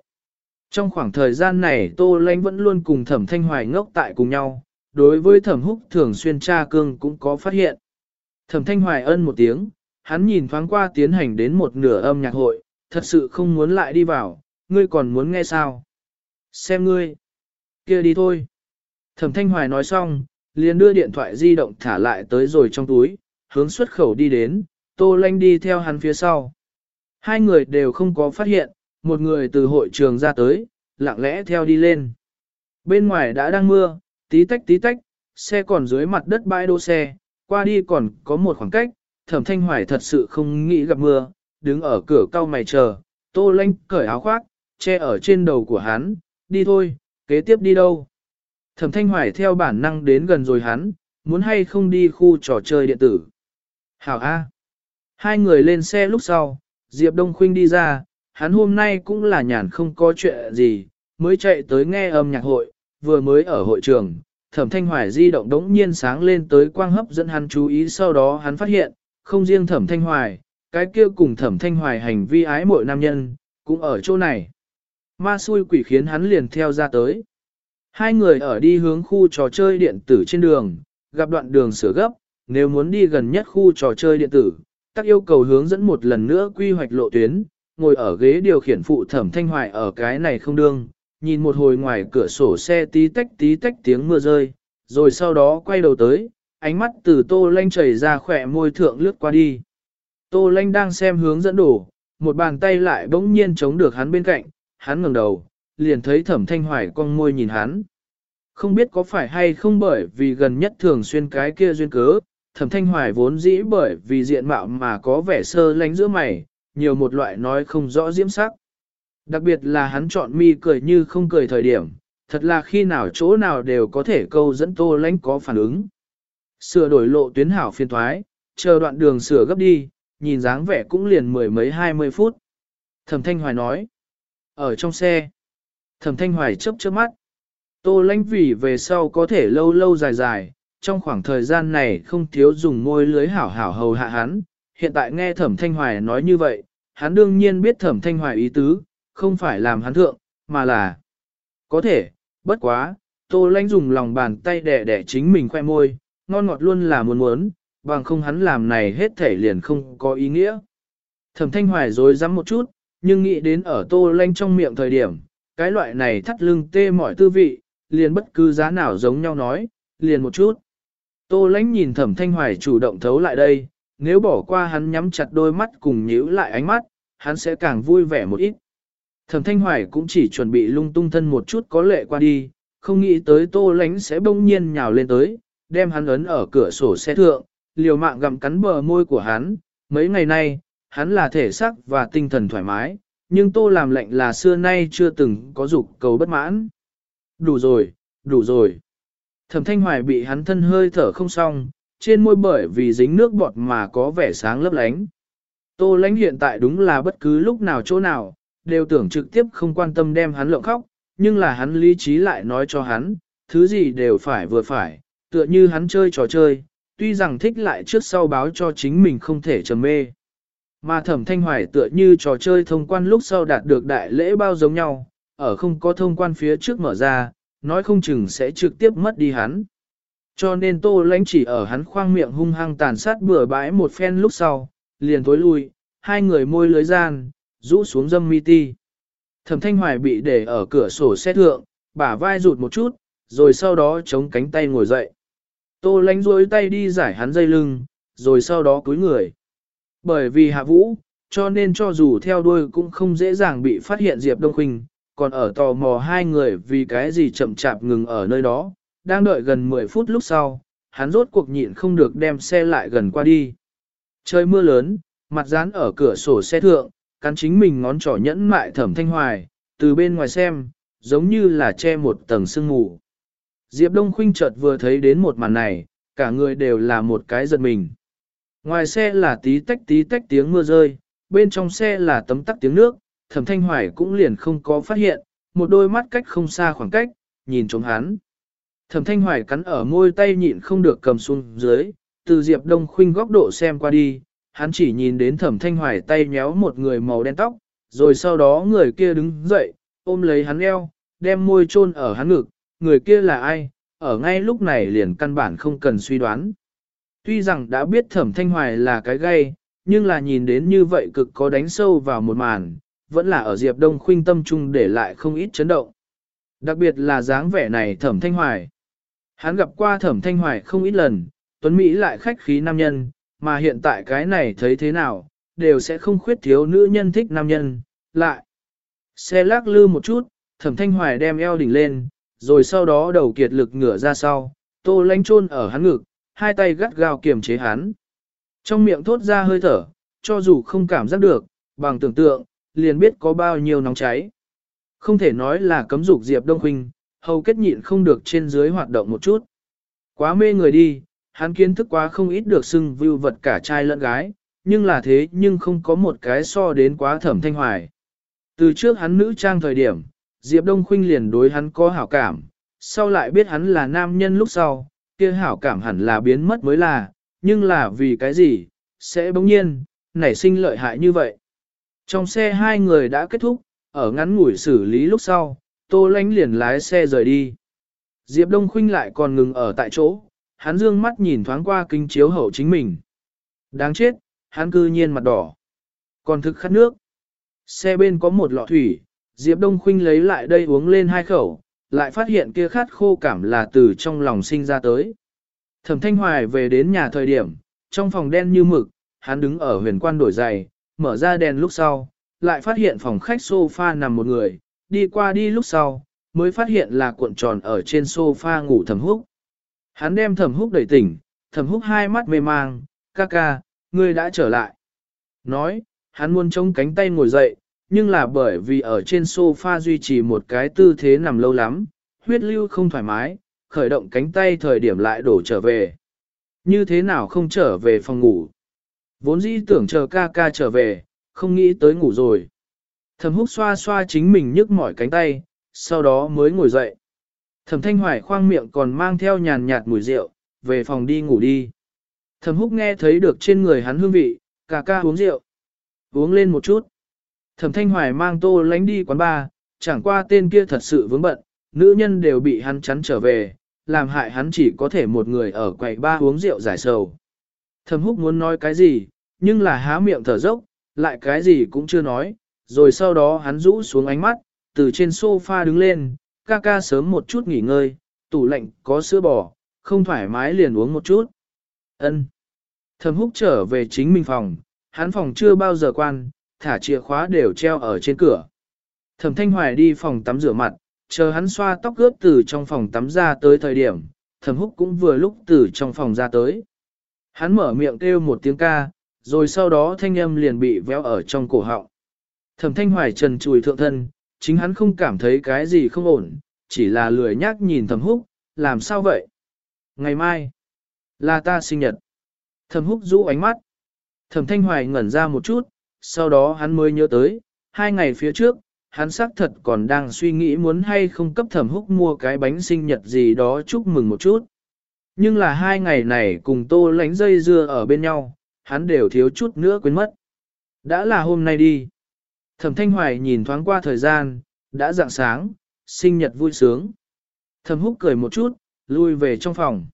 Trong khoảng thời gian này Tô Lanh vẫn luôn cùng thẩm Thanh Hoài ngốc tại cùng nhau, đối với thẩm húc thường xuyên tra cương cũng có phát hiện. Thẩm Thanh Hoài ân một tiếng, hắn nhìn thoáng qua tiến hành đến một nửa âm nhạc hội, thật sự không muốn lại đi vào, ngươi còn muốn nghe sao? Xem ngươi. kia đi thôi. Thẩm Thanh Hoài nói xong, liền đưa điện thoại di động thả lại tới rồi trong túi, hướng xuất khẩu đi đến, Tô Lanh đi theo hắn phía sau. Hai người đều không có phát hiện, một người từ hội trường ra tới, lặng lẽ theo đi lên. Bên ngoài đã đang mưa, tí tách tí tách, xe còn dưới mặt đất bãi đỗ xe, qua đi còn có một khoảng cách, thẩm thanh hoài thật sự không nghĩ gặp mưa, đứng ở cửa cao mày chờ, tô lanh cởi áo khoác, che ở trên đầu của hắn, đi thôi, kế tiếp đi đâu. Thẩm thanh hoài theo bản năng đến gần rồi hắn, muốn hay không đi khu trò chơi điện tử. Hảo A. Hai người lên xe lúc sau, Diệp Đông Khuynh đi ra, hắn hôm nay cũng là nhàn không có chuyện gì, mới chạy tới nghe âm nhạc hội, vừa mới ở hội trường, thẩm thanh hoài di động đống nhiên sáng lên tới quang hấp dẫn hắn chú ý sau đó hắn phát hiện, không riêng thẩm thanh hoài, cái kia cùng thẩm thanh hoài hành vi ái mội nam nhân, cũng ở chỗ này. Ma xui quỷ khiến hắn liền theo ra tới. Hai người ở đi hướng khu trò chơi điện tử trên đường, gặp đoạn đường sửa gấp, nếu muốn đi gần nhất khu trò chơi điện tử, Tác yêu cầu hướng dẫn một lần nữa quy hoạch lộ tuyến, ngồi ở ghế điều khiển phụ thẩm thanh hoài ở cái này không đương, nhìn một hồi ngoài cửa sổ xe tí tách tí tách tiếng mưa rơi, rồi sau đó quay đầu tới, ánh mắt từ tô lanh chảy ra khỏe môi thượng lướt qua đi. Tô lanh đang xem hướng dẫn đổ, một bàn tay lại bỗng nhiên chống được hắn bên cạnh, hắn ngẩng đầu, liền thấy thẩm thanh hoài con môi nhìn hắn. Không biết có phải hay không bởi vì gần nhất thường xuyên cái kia duyên cớ, thẩm thanh hoài vốn dĩ bởi vì diện mạo mà có vẻ sơ lánh giữa mày, nhiều một loại nói không rõ diễm sắc. Đặc biệt là hắn chọn mi cười như không cười thời điểm, thật là khi nào chỗ nào đều có thể câu dẫn tô lánh có phản ứng. Sửa đổi lộ tuyến hảo phiên thoái, chờ đoạn đường sửa gấp đi, nhìn dáng vẻ cũng liền mười mấy hai mươi phút. Thẩm Thanh Hoài nói, ở trong xe, Thẩm Thanh Hoài chớp chớp mắt. Tô lánh vì về sau có thể lâu lâu dài dài, trong khoảng thời gian này không thiếu dùng môi lưới hảo hảo hầu hạ hắn. Hiện tại nghe Thẩm Thanh Hoài nói như vậy, hắn đương nhiên biết Thẩm Thanh Hoài ý tứ, không phải làm hắn thượng, mà là có thể, bất quá, Tô lanh dùng lòng bàn tay đẻ đẻ chính mình khoe môi, ngon ngọt luôn là muốn muốn, bằng không hắn làm này hết thể liền không có ý nghĩa. Thẩm thanh hoài dối rắm một chút, nhưng nghĩ đến ở tô lanh trong miệng thời điểm, cái loại này thắt lưng tê mọi tư vị, liền bất cứ giá nào giống nhau nói, liền một chút. Tô lánh nhìn thẩm thanh hoài chủ động thấu lại đây, nếu bỏ qua hắn nhắm chặt đôi mắt cùng nhíu lại ánh mắt, hắn sẽ càng vui vẻ một ít. Thẩm thanh hoài cũng chỉ chuẩn bị lung tung thân một chút có lệ qua đi, không nghĩ tới tô lánh sẽ bỗng nhiên nhào lên tới, đem hắn ấn ở cửa sổ xe thượng, liều mạng gặm cắn bờ môi của hắn, mấy ngày nay, hắn là thể xác và tinh thần thoải mái, nhưng tô làm lệnh là xưa nay chưa từng có dục cầu bất mãn. Đủ rồi, đủ rồi. Thẩm thanh hoài bị hắn thân hơi thở không xong, trên môi bởi vì dính nước bọt mà có vẻ sáng lấp lánh. Tô lãnh hiện tại đúng là bất cứ lúc nào chỗ nào, đều tưởng trực tiếp không quan tâm đem hắn lộng khóc, nhưng là hắn lý trí lại nói cho hắn, thứ gì đều phải vừa phải, tựa như hắn chơi trò chơi, tuy rằng thích lại trước sau báo cho chính mình không thể trầm mê. Mà thẩm thanh hoài tựa như trò chơi thông quan lúc sau đạt được đại lễ bao giống nhau, ở không có thông quan phía trước mở ra, nói không chừng sẽ trực tiếp mất đi hắn. Cho nên tô lãnh chỉ ở hắn khoang miệng hung hăng tàn sát bừa bãi một phen lúc sau, liền tối lui, hai người môi lưới gian, rũ xuống dâm mi ti. Thẩm thanh hoài bị để ở cửa sổ xét thượng, bả vai rụt một chút, rồi sau đó chống cánh tay ngồi dậy. Tô lánh rối tay đi giải hắn dây lưng, rồi sau đó cúi người. Bởi vì hạ vũ, cho nên cho dù theo đuôi cũng không dễ dàng bị phát hiện Diệp Đông Khuynh, còn ở tò mò hai người vì cái gì chậm chạp ngừng ở nơi đó, đang đợi gần 10 phút lúc sau, hắn rốt cuộc nhịn không được đem xe lại gần qua đi. Trời mưa lớn, mặt dán ở cửa sổ xe thượng, cắn chính mình ngón trỏ nhẫn mại thẩm thanh hoài, từ bên ngoài xem, giống như là che một tầng sương mù. Diệp Đông Khuynh chợt vừa thấy đến một màn này, cả người đều là một cái giật mình. Ngoài xe là tí tách tí tách tiếng mưa rơi, bên trong xe là tấm tắc tiếng nước, thẩm thanh hoài cũng liền không có phát hiện, một đôi mắt cách không xa khoảng cách, nhìn trống hắn. Thẩm thanh hoài cắn ở môi tay nhịn không được cầm xuống dưới, từ Diệp Đông Khuynh góc độ xem qua đi, hắn chỉ nhìn đến thẩm thanh hoài tay nhéo một người màu đen tóc, rồi sau đó người kia đứng dậy, ôm lấy hắn eo, đem môi chôn ở hắn ngực, người kia là ai, ở ngay lúc này liền căn bản không cần suy đoán. Tuy rằng đã biết thẩm thanh hoài là cái gay, nhưng là nhìn đến như vậy cực có đánh sâu vào một màn, vẫn là ở Diệp Đông khuynh tâm trung để lại không ít chấn động. Đặc biệt là dáng vẻ này thẩm thanh hoài. Hắn gặp qua thẩm thanh hoài không ít lần, Tuấn Mỹ lại khách khí nam nhân, mà hiện tại cái này thấy thế nào, đều sẽ không khuyết thiếu nữ nhân thích nam nhân, lại. Xe lắc lư một chút, thẩm thanh hoài đem eo đỉnh lên, rồi sau đó đầu kiệt lực ngửa ra sau, tô lánh chôn ở hắn ngực, hai tay gắt gao kiềm chế hắn. Trong miệng thốt ra hơi thở, cho dù không cảm giác được, bằng tưởng tượng, liền biết có bao nhiêu nóng cháy. Không thể nói là cấm dục Diệp Đông Huynh, hầu kết nhịn không được trên dưới hoạt động một chút. Quá mê người đi, hắn kiến thức quá không ít được xưng view vật cả trai lẫn gái, nhưng là thế nhưng không có một cái so đến quá thẩm thanh hoài. Từ trước hắn nữ trang thời điểm, Diệp Đông Khuynh liền đối hắn có hảo cảm, sau lại biết hắn là nam nhân lúc sau, kia hảo cảm hẳn là biến mất mới là, nhưng là vì cái gì, sẽ bỗng nhiên, nảy sinh lợi hại như vậy. Trong xe hai người đã kết thúc, ở ngắn ngủi xử lý lúc sau, Tô Lánh liền lái xe rời đi. Diệp Đông Khuynh lại còn ngừng ở tại chỗ, hắn dương mắt nhìn thoáng qua kính chiếu hậu chính mình. Đáng chết, hắn cư nhiên mặt đỏ. Còn thực khát nước. Xe bên có một lọ thủy, Diệp Đông Khuynh lấy lại đây uống lên hai khẩu, lại phát hiện kia khát khô cảm là từ trong lòng sinh ra tới. Thẩm Thanh Hoài về đến nhà thời điểm, trong phòng đen như mực, hắn đứng ở huyền quan đổi giày, mở ra đèn lúc sau, lại phát hiện phòng khách sofa nằm một người, đi qua đi lúc sau, mới phát hiện là cuộn tròn ở trên sofa ngủ thẩm húc. Hắn đem thẩm húc đẩy tỉnh, thẩm húc hai mắt mê mang, ca ca, ngươi đã trở lại. Nói, hắn muốn chống cánh tay ngồi dậy, nhưng là bởi vì ở trên sofa duy trì một cái tư thế nằm lâu lắm, huyết lưu không thoải mái, khởi động cánh tay thời điểm lại đổ trở về. Như thế nào không trở về phòng ngủ? Vốn dĩ tưởng chờ ca ca trở về, không nghĩ tới ngủ rồi. Thẩm húc xoa xoa chính mình nhức mỏi cánh tay, sau đó mới ngồi dậy. Thẩm thanh hoài khoang miệng còn mang theo nhàn nhạt mùi rượu, về phòng đi ngủ đi. Thẩm húc nghe thấy được trên người hắn hương vị, ca ca uống rượu. Uống lên một chút. Thẩm thanh hoài mang tô lánh đi quán bar, chẳng qua tên kia thật sự vướng bận, nữ nhân đều bị hắn chắn trở về, làm hại hắn chỉ có thể một người ở quầy ba uống rượu giải sầu. Thẩm húc muốn nói cái gì, nhưng là há miệng thở dốc, lại cái gì cũng chưa nói, rồi sau đó hắn rũ xuống ánh mắt, từ trên sofa đứng lên, ca ca sớm một chút nghỉ ngơi, tủ lạnh có sữa bò, không thoải mái liền uống một chút. Ân. Thẩm húc trở về chính mình phòng, hắn phòng chưa bao giờ quan, thả chìa khóa đều treo ở trên cửa. Thẩm thanh hoài đi phòng tắm rửa mặt, chờ hắn xoa tóc ướp từ trong phòng tắm ra tới thời điểm, thẩm húc cũng vừa lúc từ trong phòng ra tới. Hắn mở miệng kêu một tiếng ca, rồi sau đó thanh âm liền bị véo ở trong cổ họng. Thẩm thanh hoài trần chùi thượng thân, chính hắn không cảm thấy cái gì không ổn, chỉ là lười nhác nhìn thẩm húc, làm sao vậy? Ngày mai, là ta sinh nhật. Thẩm húc rũ ánh mắt. Thẩm thanh hoài ngẩn ra một chút, sau đó hắn mới nhớ tới, hai ngày phía trước, hắn xác thật còn đang suy nghĩ muốn hay không cấp thẩm húc mua cái bánh sinh nhật gì đó chúc mừng một chút. Nhưng là hai ngày này cùng tô lánh dây dưa ở bên nhau, hắn đều thiếu chút nữa quên mất. Đã là hôm nay đi. Thẩm Thanh Hoài nhìn thoáng qua thời gian, đã dạng sáng, sinh nhật vui sướng. Thẩm Húc cười một chút, lui về trong phòng.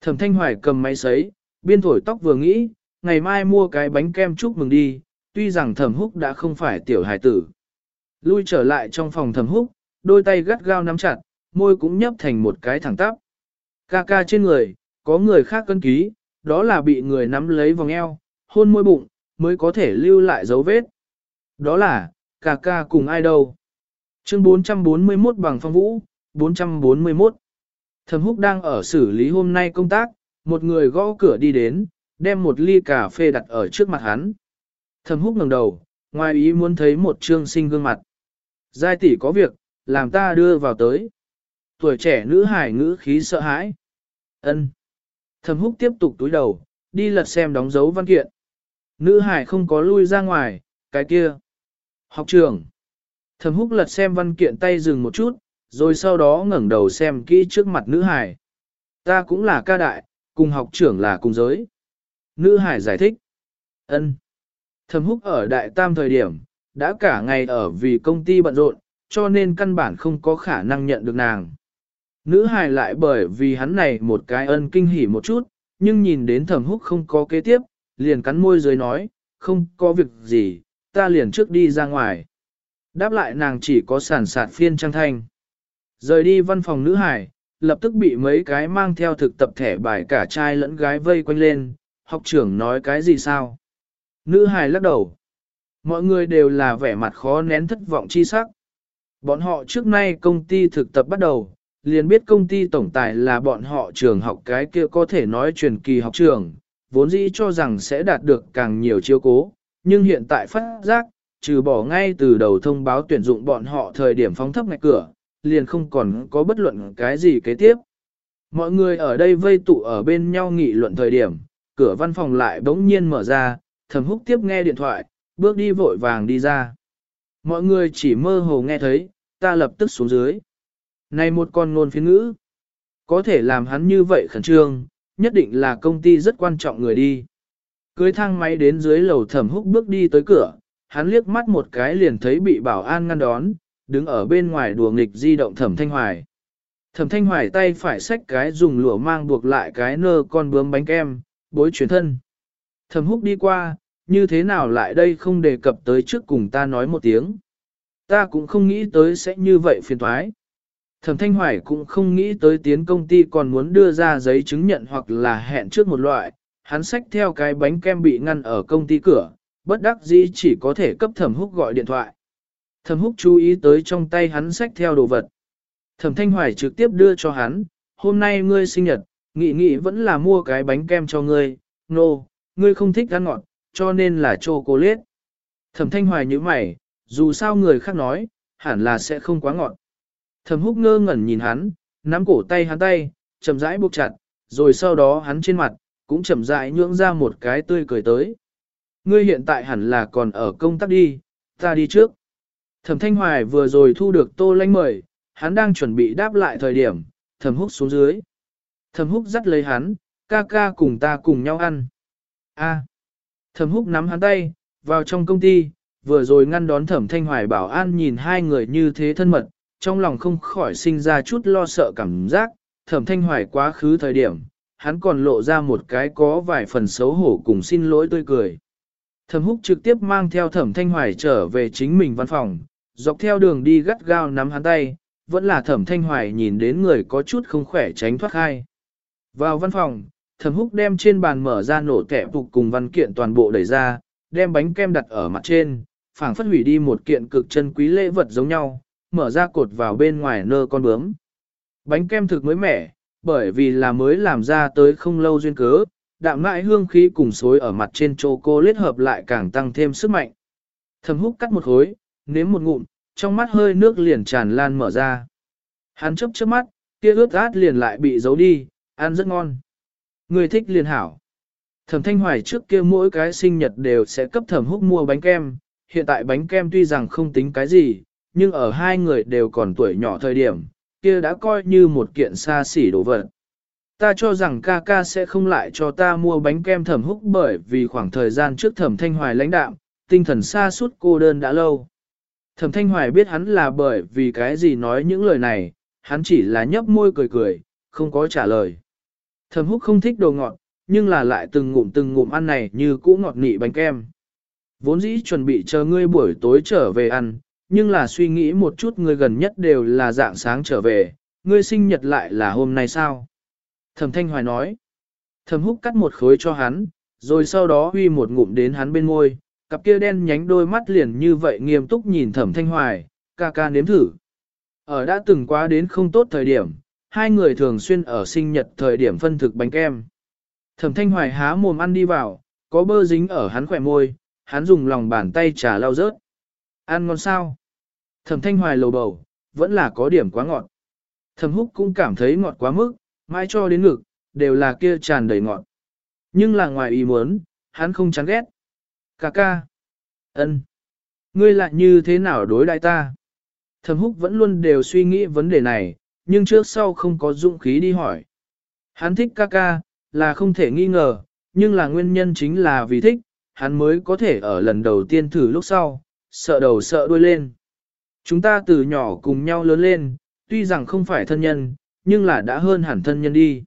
Thẩm Thanh Hoài cầm máy sấy, biên thổi tóc vừa nghĩ, ngày mai mua cái bánh kem chúc mừng đi, tuy rằng Thẩm Húc đã không phải tiểu hài tử. Lui trở lại trong phòng Thẩm Húc, đôi tay gắt gao nắm chặt, môi cũng nhấp thành một cái thẳng tắp. Ca ca trên người, có người khác cân ký, đó là bị người nắm lấy vòng eo, hôn môi bụng, mới có thể lưu lại dấu vết. Đó là, ca ca cùng ai đâu. Chương 441 bằng phong vũ, 441. Thẩm húc đang ở xử lý hôm nay công tác, một người gõ cửa đi đến, đem một ly cà phê đặt ở trước mặt hắn. Thẩm húc ngẩng đầu, ngoài ý muốn thấy một trương sinh gương mặt. Giai tỷ có việc, làm ta đưa vào tới. Tuổi trẻ nữ hải ngữ khí sợ hãi. Ân. Thẩm húc tiếp tục túi đầu, đi lật xem đóng dấu văn kiện. Nữ hải không có lui ra ngoài, cái kia. Học trưởng. Thẩm húc lật xem văn kiện tay dừng một chút, rồi sau đó ngẩng đầu xem kỹ trước mặt nữ hải. Ta cũng là ca đại, cùng học trưởng là cùng giới. Nữ hải giải thích. ân. Thẩm húc ở đại tam thời điểm, đã cả ngày ở vì công ty bận rộn, cho nên căn bản không có khả năng nhận được nàng. Nữ hài lại bởi vì hắn này một cái ân kinh hỉ một chút, nhưng nhìn đến thẩm húc không có kế tiếp, liền cắn môi dưới nói, không có việc gì, ta liền trước đi ra ngoài. Đáp lại nàng chỉ có sản sạt phiên trang thanh. Rời đi văn phòng nữ hải, lập tức bị mấy cái mang theo thực tập thẻ bài cả trai lẫn gái vây quanh lên, học trưởng nói cái gì sao? Nữ hải lắc đầu. Mọi người đều là vẻ mặt khó nén thất vọng chi sắc. Bọn họ trước nay công ty thực tập bắt đầu, liền biết công ty tổng tài là bọn họ trường học cái kia có thể nói truyền kỳ học trường, vốn dĩ cho rằng sẽ đạt được càng nhiều chiêu cố, nhưng hiện tại phát giác, trừ bỏ ngay từ đầu thông báo tuyển dụng bọn họ thời điểm phóng thấp ngạch cửa, liền không còn có bất luận cái gì kế tiếp. Mọi người ở đây vây tụ ở bên nhau nghị luận thời điểm, cửa văn phòng lại bỗng nhiên mở ra, thầm húc tiếp nghe điện thoại, bước đi vội vàng đi ra. mọi người chỉ mơ hồ nghe thấy, ta lập tức xuống dưới. Này một con ngôn phiên ngữ, có thể làm hắn như vậy khẩn trương, nhất định là công ty rất quan trọng người đi. Cưới thang máy đến dưới lầu thẩm húc bước đi tới cửa, hắn liếc mắt một cái liền thấy bị bảo an ngăn đón, đứng ở bên ngoài đùa nghịch di động thẩm thanh hoài. Thẩm thanh hoài tay phải xách cái dùng lụa mang buộc lại cái nơ con bướm bánh kem, bối chuyển thân. Thẩm húc đi qua, như thế nào lại đây không đề cập tới trước cùng ta nói một tiếng. Ta cũng không nghĩ tới sẽ như vậy phiền thoái. Thẩm Thanh Hoài cũng không nghĩ tới tiến công ty còn muốn đưa ra giấy chứng nhận hoặc là hẹn trước một loại, hắn xách theo cái bánh kem bị ngăn ở công ty cửa, bất đắc dĩ chỉ có thể cấp Thẩm Húc gọi điện thoại. Thẩm Húc chú ý tới trong tay hắn xách theo đồ vật. Thẩm Thanh Hoài trực tiếp đưa cho hắn, hôm nay ngươi sinh nhật, nghị nghị vẫn là mua cái bánh kem cho ngươi, nô, no, ngươi không thích ăn ngọt, cho nên là chocolate. Thẩm Thanh Hoài như mày, dù sao người khác nói, hẳn là sẽ không quá ngọt. Thẩm húc ngơ ngẩn nhìn hắn, nắm cổ tay hắn tay, chậm rãi buộc chặt, rồi sau đó hắn trên mặt, cũng chậm rãi nhưỡng ra một cái tươi cười tới. Ngươi hiện tại hẳn là còn ở công tác đi, ta đi trước. Thẩm Thanh Hoài vừa rồi thu được tô lanh mời, hắn đang chuẩn bị đáp lại thời điểm, thẩm húc xuống dưới. Thẩm húc dắt lấy hắn, ca ca cùng ta cùng nhau ăn. A. Thẩm húc nắm hắn tay, vào trong công ty, vừa rồi ngăn đón thẩm thanh hoài bảo an nhìn hai người như thế thân mật, trong lòng không khỏi sinh ra chút lo sợ cảm giác, thẩm thanh hoài quá khứ thời điểm, hắn còn lộ ra một cái có vài phần xấu hổ cùng xin lỗi tươi cười. Thẩm húc trực tiếp mang theo thẩm thanh hoài trở về chính mình văn phòng, dọc theo đường đi gắt gao nắm hắn tay, vẫn là thẩm thanh hoài nhìn đến người có chút không khỏe tránh thoát khai. Vào văn phòng, thẩm húc đem trên bàn mở ra nổ kẹp phục cùng văn kiện toàn bộ đẩy ra, đem bánh kem đặt ở mặt trên, phảng phất hủy đi một kiện cực chân quý lễ vật giống nhau, mở ra cột vào bên ngoài nơ con bướm. Bánh kem thực mới mẻ, bởi vì là mới làm ra tới không lâu duyên cớ, đạm mãi hương khí cùng xối ở mặt trên chocolate hợp lại càng tăng thêm sức mạnh. Thẩm hút cắt một khối, nếm một ngụm, trong mắt hơi nước liền tràn lan mở ra. Hắn chớp chớp mắt, kia ướt át liền lại bị giấu đi, ăn rất ngon. Người thích liền hảo. Thẩm Thanh Hoài trước kia mỗi cái sinh nhật đều sẽ cấp thẩm húc mua bánh kem, hiện tại bánh kem tuy rằng không tính cái gì, nhưng ở hai người đều còn tuổi nhỏ thời điểm, kia đã coi như một kiện xa xỉ đồ vật. Ta cho rằng ca ca sẽ không lại cho ta mua bánh kem thẩm húc bởi vì khoảng thời gian trước thẩm thanh hoài lãnh đạm, tinh thần xa suốt cô đơn đã lâu. Thẩm thanh hoài biết hắn là bởi vì cái gì nói những lời này, hắn chỉ là nhấp môi cười cười, không có trả lời. Thẩm húc không thích đồ ngọt, nhưng là lại từng ngụm từng ngụm ăn này như cũ ngọt nị bánh kem. Vốn dĩ chuẩn bị chờ ngươi buổi tối trở về ăn, nhưng là suy nghĩ một chút ngươi gần nhất đều là dạng sáng trở về, ngươi sinh nhật lại là hôm nay sao? Thẩm Thanh Hoài nói. Thẩm Húc cắt một khối cho hắn, rồi sau đó huy một ngụm đến hắn bên môi, cặp kia đen nhánh đôi mắt liền như vậy nghiêm túc nhìn Thẩm Thanh Hoài, ca ca nếm thử. Ở đã từng quá đến không tốt thời điểm, hai người thường xuyên ở sinh nhật thời điểm phân thực bánh kem. Thẩm Thanh Hoài há mồm ăn đi vào, có bơ dính ở hắn khỏe môi, hắn dùng lòng bàn tay trà lau rớt. Ăn ngon sao? Thẩm thanh hoài lầu bầu, vẫn là có điểm quá ngọt. Thẩm húc cũng cảm thấy ngọt quá mức, mãi cho đến ngực, đều là kia tràn đầy ngọt. Nhưng là ngoài ý muốn, hắn không chán ghét. Cà ca. ân, Ngươi lại như thế nào đối đại ta? Thẩm húc vẫn luôn đều suy nghĩ vấn đề này, nhưng trước sau không có dụng khí đi hỏi. Hắn thích ca ca, là không thể nghi ngờ, nhưng là nguyên nhân chính là vì thích, hắn mới có thể ở lần đầu tiên thử lúc sau, sợ đầu sợ đuôi lên. Chúng ta từ nhỏ cùng nhau lớn lên, tuy rằng không phải thân nhân, nhưng là đã hơn hẳn thân nhân đi.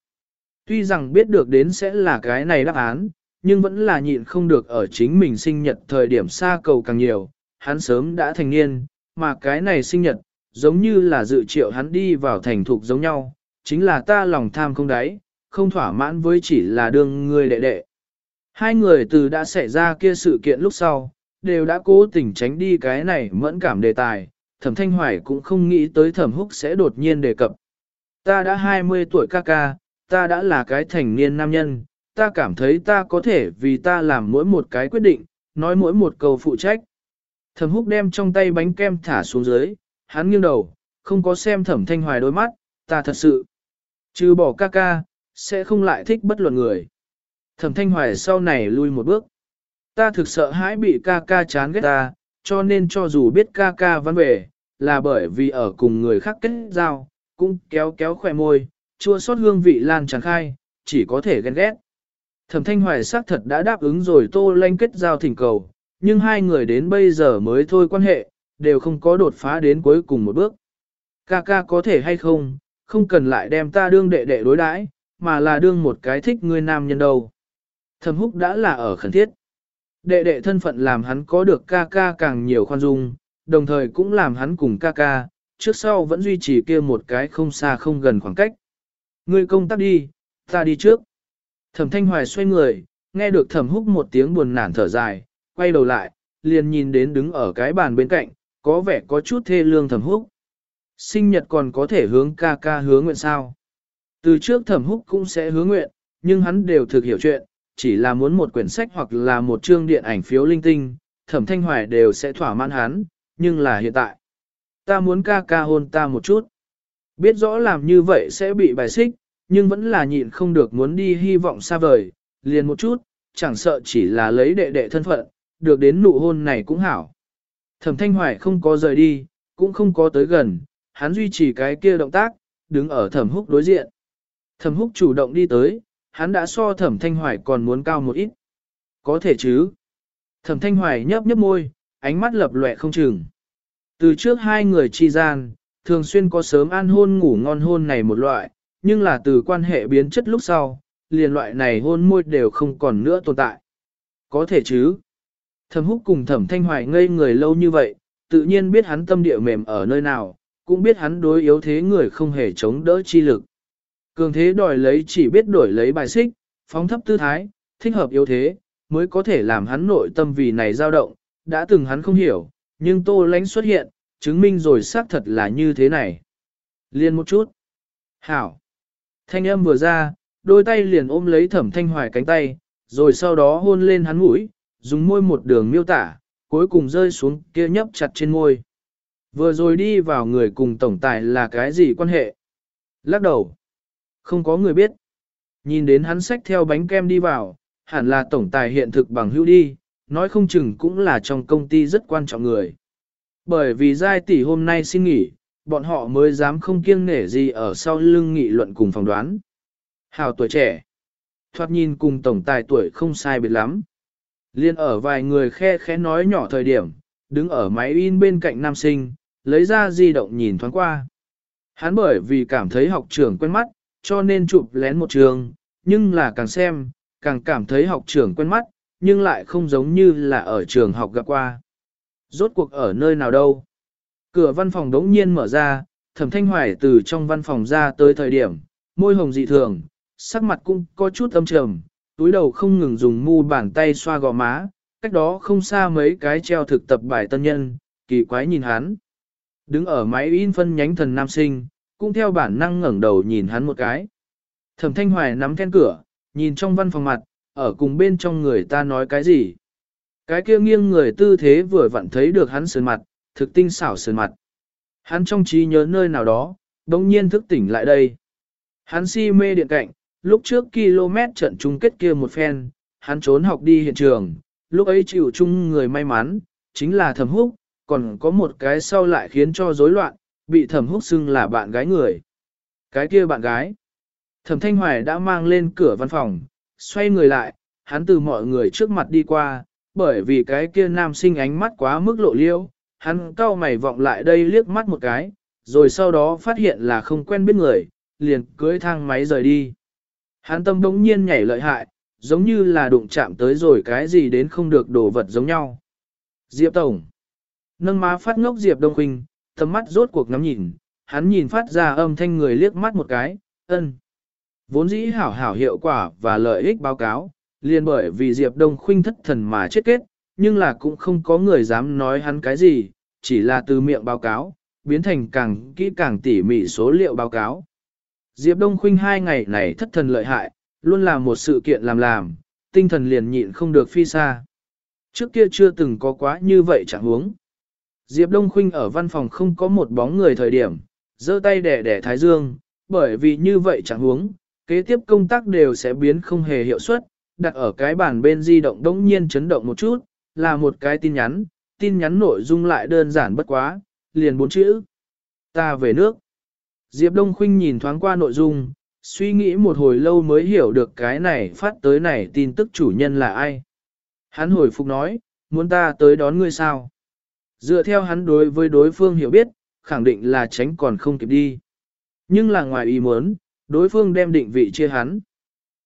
Tuy rằng biết được đến sẽ là cái này đáp án, nhưng vẫn là nhịn không được ở chính mình sinh nhật thời điểm xa cầu càng nhiều, hắn sớm đã thành niên, mà cái này sinh nhật, giống như là dự triệu hắn đi vào thành thục giống nhau, chính là ta lòng tham không đáy, không thỏa mãn với chỉ là đương người đệ đệ. Hai người từ đã xảy ra kia sự kiện lúc sau, đều đã cố tình tránh đi cái này mẫn cảm đề tài, thẩm thanh hoài cũng không nghĩ tới thẩm húc sẽ đột nhiên đề cập. Ta đã 20 tuổi ca ca, ta đã là cái thành niên nam nhân, ta cảm thấy ta có thể vì ta làm mỗi một cái quyết định, nói mỗi một câu phụ trách. Thẩm húc đem trong tay bánh kem thả xuống dưới, hắn nghiêng đầu, không có xem thẩm thanh hoài đôi mắt, ta thật sự, trừ bỏ ca ca, sẽ không lại thích bất luận người. Thẩm thanh hoài sau này lui một bước. Ta thực sợ hãi bị ca ca chán ghét ta, cho nên cho dù biết ca ca văn về, là bởi vì ở cùng người khác kết giao, cũng kéo kéo khỏe môi, chua xót hương vị lan tràn khai, chỉ có thể ghen ghét. Thẩm Thanh Hoài xác thật đã đáp ứng rồi Tô Lanh kết giao thỉnh cầu, nhưng hai người đến bây giờ mới thôi quan hệ, đều không có đột phá đến cuối cùng một bước. Ca ca có thể hay không, không cần lại đem ta đương đệ đệ đối đãi, mà là đương một cái thích người nam nhân đâu. Thẩm húc đã là ở khẩn thiết. Đệ đệ thân phận làm hắn có được ca ca càng nhiều khoan dung, đồng thời cũng làm hắn cùng ca ca, trước sau vẫn duy trì kia một cái không xa không gần khoảng cách. Ngươi công tác đi, ta đi trước. Thẩm thanh hoài xoay người, nghe được thẩm húc một tiếng buồn nản thở dài, quay đầu lại, liền nhìn đến đứng ở cái bàn bên cạnh, có vẻ có chút thê lương thẩm húc. Sinh nhật còn có thể hướng ca ca hướng nguyện sao. Từ trước thẩm húc cũng sẽ hướng nguyện, nhưng hắn đều thực hiểu chuyện, chỉ là muốn một quyển sách hoặc là một chương điện ảnh phiếu linh tinh, thẩm thanh hoài đều sẽ thỏa mãn hắn, nhưng là hiện tại. Ta muốn ca ca hôn ta một chút. Biết rõ làm như vậy sẽ bị bài xích, nhưng vẫn là nhịn không được muốn đi hy vọng xa vời, liền một chút, chẳng sợ chỉ là lấy đệ đệ thân phận, được đến nụ hôn này cũng hảo. Thẩm thanh hoài không có rời đi, cũng không có tới gần, hắn duy trì cái kia động tác, đứng ở thẩm húc đối diện. Thẩm húc chủ động đi tới, hắn đã so thẩm thanh hoài còn muốn cao một ít. Có thể chứ. Thẩm thanh hoài nhấp nhấp môi, ánh mắt lập lệ không chừng. Từ trước hai người chi gian, thường xuyên có sớm an hôn ngủ ngon hôn này một loại, nhưng là từ quan hệ biến chất lúc sau, liền loại này hôn môi đều không còn nữa tồn tại. Có thể chứ. Thẩm húc cùng thẩm thanh hoài ngây người lâu như vậy, tự nhiên biết hắn tâm địa mềm ở nơi nào, cũng biết hắn đối yếu thế người không hề chống đỡ chi lực. Cường thế đòi lấy chỉ biết đổi lấy bài xích, phóng thấp tư thái, thích hợp yếu thế, mới có thể làm hắn nội tâm vì này dao động, đã từng hắn không hiểu, nhưng tô lánh xuất hiện, chứng minh rồi xác thật là như thế này. Liên một chút. Hảo. Thanh âm vừa ra, đôi tay liền ôm lấy thẩm thanh hoài cánh tay, rồi sau đó hôn lên hắn mũi, dùng môi một đường miêu tả, cuối cùng rơi xuống kia nhấp chặt trên môi. Vừa rồi đi vào người cùng tổng tài là cái gì quan hệ? Lắc đầu. Không có người biết. Nhìn đến hắn xách theo bánh kem đi vào, hẳn là tổng tài hiện thực bằng hữu đi, nói không chừng cũng là trong công ty rất quan trọng người. Bởi vì giai tỷ hôm nay xin nghỉ, bọn họ mới dám không kiêng nể gì ở sau lưng nghị luận cùng phỏng đoán. Hào tuổi trẻ, thoạt nhìn cùng tổng tài tuổi không sai biệt lắm. Liên ở vài người khe khẽ nói nhỏ thời điểm, đứng ở máy in bên cạnh nam sinh, lấy ra di động nhìn thoáng qua. Hắn bởi vì cảm thấy học trưởng quen mắt, cho nên chụp lén một trường, nhưng là càng xem, càng cảm thấy học trưởng quen mắt, nhưng lại không giống như là ở trường học gặp qua. Rốt cuộc ở nơi nào đâu? Cửa văn phòng đống nhiên mở ra, thẩm thanh hoài từ trong văn phòng ra tới thời điểm, môi hồng dị thường, sắc mặt cũng có chút âm trầm, túi đầu không ngừng dùng mu bàn tay xoa gò má, cách đó không xa mấy cái treo thực tập bài tân nhân, kỳ quái nhìn hắn. Đứng ở máy in phân nhánh thần nam sinh, cũng theo bản năng ngẩng đầu nhìn hắn một cái. Thẩm thanh hoài nắm then cửa, nhìn trong văn phòng mặt, ở cùng bên trong người ta nói cái gì. Cái kia nghiêng người tư thế vừa vặn thấy được hắn sườn mặt, thực tinh xảo sườn mặt. Hắn trong trí nhớ nơi nào đó, đồng nhiên thức tỉnh lại đây. Hắn si mê điện cạnh, lúc trước km trận chung kết kia một phen, hắn trốn học đi hiện trường, lúc ấy chịu chung người may mắn, chính là thẩm húc, còn có một cái sau lại khiến cho rối loạn, bị thẩm húc xưng là bạn gái người. Cái kia bạn gái. Thẩm thanh hoài đã mang lên cửa văn phòng, xoay người lại, hắn từ mọi người trước mặt đi qua, bởi vì cái kia nam sinh ánh mắt quá mức lộ liêu, hắn cau mày vọng lại đây liếc mắt một cái, rồi sau đó phát hiện là không quen biết người, liền cưới thang máy rời đi. Hắn tâm đống nhiên nhảy lợi hại, giống như là đụng chạm tới rồi cái gì đến không được đổ vật giống nhau. Diệp Tổng Nâng má phát ngốc Diệp Đông Quỳnh, tầm mắt rốt cuộc ngắm nhìn, hắn nhìn phát ra âm thanh người liếc mắt một cái, ân. Vốn dĩ hảo hảo hiệu quả và lợi ích báo cáo, liền bởi vì Diệp Đông Khuynh thất thần mà chết kết, nhưng là cũng không có người dám nói hắn cái gì, chỉ là từ miệng báo cáo, biến thành càng kỹ càng tỉ mỉ số liệu báo cáo. Diệp Đông Khuynh hai ngày này thất thần lợi hại, luôn là một sự kiện làm làm, tinh thần liền nhịn không được phi xa. Trước kia chưa từng có quá như vậy chẳng huống. Diệp Đông Khuynh ở văn phòng không có một bóng người thời điểm, giơ tay đẻ đẻ thái dương, bởi vì như vậy chẳng huống, kế tiếp công tác đều sẽ biến không hề hiệu suất, đặt ở cái bàn bên di động đống nhiên chấn động một chút, là một cái tin nhắn, tin nhắn nội dung lại đơn giản bất quá, liền bốn chữ. Ta về nước. Diệp Đông Khuynh nhìn thoáng qua nội dung, suy nghĩ một hồi lâu mới hiểu được cái này phát tới này tin tức chủ nhân là ai. Hắn hồi phục nói, muốn ta tới đón ngươi sao? Dựa theo hắn đối với đối phương hiểu biết, khẳng định là tránh còn không kịp đi. Nhưng là ngoài ý muốn, đối phương đem định vị chia hắn.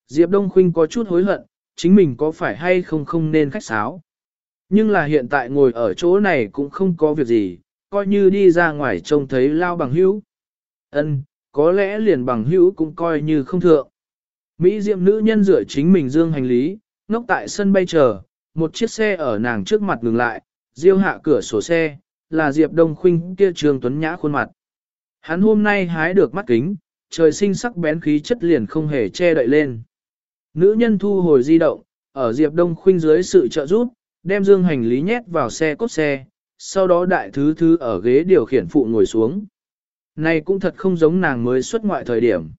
Diệp Đông Khuynh có chút hối hận, chính mình có phải hay không không nên khách sáo. Nhưng là hiện tại ngồi ở chỗ này cũng không có việc gì, coi như đi ra ngoài trông thấy lao bằng hữu. Ân, có lẽ liền bằng hữu cũng coi như không thượng. Mỹ diệm nữ nhân rửa chính mình dương hành lý, ngốc tại sân bay chờ, một chiếc xe ở nàng trước mặt ngừng lại, diêu hạ cửa sổ xe, là Diệp Đông Khuynh kia trường tuấn nhã khuôn mặt. Hắn hôm nay hái được mắt kính, trời sinh sắc bén khí chất liền không hề che đậy lên. Nữ nhân thu hồi di động, ở Diệp Đông Khuynh dưới sự trợ giúp, đem dương hành lý nhét vào xe cốt xe, sau đó đại thứ thứ ở ghế điều khiển phụ ngồi xuống. Này cũng thật không giống nàng mới xuất ngoại thời điểm.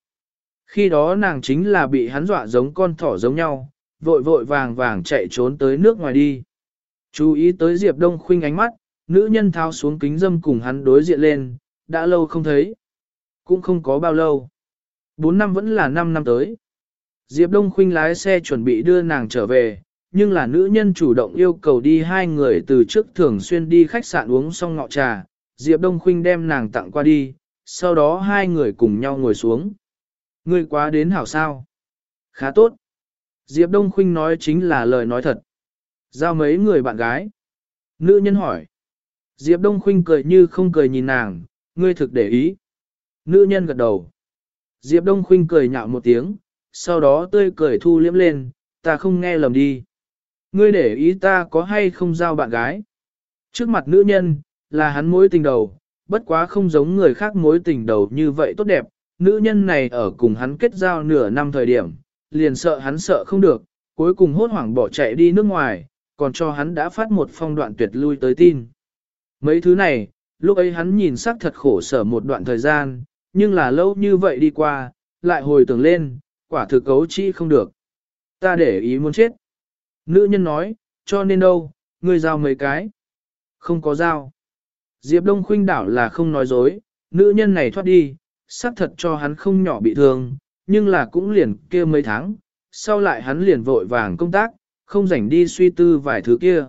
Khi đó nàng chính là bị hắn dọa giống con thỏ giống nhau, vội vội vàng vàng chạy trốn tới nước ngoài đi. Chú ý tới Diệp Đông Khuynh ánh mắt, nữ nhân tháo xuống kính dâm cùng hắn đối diện lên, đã lâu không thấy. Cũng không có bao lâu. Bốn năm vẫn là năm năm tới. Diệp Đông Khuynh lái xe chuẩn bị đưa nàng trở về, nhưng là nữ nhân chủ động yêu cầu đi hai người từ trước thường xuyên đi khách sạn uống xong ngọ trà. Diệp Đông Khuynh đem nàng tặng qua đi, sau đó hai người cùng nhau ngồi xuống. Ngươi quá đến hảo sao? Khá tốt. Diệp Đông Khuynh nói chính là lời nói thật. Giao mấy người bạn gái? Nữ nhân hỏi. Diệp Đông Khuynh cười như không cười nhìn nàng, ngươi thực để ý. Nữ nhân gật đầu. Diệp Đông Khuynh cười nhạo một tiếng, sau đó tươi cười thu liếm lên, ta không nghe lầm đi. Ngươi để ý ta có hay không giao bạn gái. Trước mặt nữ nhân, là hắn mối tình đầu, bất quá không giống người khác mối tình đầu như vậy tốt đẹp. Nữ nhân này ở cùng hắn kết giao nửa năm thời điểm, liền sợ hắn sợ không được, cuối cùng hốt hoảng bỏ chạy đi nước ngoài, còn cho hắn đã phát một phong đoạn tuyệt lui tới tin. Mấy thứ này, lúc ấy hắn nhìn sắc thật khổ sở một đoạn thời gian, nhưng là lâu như vậy đi qua, lại hồi tưởng lên, quả thực cấu chi không được. Ta để ý muốn chết. Nữ nhân nói, cho nên đâu, ngươi giao mấy cái. Không có giao. Diệp Đông khuynh đảo là không nói dối, nữ nhân này thoát đi, xác thật cho hắn không nhỏ bị thương, nhưng là cũng liền kia mấy tháng, sau lại hắn liền vội vàng công tác, không rảnh đi suy tư vài thứ kia.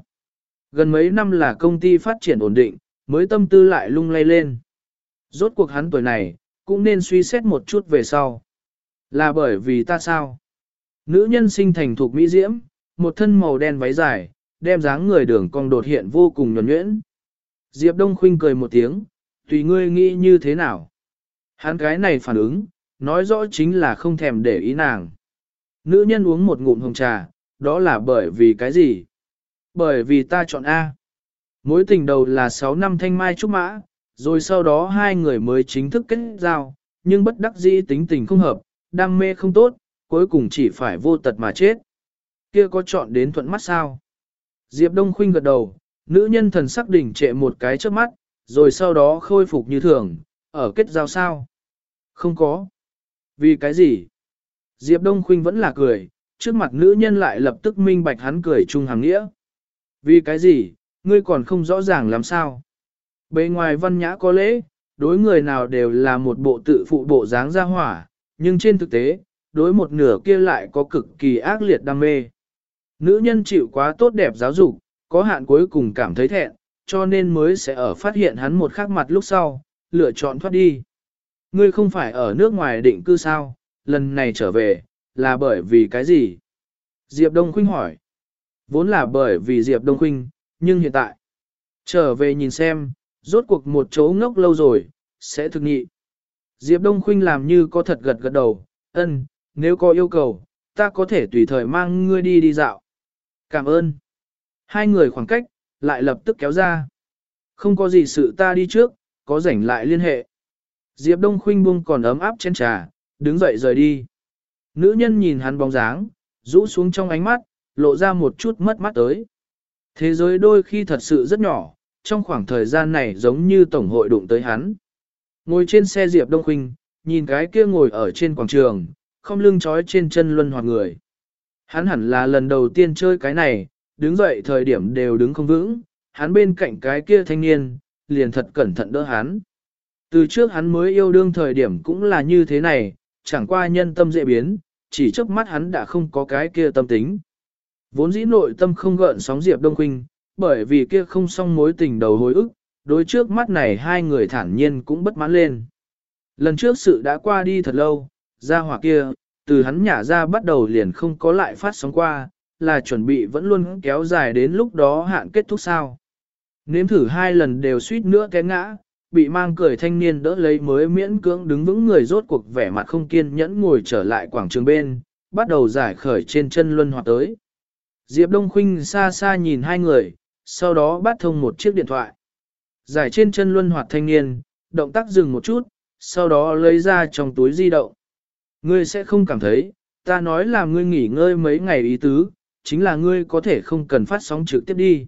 Gần mấy năm là công ty phát triển ổn định, mới tâm tư lại lung lay lên. Rốt cuộc hắn tuổi này, cũng nên suy xét một chút về sau. Là bởi vì ta sao? Nữ nhân sinh thành thuộc Mỹ Diễm, một thân màu đen váy dài, đem dáng người đường cong đột hiện vô cùng nhuẩn nhuyễn. Diệp Đông Khuynh cười một tiếng, tùy ngươi nghĩ như thế nào. Hắn cái này phản ứng, nói rõ chính là không thèm để ý nàng. Nữ nhân uống một ngụm hồng trà, đó là bởi vì cái gì? Bởi vì ta chọn A. Mối tình đầu là 6 năm thanh mai trúc mã, rồi sau đó hai người mới chính thức kết giao, nhưng bất đắc dĩ tính tình không hợp, đam mê không tốt, cuối cùng chỉ phải vô tật mà chết. Kia có chọn đến thuận mắt sao? Diệp Đông Khuynh gật đầu, nữ nhân thần sắc đỉnh trệ một cái trước mắt, rồi sau đó khôi phục như thường, ở kết giao sao? Không có. Vì cái gì? Diệp Đông Khuynh vẫn là cười, trước mặt nữ nhân lại lập tức minh bạch hắn cười chung hàng nghĩa. Vì cái gì, ngươi còn không rõ ràng làm sao? Bề ngoài văn nhã có lễ, đối người nào đều là một bộ tự phụ bộ dáng ra hỏa, nhưng trên thực tế, đối một nửa kia lại có cực kỳ ác liệt đam mê. Nữ nhân chịu quá tốt đẹp giáo dục, có hạn cuối cùng cảm thấy thẹn, cho nên mới sẽ ở phát hiện hắn một khắc mặt lúc sau, lựa chọn thoát đi. Ngươi không phải ở nước ngoài định cư sao, lần này trở về, là bởi vì cái gì? Diệp Đông Khuynh hỏi. Vốn là bởi vì Diệp Đông Khuynh, nhưng hiện tại, trở về nhìn xem, rốt cuộc một chỗ ngốc lâu rồi, sẽ thực nghị. Diệp Đông Khuynh làm như có thật gật gật đầu, ân, nếu có yêu cầu, ta có thể tùy thời mang ngươi đi đi dạo. Cảm ơn. Hai người khoảng cách, lại lập tức kéo ra. Không có gì sự ta đi trước, có rảnh lại liên hệ. Diệp Đông Khuynh buông còn ấm áp trên trà, đứng dậy rời đi. Nữ nhân nhìn hắn bóng dáng, rũ xuống trong ánh mắt, lộ ra một chút mất mắt tới. Thế giới đôi khi thật sự rất nhỏ, trong khoảng thời gian này giống như tổng hội đụng tới hắn. Ngồi trên xe Diệp Đông Khuynh, nhìn cái kia ngồi ở trên quảng trường, không lưng trói trên chân luân hoạt người. Hắn hẳn là lần đầu tiên chơi cái này, đứng dậy thời điểm đều đứng không vững, hắn bên cạnh cái kia thanh niên, liền thật cẩn thận đỡ hắn. Từ trước hắn mới yêu đương thời điểm cũng là như thế này, chẳng qua nhân tâm dễ biến, chỉ trước mắt hắn đã không có cái kia tâm tính. Vốn dĩ nội tâm không gợn sóng Diệp Đông Khuynh, bởi vì kia không xong mối tình đầu hối ức, đối trước mắt này hai người thản nhiên cũng bất mãn lên. Lần trước sự đã qua đi thật lâu, ra hỏa kia, từ hắn nhả ra bắt đầu liền không có lại phát sóng qua, là chuẩn bị vẫn luôn kéo dài đến lúc đó hạn kết thúc sao. Nếm thử hai lần đều suýt nữa té ngã, bị mang cười thanh niên đỡ lấy mới miễn cưỡng đứng vững người rốt cuộc vẻ mặt không kiên nhẫn ngồi trở lại quảng trường bên, bắt đầu giải khởi trên chân luân hoạt tới. Diệp Đông Khuynh xa xa nhìn hai người, sau đó bắt thông một chiếc điện thoại. Giải trên chân luân hoạt thanh niên, động tác dừng một chút, sau đó lấy ra trong túi di động. Ngươi sẽ không cảm thấy, ta nói là ngươi nghỉ ngơi mấy ngày ý tứ, chính là ngươi có thể không cần phát sóng trực tiếp đi.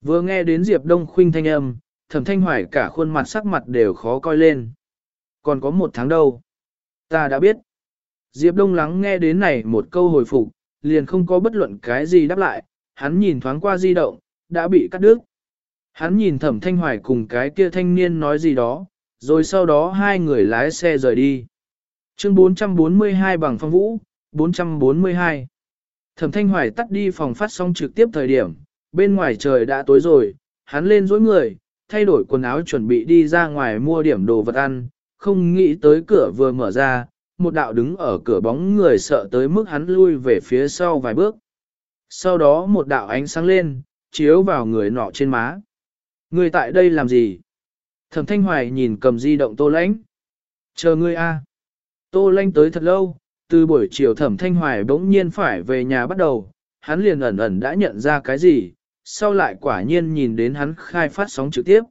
Vừa nghe đến Diệp Đông Khuynh thanh âm, thẩm thanh hoài cả khuôn mặt sắc mặt đều khó coi lên. Còn có một tháng đâu? Ta đã biết. Diệp Đông lắng nghe đến này một câu hồi phục, liền không có bất luận cái gì đáp lại, hắn nhìn thoáng qua di động, đã bị cắt đứt. Hắn nhìn thẩm thanh hoài cùng cái kia thanh niên nói gì đó, rồi sau đó hai người lái xe rời đi. Chương 442 bằng phong vũ, 442. Thẩm thanh hoài tắt đi phòng phát xong trực tiếp thời điểm, bên ngoài trời đã tối rồi, hắn lên dối người, thay đổi quần áo chuẩn bị đi ra ngoài mua điểm đồ vật ăn, không nghĩ tới cửa vừa mở ra, một đạo đứng ở cửa bóng người sợ tới mức hắn lui về phía sau vài bước. Sau đó một đạo ánh sáng lên, chiếu vào người nọ trên má. Người tại đây làm gì? Thẩm Thanh Hoài nhìn cầm di động Tô Lãnh. Chờ ngươi a. Tô Lãnh tới thật lâu, từ buổi chiều Thẩm Thanh Hoài bỗng nhiên phải về nhà bắt đầu, hắn liền ẩn ẩn đã nhận ra cái gì, sau lại quả nhiên nhìn đến hắn khai phát sóng trực tiếp.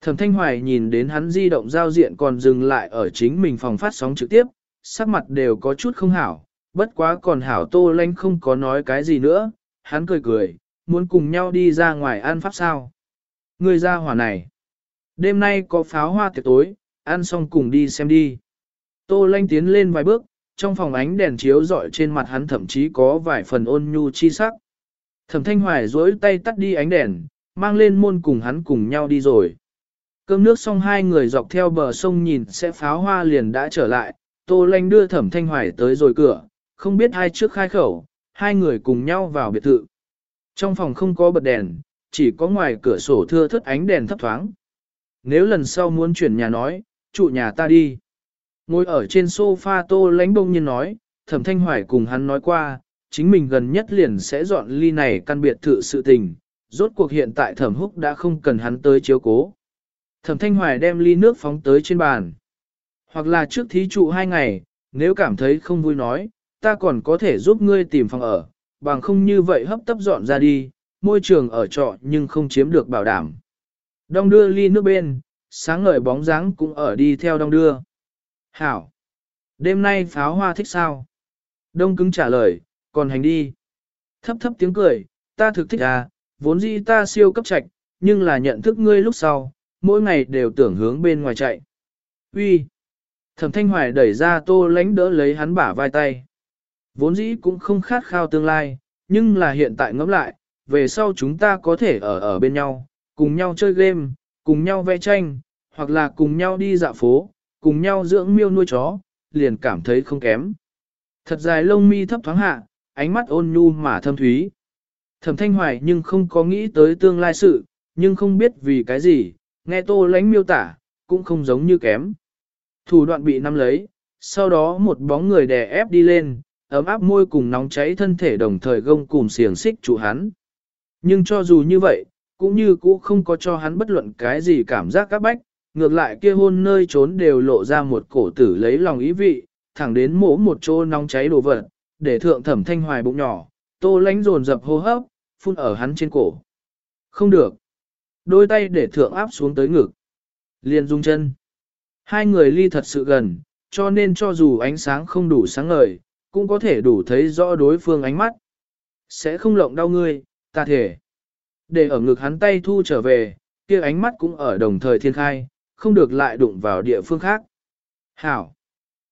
Thẩm Thanh Hoài nhìn đến hắn di động giao diện còn dừng lại ở chính mình phòng phát sóng trực tiếp, sắc mặt đều có chút không hảo, bất quá còn hảo Tô Lanh không có nói cái gì nữa, hắn cười cười, muốn cùng nhau đi ra ngoài ăn pháp sao. Người ra hỏa này, đêm nay có pháo hoa tiệc tối, ăn xong cùng đi xem đi. Tô Lanh tiến lên vài bước, trong phòng ánh đèn chiếu rọi trên mặt hắn thậm chí có vài phần ôn nhu chi sắc. Thẩm Thanh Hoài dối tay tắt đi ánh đèn, mang lên môn cùng hắn cùng nhau đi rồi. Cơm nước xong hai người dọc theo bờ sông nhìn sẽ pháo hoa liền đã trở lại, Tô Lanh đưa Thẩm Thanh Hoài tới rồi cửa, không biết hai trước khai khẩu, hai người cùng nhau vào biệt thự. Trong phòng không có bật đèn, chỉ có ngoài cửa sổ thưa thất ánh đèn thấp thoáng. Nếu lần sau muốn chuyển nhà nói, trụ nhà ta đi. Ngồi ở trên sofa Tô Lánh bông nhiên nói, Thẩm Thanh Hoài cùng hắn nói qua, chính mình gần nhất liền sẽ dọn ly này căn biệt thự sự tình, rốt cuộc hiện tại thẩm húc đã không cần hắn tới chiếu cố. Thẩm thanh hoài đem ly nước phóng tới trên bàn. Hoặc là trước thí trụ hai ngày, nếu cảm thấy không vui nói, ta còn có thể giúp ngươi tìm phòng ở, bằng không như vậy hấp tấp dọn ra đi, môi trường ở trọ nhưng không chiếm được bảo đảm. Đong đưa ly nước bên, sáng ngời bóng dáng cũng ở đi theo đong đưa. Hảo! Đêm nay pháo hoa thích sao? Đông cứng trả lời, còn hành đi. Thấp thấp tiếng cười, ta thực thích à, vốn dĩ ta siêu cấp trạch, nhưng là nhận thức ngươi lúc sau, mỗi ngày đều tưởng hướng bên ngoài chạy. Uy, Thẩm Thanh Hoài đẩy ra tô lánh đỡ lấy hắn bả vai tay. Vốn dĩ cũng không khát khao tương lai, nhưng là hiện tại ngẫm lại, về sau chúng ta có thể ở ở bên nhau, cùng nhau chơi game, cùng nhau vẽ tranh, hoặc là cùng nhau đi dạo phố, cùng nhau dưỡng miêu nuôi chó, liền cảm thấy không kém. Thật dài lông mi thấp thoáng hạ, ánh mắt ôn nhu mà thâm thúy. Thẩm thanh hoài nhưng không có nghĩ tới tương lai sự, nhưng không biết vì cái gì, nghe tô lánh miêu tả, cũng không giống như kém. Thủ đoạn bị nắm lấy, sau đó một bóng người đè ép đi lên, ấm áp môi cùng nóng cháy thân thể đồng thời gông cùng xiềng xích trụ hắn. Nhưng cho dù như vậy, cũng như cũ không có cho hắn bất luận cái gì cảm giác các bách, ngược lại kia hôn nơi trốn đều lộ ra một cổ tử lấy lòng ý vị, thẳng đến mổ một chỗ nóng cháy đồ vật, để thượng thẩm thanh hoài bụng nhỏ, tô lánh dồn dập hô hấp, phun ở hắn trên cổ. Không được. Đôi tay để thượng áp xuống tới ngực. Liền dung chân. Hai người ly thật sự gần, cho nên cho dù ánh sáng không đủ sáng ngời, cũng có thể đủ thấy rõ đối phương ánh mắt. Sẽ không lộng đau ngươi, ta thể. Để ở ngực hắn tay thu trở về, kia ánh mắt cũng ở đồng thời thiên khai, không được lại đụng vào địa phương khác. Hảo.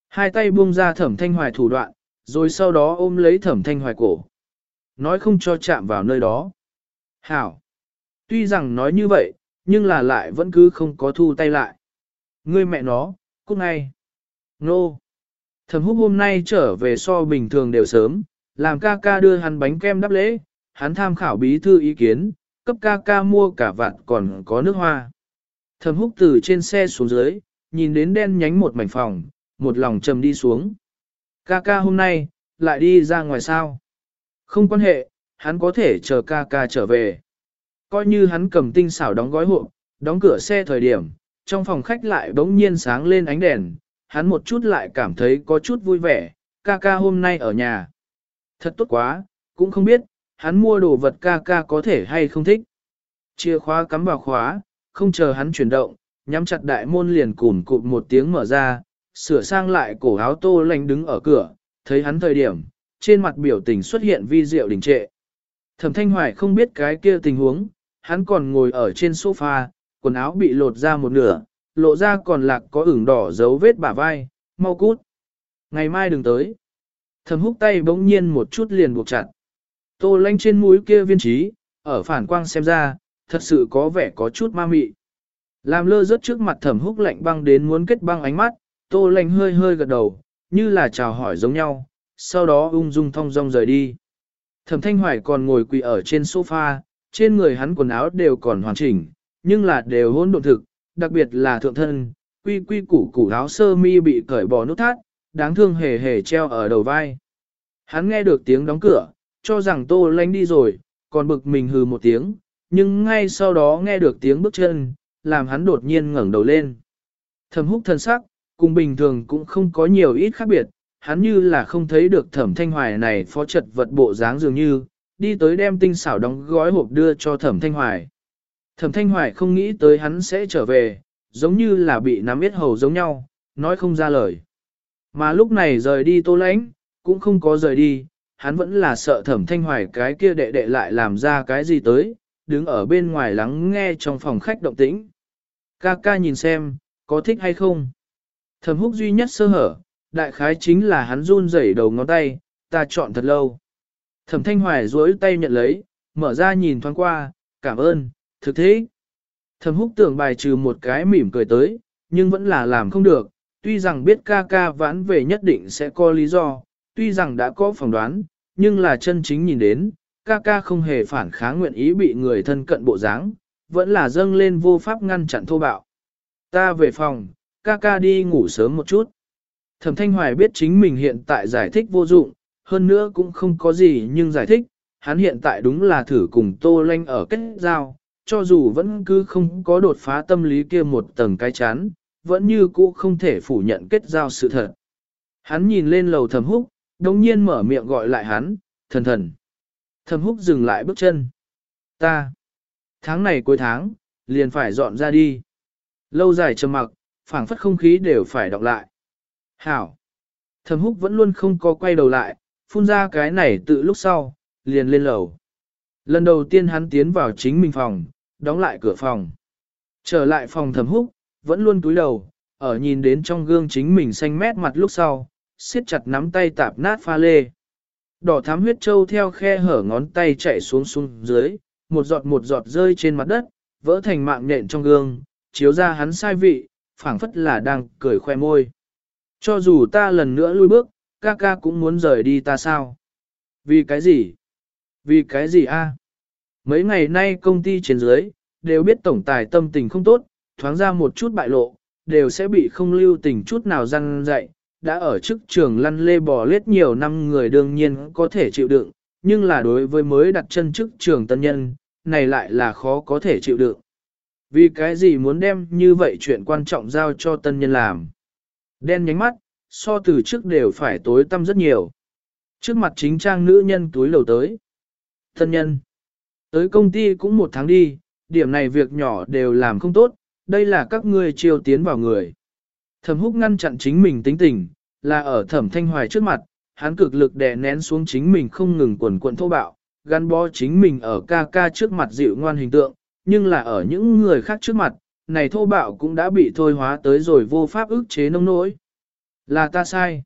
Hai tay buông ra thẩm thanh hoài thủ đoạn, rồi sau đó ôm lấy thẩm thanh hoài cổ. Nói không cho chạm vào nơi đó. Hảo. Tuy rằng nói như vậy, nhưng là lại vẫn cứ không có thu tay lại. Ngươi mẹ nó, cút ngay. Nô. Thẩm húc hôm nay trở về so bình thường đều sớm, làm ca ca đưa hắn bánh kem đắp lễ, hắn tham khảo bí thư ý kiến, cấp ca ca mua cả vạn còn có nước hoa. Thẩm húc từ trên xe xuống dưới, nhìn đến đen nhánh một mảnh phòng, một lòng trầm đi xuống. Ca ca hôm nay, lại đi ra ngoài sao? Không quan hệ, hắn có thể chờ ca ca trở về. Coi như hắn cầm tinh xảo đóng gói hộp, đóng cửa xe thời điểm, trong phòng khách lại bỗng nhiên sáng lên ánh đèn, hắn một chút lại cảm thấy có chút vui vẻ, ca ca hôm nay ở nhà. Thật tốt quá, cũng không biết, hắn mua đồ vật ca ca có thể hay không thích. Chìa khóa cắm vào khóa, không chờ hắn chuyển động, nhắm chặt đại môn liền cùn cụt một tiếng mở ra, sửa sang lại cổ áo tô lành đứng ở cửa, thấy hắn thời điểm, trên mặt biểu tình xuất hiện vi diệu đình trệ. Thẩm thanh hoài không biết cái kia tình huống, hắn còn ngồi ở trên sofa, quần áo bị lột ra một nửa, lộ ra còn lạc có ửng đỏ dấu vết bả vai, mau cút. Ngày mai đừng tới. Thẩm húc tay bỗng nhiên một chút liền buộc chặt. Tô lanh trên mũi kia viên trí, ở phản quang xem ra, thật sự có vẻ có chút ma mị. Làm lơ rớt trước mặt thẩm húc lạnh băng đến muốn kết băng ánh mắt, tô lanh hơi hơi gật đầu, như là chào hỏi giống nhau, sau đó ung dung thong dong rời đi. Thẩm thanh hoài còn ngồi quỳ ở trên sofa, trên người hắn quần áo đều còn hoàn chỉnh, nhưng là đều hỗn độn thực, đặc biệt là thượng thân, quy quy củ củ áo sơ mi bị cởi bỏ nút thắt, đáng thương hề hề treo ở đầu vai. Hắn nghe được tiếng đóng cửa, cho rằng tô lanh đi rồi, còn bực mình hừ một tiếng, nhưng ngay sau đó nghe được tiếng bước chân, làm hắn đột nhiên ngẩng đầu lên. Thẩm húc thân sắc, cùng bình thường cũng không có nhiều ít khác biệt, hắn như là không thấy được thẩm thanh hoài này phó trật vật bộ dáng dường như, đi tới đem tinh xảo đóng gói hộp đưa cho thẩm thanh hoài. Thẩm thanh hoài không nghĩ tới hắn sẽ trở về, giống như là bị nắm biết hầu giống nhau, nói không ra lời. Mà lúc này rời đi tô lãnh, cũng không có rời đi, hắn vẫn là sợ thẩm thanh hoài cái kia đệ đệ lại làm ra cái gì tới, đứng ở bên ngoài lắng nghe trong phòng khách động tĩnh. Ca ca nhìn xem, có thích hay không? Thẩm húc duy nhất sơ hở, đại khái chính là hắn run rẩy đầu ngón tay, ta chọn thật lâu. Thẩm thanh hoài duỗi tay nhận lấy, mở ra nhìn thoáng qua, cảm ơn, thực thế. Thẩm húc tưởng bài trừ một cái mỉm cười tới, nhưng vẫn là làm không được, tuy rằng biết ca ca vãn về nhất định sẽ có lý do, tuy rằng đã có phỏng đoán, nhưng là chân chính nhìn đến, ca ca không hề phản kháng nguyện ý bị người thân cận bộ dáng, vẫn là dâng lên vô pháp ngăn chặn thô bạo. Ta về phòng, ca ca đi ngủ sớm một chút. Thẩm Thanh Hoài biết chính mình hiện tại giải thích vô dụng, hơn nữa cũng không có gì nhưng giải thích, hắn hiện tại đúng là thử cùng Tô Lanh ở kết giao, cho dù vẫn cứ không có đột phá tâm lý kia một tầng cái chán, vẫn như cũ không thể phủ nhận kết giao sự thật. Hắn nhìn lên lầu thầm húc, đồng nhiên mở miệng gọi lại hắn, thần thần. Thầm húc dừng lại bước chân. Ta, tháng này cuối tháng, liền phải dọn ra đi. Lâu dài trầm mặc, phảng phất không khí đều phải đọc lại. Hảo. thầm húc vẫn luôn không có quay đầu lại, phun ra cái này tự lúc sau, liền lên lầu. Lần đầu tiên hắn tiến vào chính mình phòng, đóng lại cửa phòng. Trở lại phòng thầm húc, vẫn luôn túi đầu, ở nhìn đến trong gương chính mình xanh mét mặt lúc sau, siết chặt nắm tay tạp nát pha lê. Đỏ thám huyết trâu theo khe hở ngón tay chạy xuống xuống dưới, một giọt một giọt rơi trên mặt đất, vỡ thành mạng nhện trong gương, chiếu ra hắn sai vị, phảng phất là đang cười khoe môi. Cho dù ta lần nữa lui bước, ca ca cũng muốn rời đi ta sao? Vì cái gì? Vì cái gì a? Mấy ngày nay công ty trên dưới, đều biết tổng tài tâm tình không tốt, thoáng ra một chút bại lộ, đều sẽ bị không lưu tình chút nào răn dạy. Đã ở chức trường lăn lê bò lết nhiều năm người đương nhiên có thể chịu đựng, nhưng là đối với mới đặt chân chức trường tân nhân, này lại là khó có thể chịu đựng. Vì cái gì muốn đem như vậy chuyện quan trọng giao cho tân nhân làm? Đen nhánh mắt, so từ trước đều phải tối tăm rất nhiều. Trước mặt chính trang nữ nhân túi lầu tới. Tân nhân. Tới công ty cũng một tháng đi, điểm này việc nhỏ đều làm không tốt, đây là các ngươi chiêu tiến vào người. Thẩm húc ngăn chặn chính mình tính tình, là ở thẩm thanh hoài trước mặt, hắn cực lực đè nén xuống chính mình không ngừng quần quần thô bạo, gắn bó chính mình ở ca ca trước mặt dịu ngoan hình tượng, nhưng là ở những người khác trước mặt, này thô bạo cũng đã bị thôi hóa tới rồi vô pháp ức chế nông nỗi. Là ta sai.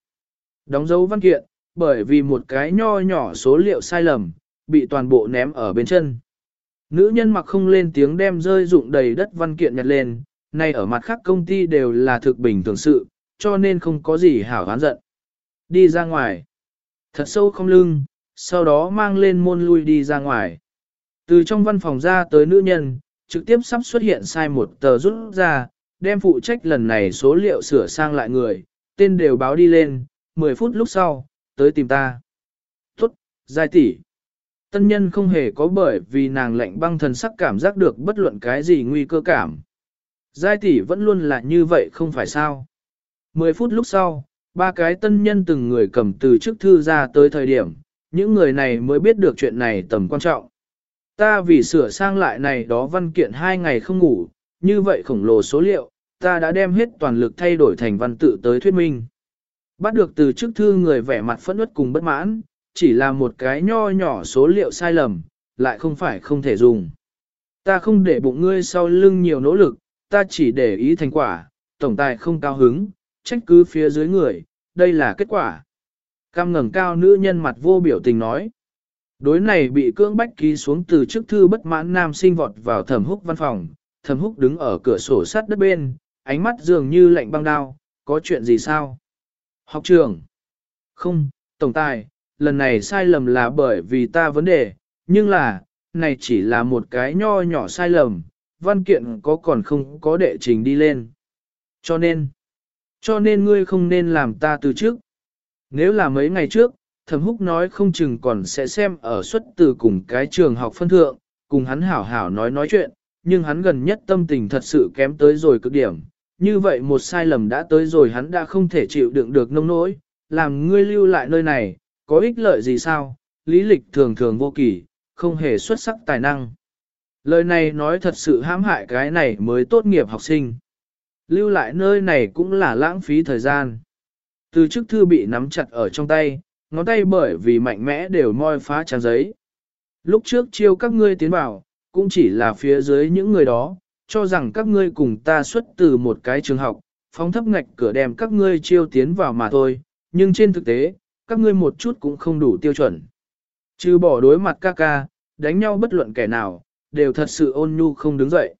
Đóng dấu văn kiện, bởi vì một cái nho nhỏ số liệu sai lầm, bị toàn bộ ném ở bên chân. Nữ nhân mặc không lên tiếng đem rơi dụng đầy đất văn kiện nhặt lên, nay ở mặt khác công ty đều là thực bình thường sự, cho nên không có gì hảo hán giận. Đi ra ngoài. Thật sâu không lưng, sau đó mang lên môn lui đi ra ngoài. Từ trong văn phòng ra tới nữ nhân, trực tiếp sắp xuất hiện sai một tờ rút ra, đem phụ trách lần này số liệu sửa sang lại người, tên đều báo đi lên, 10 phút lúc sau, tới tìm ta. Tốt, giai tỷ. Tân nhân không hề có bởi vì nàng lệnh băng thần sắc cảm giác được bất luận cái gì nguy cơ cảm. Giai tỷ vẫn luôn là như vậy không phải sao. 10 phút lúc sau, ba cái tân nhân từng người cầm từ chức thư ra tới thời điểm, những người này mới biết được chuyện này tầm quan trọng. Ta vì sửa sang lại này đó văn kiện hai ngày không ngủ, như vậy khổng lồ số liệu, ta đã đem hết toàn lực thay đổi thành văn tự tới thuyết minh. Bắt được từ chức thư người vẻ mặt phẫn uất cùng bất mãn, chỉ là một cái nho nhỏ số liệu sai lầm, lại không phải không thể dùng. Ta không để bụng ngươi sau lưng nhiều nỗ lực, ta chỉ để ý thành quả, tổng tài không cao hứng, trách cứ phía dưới người, đây là kết quả. Cam ngẩng cao nữ nhân mặt vô biểu tình nói. Đối này bị cưỡng bách ký xuống từ chức thư bất mãn nam sinh vọt vào thẩm húc văn phòng, thẩm húc đứng ở cửa sổ sắt đất bên, ánh mắt dường như lạnh băng đao, có chuyện gì sao? Học trường. Không, tổng tài, lần này sai lầm là bởi vì ta vấn đề, nhưng là, này chỉ là một cái nho nhỏ sai lầm, văn kiện có còn không có đệ trình đi lên. Cho nên, cho nên ngươi không nên làm ta từ trước. Nếu là mấy ngày trước, thẩm húc nói không chừng còn sẽ xem ở xuất từ cùng cái trường học phân thượng, cùng hắn hảo hảo nói nói chuyện, nhưng hắn gần nhất tâm tình thật sự kém tới rồi cực điểm. Như vậy một sai lầm đã tới rồi hắn đã không thể chịu đựng được nông nỗi, làm ngươi lưu lại nơi này, có ích lợi gì sao, lý lịch thường thường vô kỳ, không hề xuất sắc tài năng. Lời này nói thật sự hãm hại cái này mới tốt nghiệp học sinh. Lưu lại nơi này cũng là lãng phí thời gian. Từ chức thư bị nắm chặt ở trong tay, ngón tay bởi vì mạnh mẽ đều moi phá trang giấy. Lúc trước chiêu các ngươi tiến vào, cũng chỉ là phía dưới những người đó, cho rằng các ngươi cùng ta xuất từ một cái trường học, phóng thấp ngạch cửa đem các ngươi chiêu tiến vào mà thôi, nhưng trên thực tế, các ngươi một chút cũng không đủ tiêu chuẩn. Trừ bỏ đối mặt ca ca, đánh nhau bất luận kẻ nào, đều thật sự ôn nhu không đứng dậy.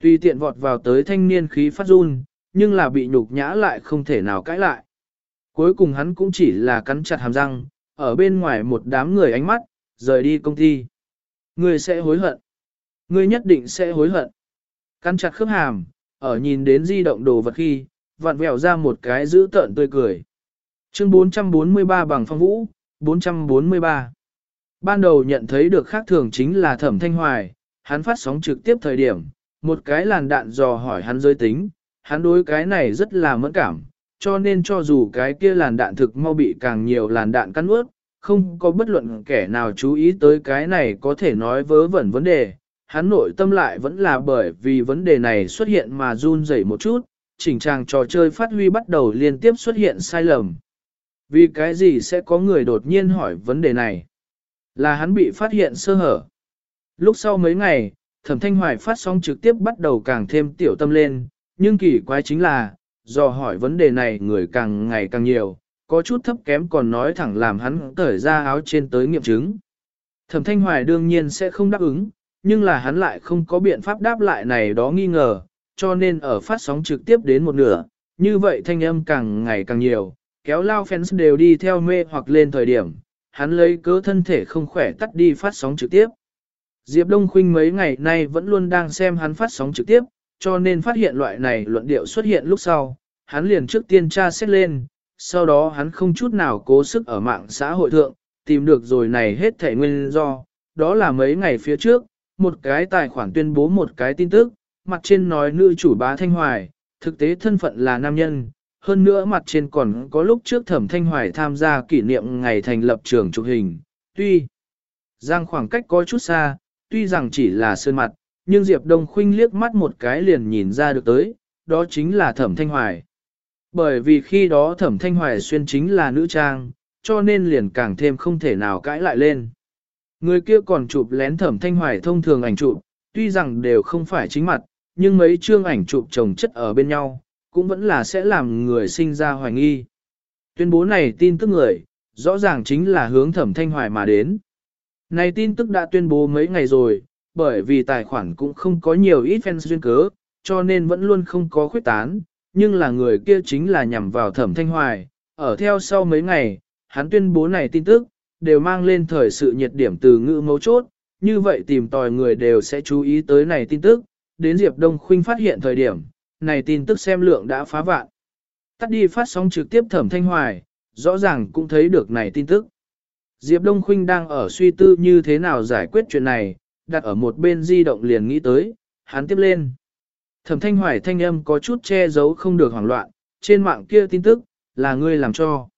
Tuy tiện vọt vào tới thanh niên khí phát run, nhưng là bị nhục nhã lại không thể nào cãi lại. Cuối cùng hắn cũng chỉ là cắn chặt hàm răng, ở bên ngoài một đám người ánh mắt, rời đi công ty. Ngươi sẽ hối hận. Ngươi nhất định sẽ hối hận. Cắn chặt khớp hàm, ở nhìn đến di động đồ vật khi, vặn vẹo ra một cái giữ tợn tươi cười. Chương 443 bằng phong vũ, 443. Ban đầu nhận thấy được khác thường chính là thẩm thanh hoài, hắn phát sóng trực tiếp thời điểm, một cái làn đạn dò hỏi hắn giới tính, hắn đối cái này rất là mẫn cảm, cho nên cho dù cái kia làn đạn thực mau bị càng nhiều làn đạn cắn ướt, không có bất luận kẻ nào chú ý tới cái này có thể nói vớ vẩn vấn đề, hắn nội tâm lại vẫn là bởi vì vấn đề này xuất hiện mà run rẩy một chút, chỉnh trang trò chơi phát huy bắt đầu liên tiếp xuất hiện sai lầm. Vì cái gì sẽ có người đột nhiên hỏi vấn đề này? Là hắn bị phát hiện sơ hở. Lúc sau mấy ngày, thẩm thanh hoài phát sóng trực tiếp bắt đầu càng thêm tiểu tâm lên, nhưng kỳ quái chính là, do hỏi vấn đề này người càng ngày càng nhiều, có chút thấp kém còn nói thẳng làm hắn cởi ra áo trên tới nghiệm chứng. Thẩm thanh hoài đương nhiên sẽ không đáp ứng, nhưng là hắn lại không có biện pháp đáp lại này đó nghi ngờ, cho nên ở phát sóng trực tiếp đến một nửa, như vậy thanh âm càng ngày càng nhiều, kéo lao fans đều đi theo mê hoặc lên thời điểm, hắn lấy cớ thân thể không khỏe tắt đi phát sóng trực tiếp. Diệp Đông Khuynh mấy ngày nay vẫn luôn đang xem hắn phát sóng trực tiếp, cho nên phát hiện loại này luận điệu xuất hiện lúc sau, hắn liền trước tiên tra xét lên, sau đó hắn không chút nào cố sức ở mạng xã hội thượng, tìm được rồi này hết thể nguyên do, đó là mấy ngày phía trước, một cái tài khoản tuyên bố một cái tin tức, mặt trên nói nữ chủ bá Thanh Hoài, thực tế thân phận là nam nhân, hơn nữa mặt trên còn có lúc trước thẩm Thanh Hoài tham gia kỷ niệm ngày thành lập trường chụp hình, tuy giang khoảng cách có chút xa, tuy rằng chỉ là sơn mặt, nhưng Diệp Đông Khuynh liếc mắt một cái liền nhìn ra được tới, đó chính là thẩm Thanh Hoài. Bởi vì khi đó thẩm Thanh Hoài xuyên chính là nữ trang, cho nên liền càng thêm không thể nào cãi lại lên. Người kia còn chụp lén thẩm thanh hoài thông thường ảnh chụp, tuy rằng đều không phải chính mặt, nhưng mấy chương ảnh chụp chồng chất ở bên nhau, cũng vẫn là sẽ làm người sinh ra hoài nghi. Tuyên bố này tin tức người, rõ ràng chính là hướng thẩm thanh hoài mà đến. Này tin tức đã tuyên bố mấy ngày rồi, bởi vì tài khoản cũng không có nhiều ít fans duyên cớ, cho nên vẫn luôn không có khuyết tán, nhưng là người kia chính là nhằm vào thẩm thanh hoài. Ở theo sau mấy ngày, hắn tuyên bố này tin tức, đều mang lên thời sự nhiệt điểm từ ngữ mấu chốt, như vậy tìm tòi người đều sẽ chú ý tới này tin tức, đến Diệp Đông Khuynh phát hiện thời điểm, này tin tức xem lượng đã phá vạn. Tắt đi phát sóng trực tiếp thẩm thanh hoài, rõ ràng cũng thấy được này tin tức. Diệp Đông Khuynh đang ở suy tư như thế nào giải quyết chuyện này, đặt ở một bên di động liền nghĩ tới, hắn tiếp lên. Thẩm thanh hoài thanh âm có chút che giấu không được hoảng loạn, trên mạng kia tin tức, là ngươi làm cho.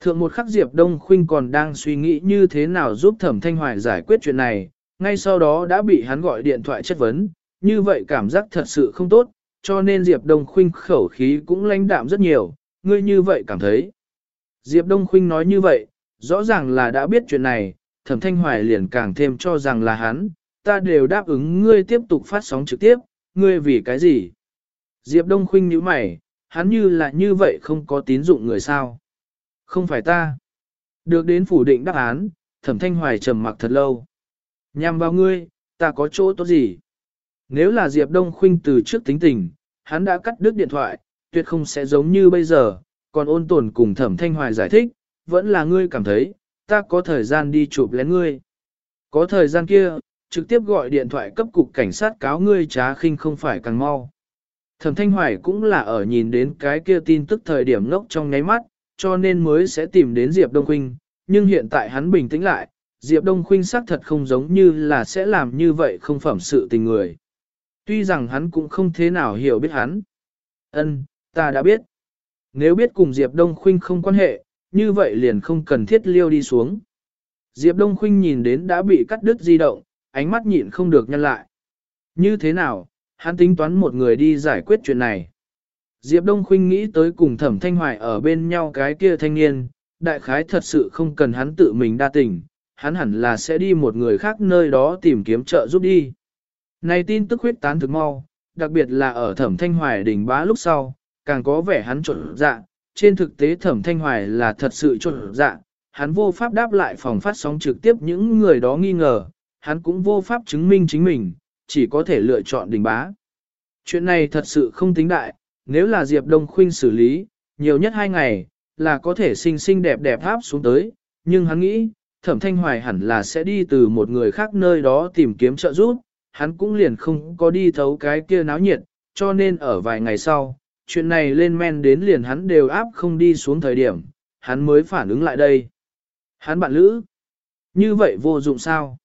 Thượng một khắc Diệp Đông Khuynh còn đang suy nghĩ như thế nào giúp thẩm thanh hoài giải quyết chuyện này, ngay sau đó đã bị hắn gọi điện thoại chất vấn, như vậy cảm giác thật sự không tốt, cho nên Diệp Đông Khuynh khẩu khí cũng lãnh đạm rất nhiều, ngươi như vậy cảm thấy. Diệp Đông Khuynh nói như vậy, rõ ràng là đã biết chuyện này, thẩm thanh hoài liền càng thêm cho rằng là hắn, ta đều đáp ứng ngươi tiếp tục phát sóng trực tiếp, ngươi vì cái gì? Diệp Đông Khuynh nhíu mày, hắn như là như vậy không có tín dụng người sao? Không phải ta. Được đến phủ định đáp án, thẩm thanh hoài trầm mặc thật lâu. Nhằm vào ngươi, ta có chỗ tốt gì? Nếu là Diệp Đông Khuynh từ trước tính tình, hắn đã cắt đứt điện thoại, tuyệt không sẽ giống như bây giờ, còn ôn tồn cùng thẩm thanh hoài giải thích, vẫn là ngươi cảm thấy, ta có thời gian đi chụp lén ngươi. Có thời gian kia, trực tiếp gọi điện thoại cấp cục cảnh sát cáo ngươi trá khinh không phải càng mau. Thẩm Thanh Hoài cũng là ở nhìn đến cái kia tin tức thời điểm ngốc trong ngáy mắt, cho nên mới sẽ tìm đến Diệp Đông Khuynh, nhưng hiện tại hắn bình tĩnh lại, Diệp Đông Khuynh xác thật không giống như là sẽ làm như vậy không phẩm sự tình người. Tuy rằng hắn cũng không thế nào hiểu biết hắn. Ân, ta đã biết. Nếu biết cùng Diệp Đông Khuynh không quan hệ, như vậy liền không cần thiết liêu đi xuống. Diệp Đông Khuynh nhìn đến đã bị cắt đứt di động, ánh mắt nhịn không được nhăn lại. Như thế nào, hắn tính toán một người đi giải quyết chuyện này. Diệp Đông Khuynh nghĩ tới cùng thẩm thanh hoài ở bên nhau cái kia thanh niên, đại khái thật sự không cần hắn tự mình đa tình, hắn hẳn là sẽ đi một người khác nơi đó tìm kiếm trợ giúp đi. Này tin tức huyết tán thực mau, đặc biệt là ở thẩm thanh hoài đỉnh bá lúc sau, càng có vẻ hắn trộn dạ, trên thực tế thẩm thanh hoài là thật sự trộn dạ, hắn vô pháp đáp lại phòng phát sóng trực tiếp những người đó nghi ngờ, hắn cũng vô pháp chứng minh chính mình, chỉ có thể lựa chọn đỉnh bá. Chuyện này thật sự không tính đại, nếu là Diệp Đông Khuynh xử lý, nhiều nhất hai ngày, là có thể xinh xinh đẹp đẹp áp xuống tới, nhưng hắn nghĩ, thẩm thanh hoài hẳn là sẽ đi từ một người khác nơi đó tìm kiếm trợ giúp, hắn cũng liền không có đi thấu cái kia náo nhiệt, cho nên ở vài ngày sau, chuyện này lên men đến liền hắn đều áp không đi xuống thời điểm, hắn mới phản ứng lại đây. Hắn bạn lữ, như vậy vô dụng sao?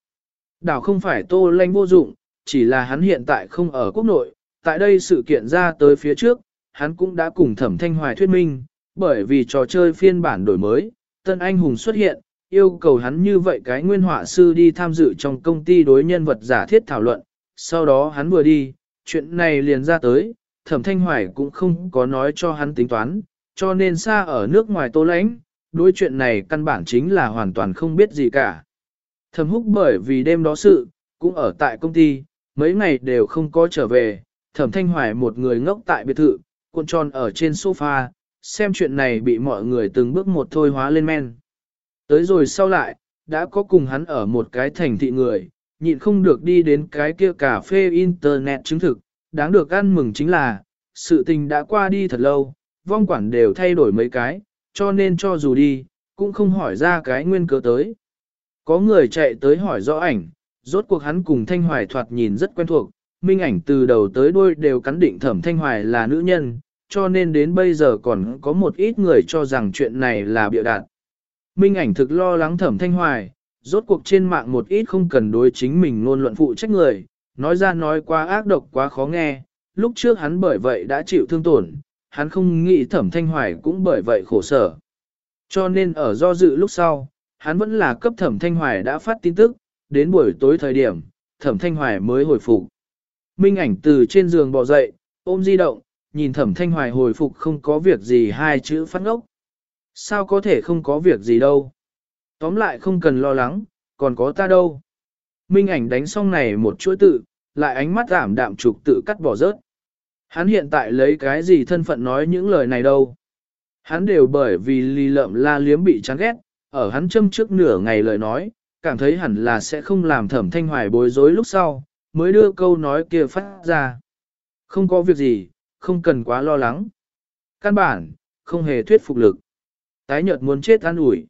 Đảo không phải tô lanh vô dụng, chỉ là hắn hiện tại không ở quốc nội, tại đây sự kiện ra tới phía trước, hắn cũng đã cùng thẩm thanh hoài thuyết minh, bởi vì trò chơi phiên bản đổi mới, tân anh hùng xuất hiện, yêu cầu hắn như vậy cái nguyên họa sư đi tham dự trong công ty đối nhân vật giả thiết thảo luận, sau đó hắn vừa đi, chuyện này liền ra tới, thẩm thanh hoài cũng không có nói cho hắn tính toán, cho nên xa ở nước ngoài tô lãnh, đối chuyện này căn bản chính là hoàn toàn không biết gì cả. Thẩm húc bởi vì đêm đó sự, cũng ở tại công ty, mấy ngày đều không có trở về, thẩm thanh hoài một người ngốc tại biệt thự, cuộn tròn ở trên sofa, xem chuyện này bị mọi người từng bước một thôi hóa lên men. Tới rồi sau lại, đã có cùng hắn ở một cái thành thị người, nhịn không được đi đến cái kia cà phê internet chứng thực, đáng được ăn mừng chính là, sự tình đã qua đi thật lâu, vong quản đều thay đổi mấy cái, cho nên cho dù đi, cũng không hỏi ra cái nguyên cớ tới. Có người chạy tới hỏi rõ ảnh, rốt cuộc hắn cùng Thanh Hoài thoạt nhìn rất quen thuộc, minh ảnh từ đầu tới đuôi đều cắn định thẩm Thanh Hoài là nữ nhân, cho nên đến bây giờ còn có một ít người cho rằng chuyện này là bịa đặt. Minh ảnh thực lo lắng thẩm Thanh Hoài, rốt cuộc trên mạng một ít không cần đối chính mình ngôn luận phụ trách người, nói ra nói quá ác độc quá khó nghe, lúc trước hắn bởi vậy đã chịu thương tổn, hắn không nghĩ thẩm Thanh Hoài cũng bởi vậy khổ sở. Cho nên ở do dự lúc sau, hắn vẫn là cấp thẩm thanh hoài đã phát tin tức, đến buổi tối thời điểm, thẩm thanh hoài mới hồi phục. Minh ảnh từ trên giường bò dậy, ôm di động, nhìn thẩm thanh hoài hồi phục không có việc gì hai chữ phát ngốc. Sao có thể không có việc gì đâu? Tóm lại không cần lo lắng, còn có ta đâu. Minh ảnh đánh xong này một chuỗi tự, lại ánh mắt giảm đạm trục tự cắt bỏ rớt. Hắn hiện tại lấy cái gì thân phận nói những lời này đâu. Hắn đều bởi vì lì lợm la liếm bị chán ghét, ở hắn châm trước nửa ngày lời nói, cảm thấy hẳn là sẽ không làm thẩm thanh hoài bối rối lúc sau, mới đưa câu nói kia phát ra. Không có việc gì, không cần quá lo lắng. Căn bản, không hề thuyết phục lực. Tái nhợt muốn chết an ủi.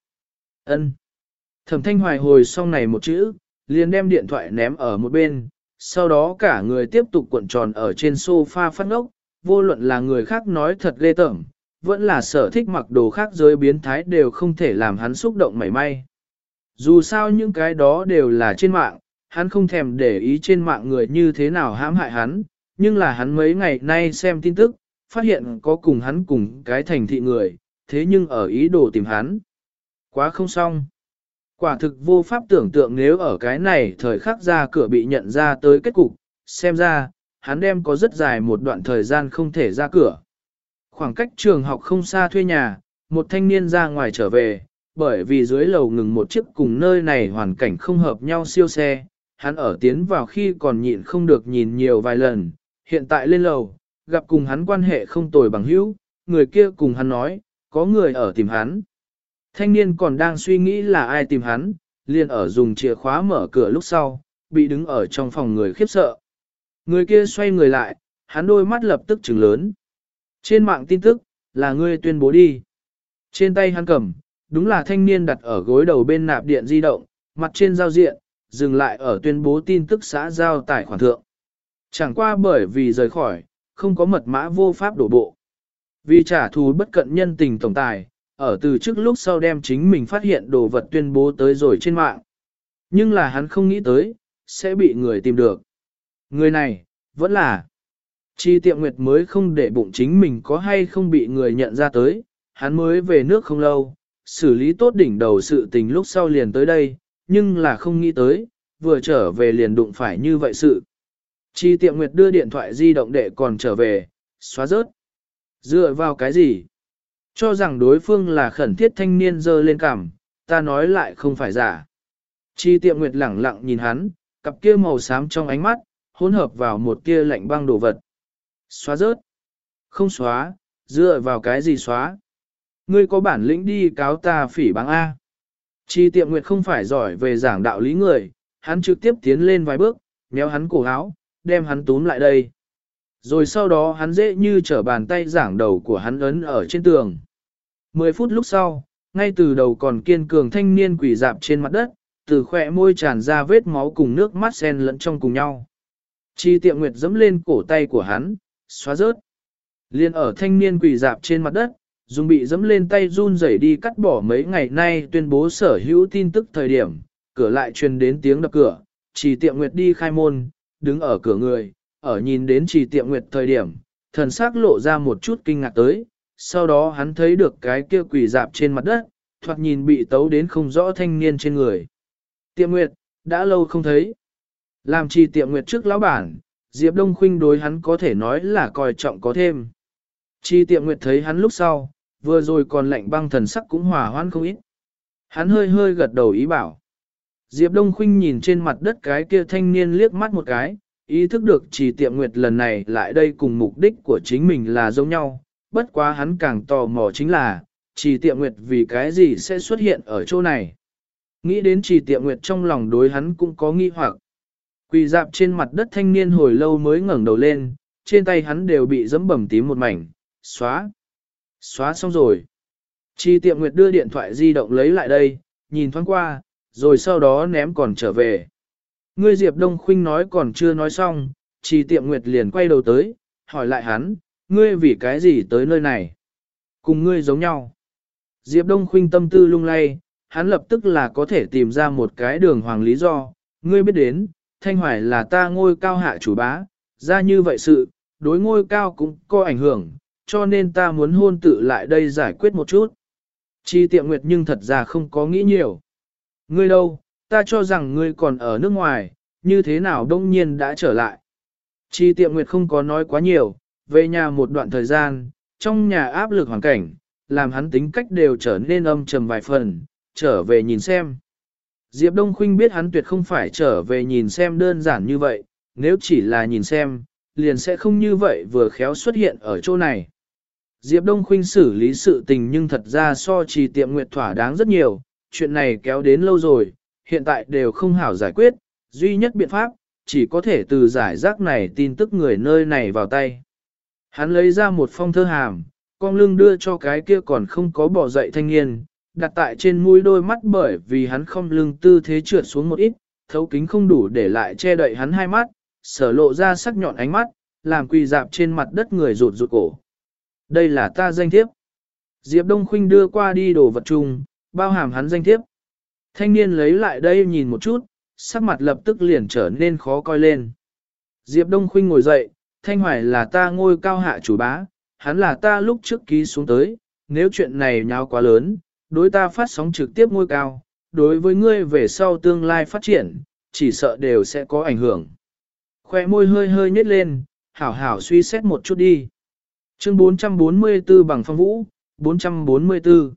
ân Thẩm thanh hoài hồi xong này một chữ, liền đem điện thoại ném ở một bên, sau đó cả người tiếp tục cuộn tròn ở trên sofa phát ngốc, vô luận là người khác nói thật ghê tởm, vẫn là sở thích mặc đồ khác giới biến thái đều không thể làm hắn xúc động mảy may. Dù sao những cái đó đều là trên mạng, hắn không thèm để ý trên mạng người như thế nào hãm hại hắn, nhưng là hắn mấy ngày nay xem tin tức, phát hiện có cùng hắn cùng cái thành thị người, thế nhưng ở ý đồ tìm hắn. Quá không xong. Quả thực vô pháp tưởng tượng nếu ở cái này thời khắc ra cửa bị nhận ra tới kết cục, xem ra, hắn đem có rất dài một đoạn thời gian không thể ra cửa. Khoảng cách trường học không xa thuê nhà, một thanh niên ra ngoài trở về, bởi vì dưới lầu ngừng một chiếc cùng nơi này hoàn cảnh không hợp nhau siêu xe, hắn ở tiến vào khi còn nhịn không được nhìn nhiều vài lần, hiện tại lên lầu, gặp cùng hắn quan hệ không tồi bằng hữu, người kia cùng hắn nói, có người ở tìm hắn. Thanh niên còn đang suy nghĩ là ai tìm hắn, liền ở dùng chìa khóa mở cửa lúc sau, bị đứng ở trong phòng người khiếp sợ. Người kia xoay người lại, hắn đôi mắt lập tức trừng lớn. Trên mạng tin tức, là ngươi tuyên bố đi. Trên tay hắn cầm, đúng là thanh niên đặt ở gối đầu bên nạp điện di động, mặt trên giao diện, dừng lại ở tuyên bố tin tức xã giao tài khoản thượng. Chẳng qua bởi vì rời khỏi, không có mật mã vô pháp đổ bộ. Vì trả thù bất cận nhân tình tổng tài, ở từ trước lúc sau đem chính mình phát hiện đồ vật tuyên bố tới rồi trên mạng. Nhưng là hắn không nghĩ tới, sẽ bị người tìm được. Người này, vẫn là Chi tiệm nguyệt mới không để bụng chính mình có hay không bị người nhận ra tới, hắn mới về nước không lâu, xử lý tốt đỉnh đầu sự tình lúc sau liền tới đây, nhưng là không nghĩ tới, vừa trở về liền đụng phải như vậy sự. Chi tiệm nguyệt đưa điện thoại di động đệ còn trở về, xóa rớt. Dựa vào cái gì? Cho rằng đối phương là khẩn thiết thanh niên dơ lên cằm, ta nói lại không phải giả. Chi tiệm nguyệt lẳng lặng nhìn hắn, cặp kia màu xám trong ánh mắt, hỗn hợp vào một kia lạnh băng đồ vật. Xóa rớt. Không xóa, dựa vào cái gì xóa. Ngươi có bản lĩnh đi cáo ta phỉ báng A. Chi tiệm nguyệt không phải giỏi về giảng đạo lý người, hắn trực tiếp tiến lên vài bước, méo hắn cổ áo, đem hắn túm lại đây. Rồi sau đó hắn dễ như trở bàn tay giảng đầu của hắn ấn ở trên tường. Mười phút lúc sau, ngay từ đầu còn kiên cường thanh niên quỷ dạp trên mặt đất, từ khỏe môi tràn ra vết máu cùng nước mắt sen lẫn trong cùng nhau. Chi tiệm nguyệt dẫm lên cổ tay của hắn, xóa rớt. Liên ở thanh niên quỳ dạp trên mặt đất, dùng bị dẫm lên tay run rẩy đi cắt bỏ mấy ngày nay tuyên bố sở hữu tin tức thời điểm, cửa lại truyền đến tiếng đập cửa, chỉ tiệm nguyệt đi khai môn, đứng ở cửa người, ở nhìn đến trì tiệm nguyệt thời điểm, thần sắc lộ ra một chút kinh ngạc tới, sau đó hắn thấy được cái kia quỳ dạp trên mặt đất, thoạt nhìn bị tấu đến không rõ thanh niên trên người. Tiệm nguyệt, đã lâu không thấy. Làm trì tiệm nguyệt trước lão bản, Diệp Đông Khuynh đối hắn có thể nói là coi trọng có thêm. Chi tiệm nguyệt thấy hắn lúc sau, vừa rồi còn lạnh băng thần sắc cũng hòa hoãn không ít. Hắn hơi hơi gật đầu ý bảo. Diệp Đông Khuynh nhìn trên mặt đất cái kia thanh niên liếc mắt một cái, ý thức được chỉ tiệm nguyệt lần này lại đây cùng mục đích của chính mình là giống nhau. Bất quá hắn càng tò mò chính là, chỉ tiệm nguyệt vì cái gì sẽ xuất hiện ở chỗ này. Nghĩ đến chỉ tiệm nguyệt trong lòng đối hắn cũng có nghi hoặc. Quỳ dạp trên mặt đất thanh niên hồi lâu mới ngẩng đầu lên, trên tay hắn đều bị dấm bầm tím một mảnh, xóa. Xóa xong rồi. Chi tiệm nguyệt đưa điện thoại di động lấy lại đây, nhìn thoáng qua, rồi sau đó ném còn trở về. Ngươi Diệp Đông Khuynh nói còn chưa nói xong, chi tiệm nguyệt liền quay đầu tới, hỏi lại hắn, ngươi vì cái gì tới nơi này? Cùng ngươi giống nhau. Diệp Đông Khuynh tâm tư lung lay, hắn lập tức là có thể tìm ra một cái đường hoàng lý do, ngươi biết đến, Thanh Hoài là ta ngôi cao hạ chủ bá, ra như vậy sự, đối ngôi cao cũng có ảnh hưởng, cho nên ta muốn hôn tự lại đây giải quyết một chút. Chi tiệm nguyệt nhưng thật ra không có nghĩ nhiều. Ngươi đâu, ta cho rằng ngươi còn ở nước ngoài, như thế nào đông nhiên đã trở lại. Chi tiệm nguyệt không có nói quá nhiều, về nhà một đoạn thời gian, trong nhà áp lực hoàn cảnh, làm hắn tính cách đều trở nên âm trầm vài phần, trở về nhìn xem. Diệp Đông Khuynh biết hắn tuyệt không phải trở về nhìn xem đơn giản như vậy, nếu chỉ là nhìn xem, liền sẽ không như vậy vừa khéo xuất hiện ở chỗ này. Diệp Đông Khuynh xử lý sự tình nhưng thật ra so trì tiệm nguyệt thỏa đáng rất nhiều, chuyện này kéo đến lâu rồi, hiện tại đều không hảo giải quyết, duy nhất biện pháp, chỉ có thể từ giải rác này tin tức người nơi này vào tay. Hắn lấy ra một phong thơ hàm, con lưng đưa cho cái kia còn không có bỏ dậy thanh niên, đặt tại trên mũi đôi mắt bởi vì hắn không lưng tư thế trượt xuống một ít, thấu kính không đủ để lại che đậy hắn hai mắt, sở lộ ra sắc nhọn ánh mắt, làm quỳ dạp trên mặt đất người rụt rụt cổ. Đây là ta danh thiếp. Diệp Đông Khuynh đưa qua đi đồ vật chung, bao hàm hắn danh thiếp. Thanh niên lấy lại đây nhìn một chút, sắc mặt lập tức liền trở nên khó coi lên. Diệp Đông Khuynh ngồi dậy, Thanh Hoài là ta ngôi cao hạ chủ bá, hắn là ta lúc trước ký xuống tới, nếu chuyện này nháo quá lớn, đối ta phát sóng trực tiếp ngôi cao, đối với ngươi về sau tương lai phát triển, chỉ sợ đều sẽ có ảnh hưởng. Khoe môi hơi hơi nhếch lên, hảo hảo suy xét một chút đi. Chương 444 bằng phong vũ, 444.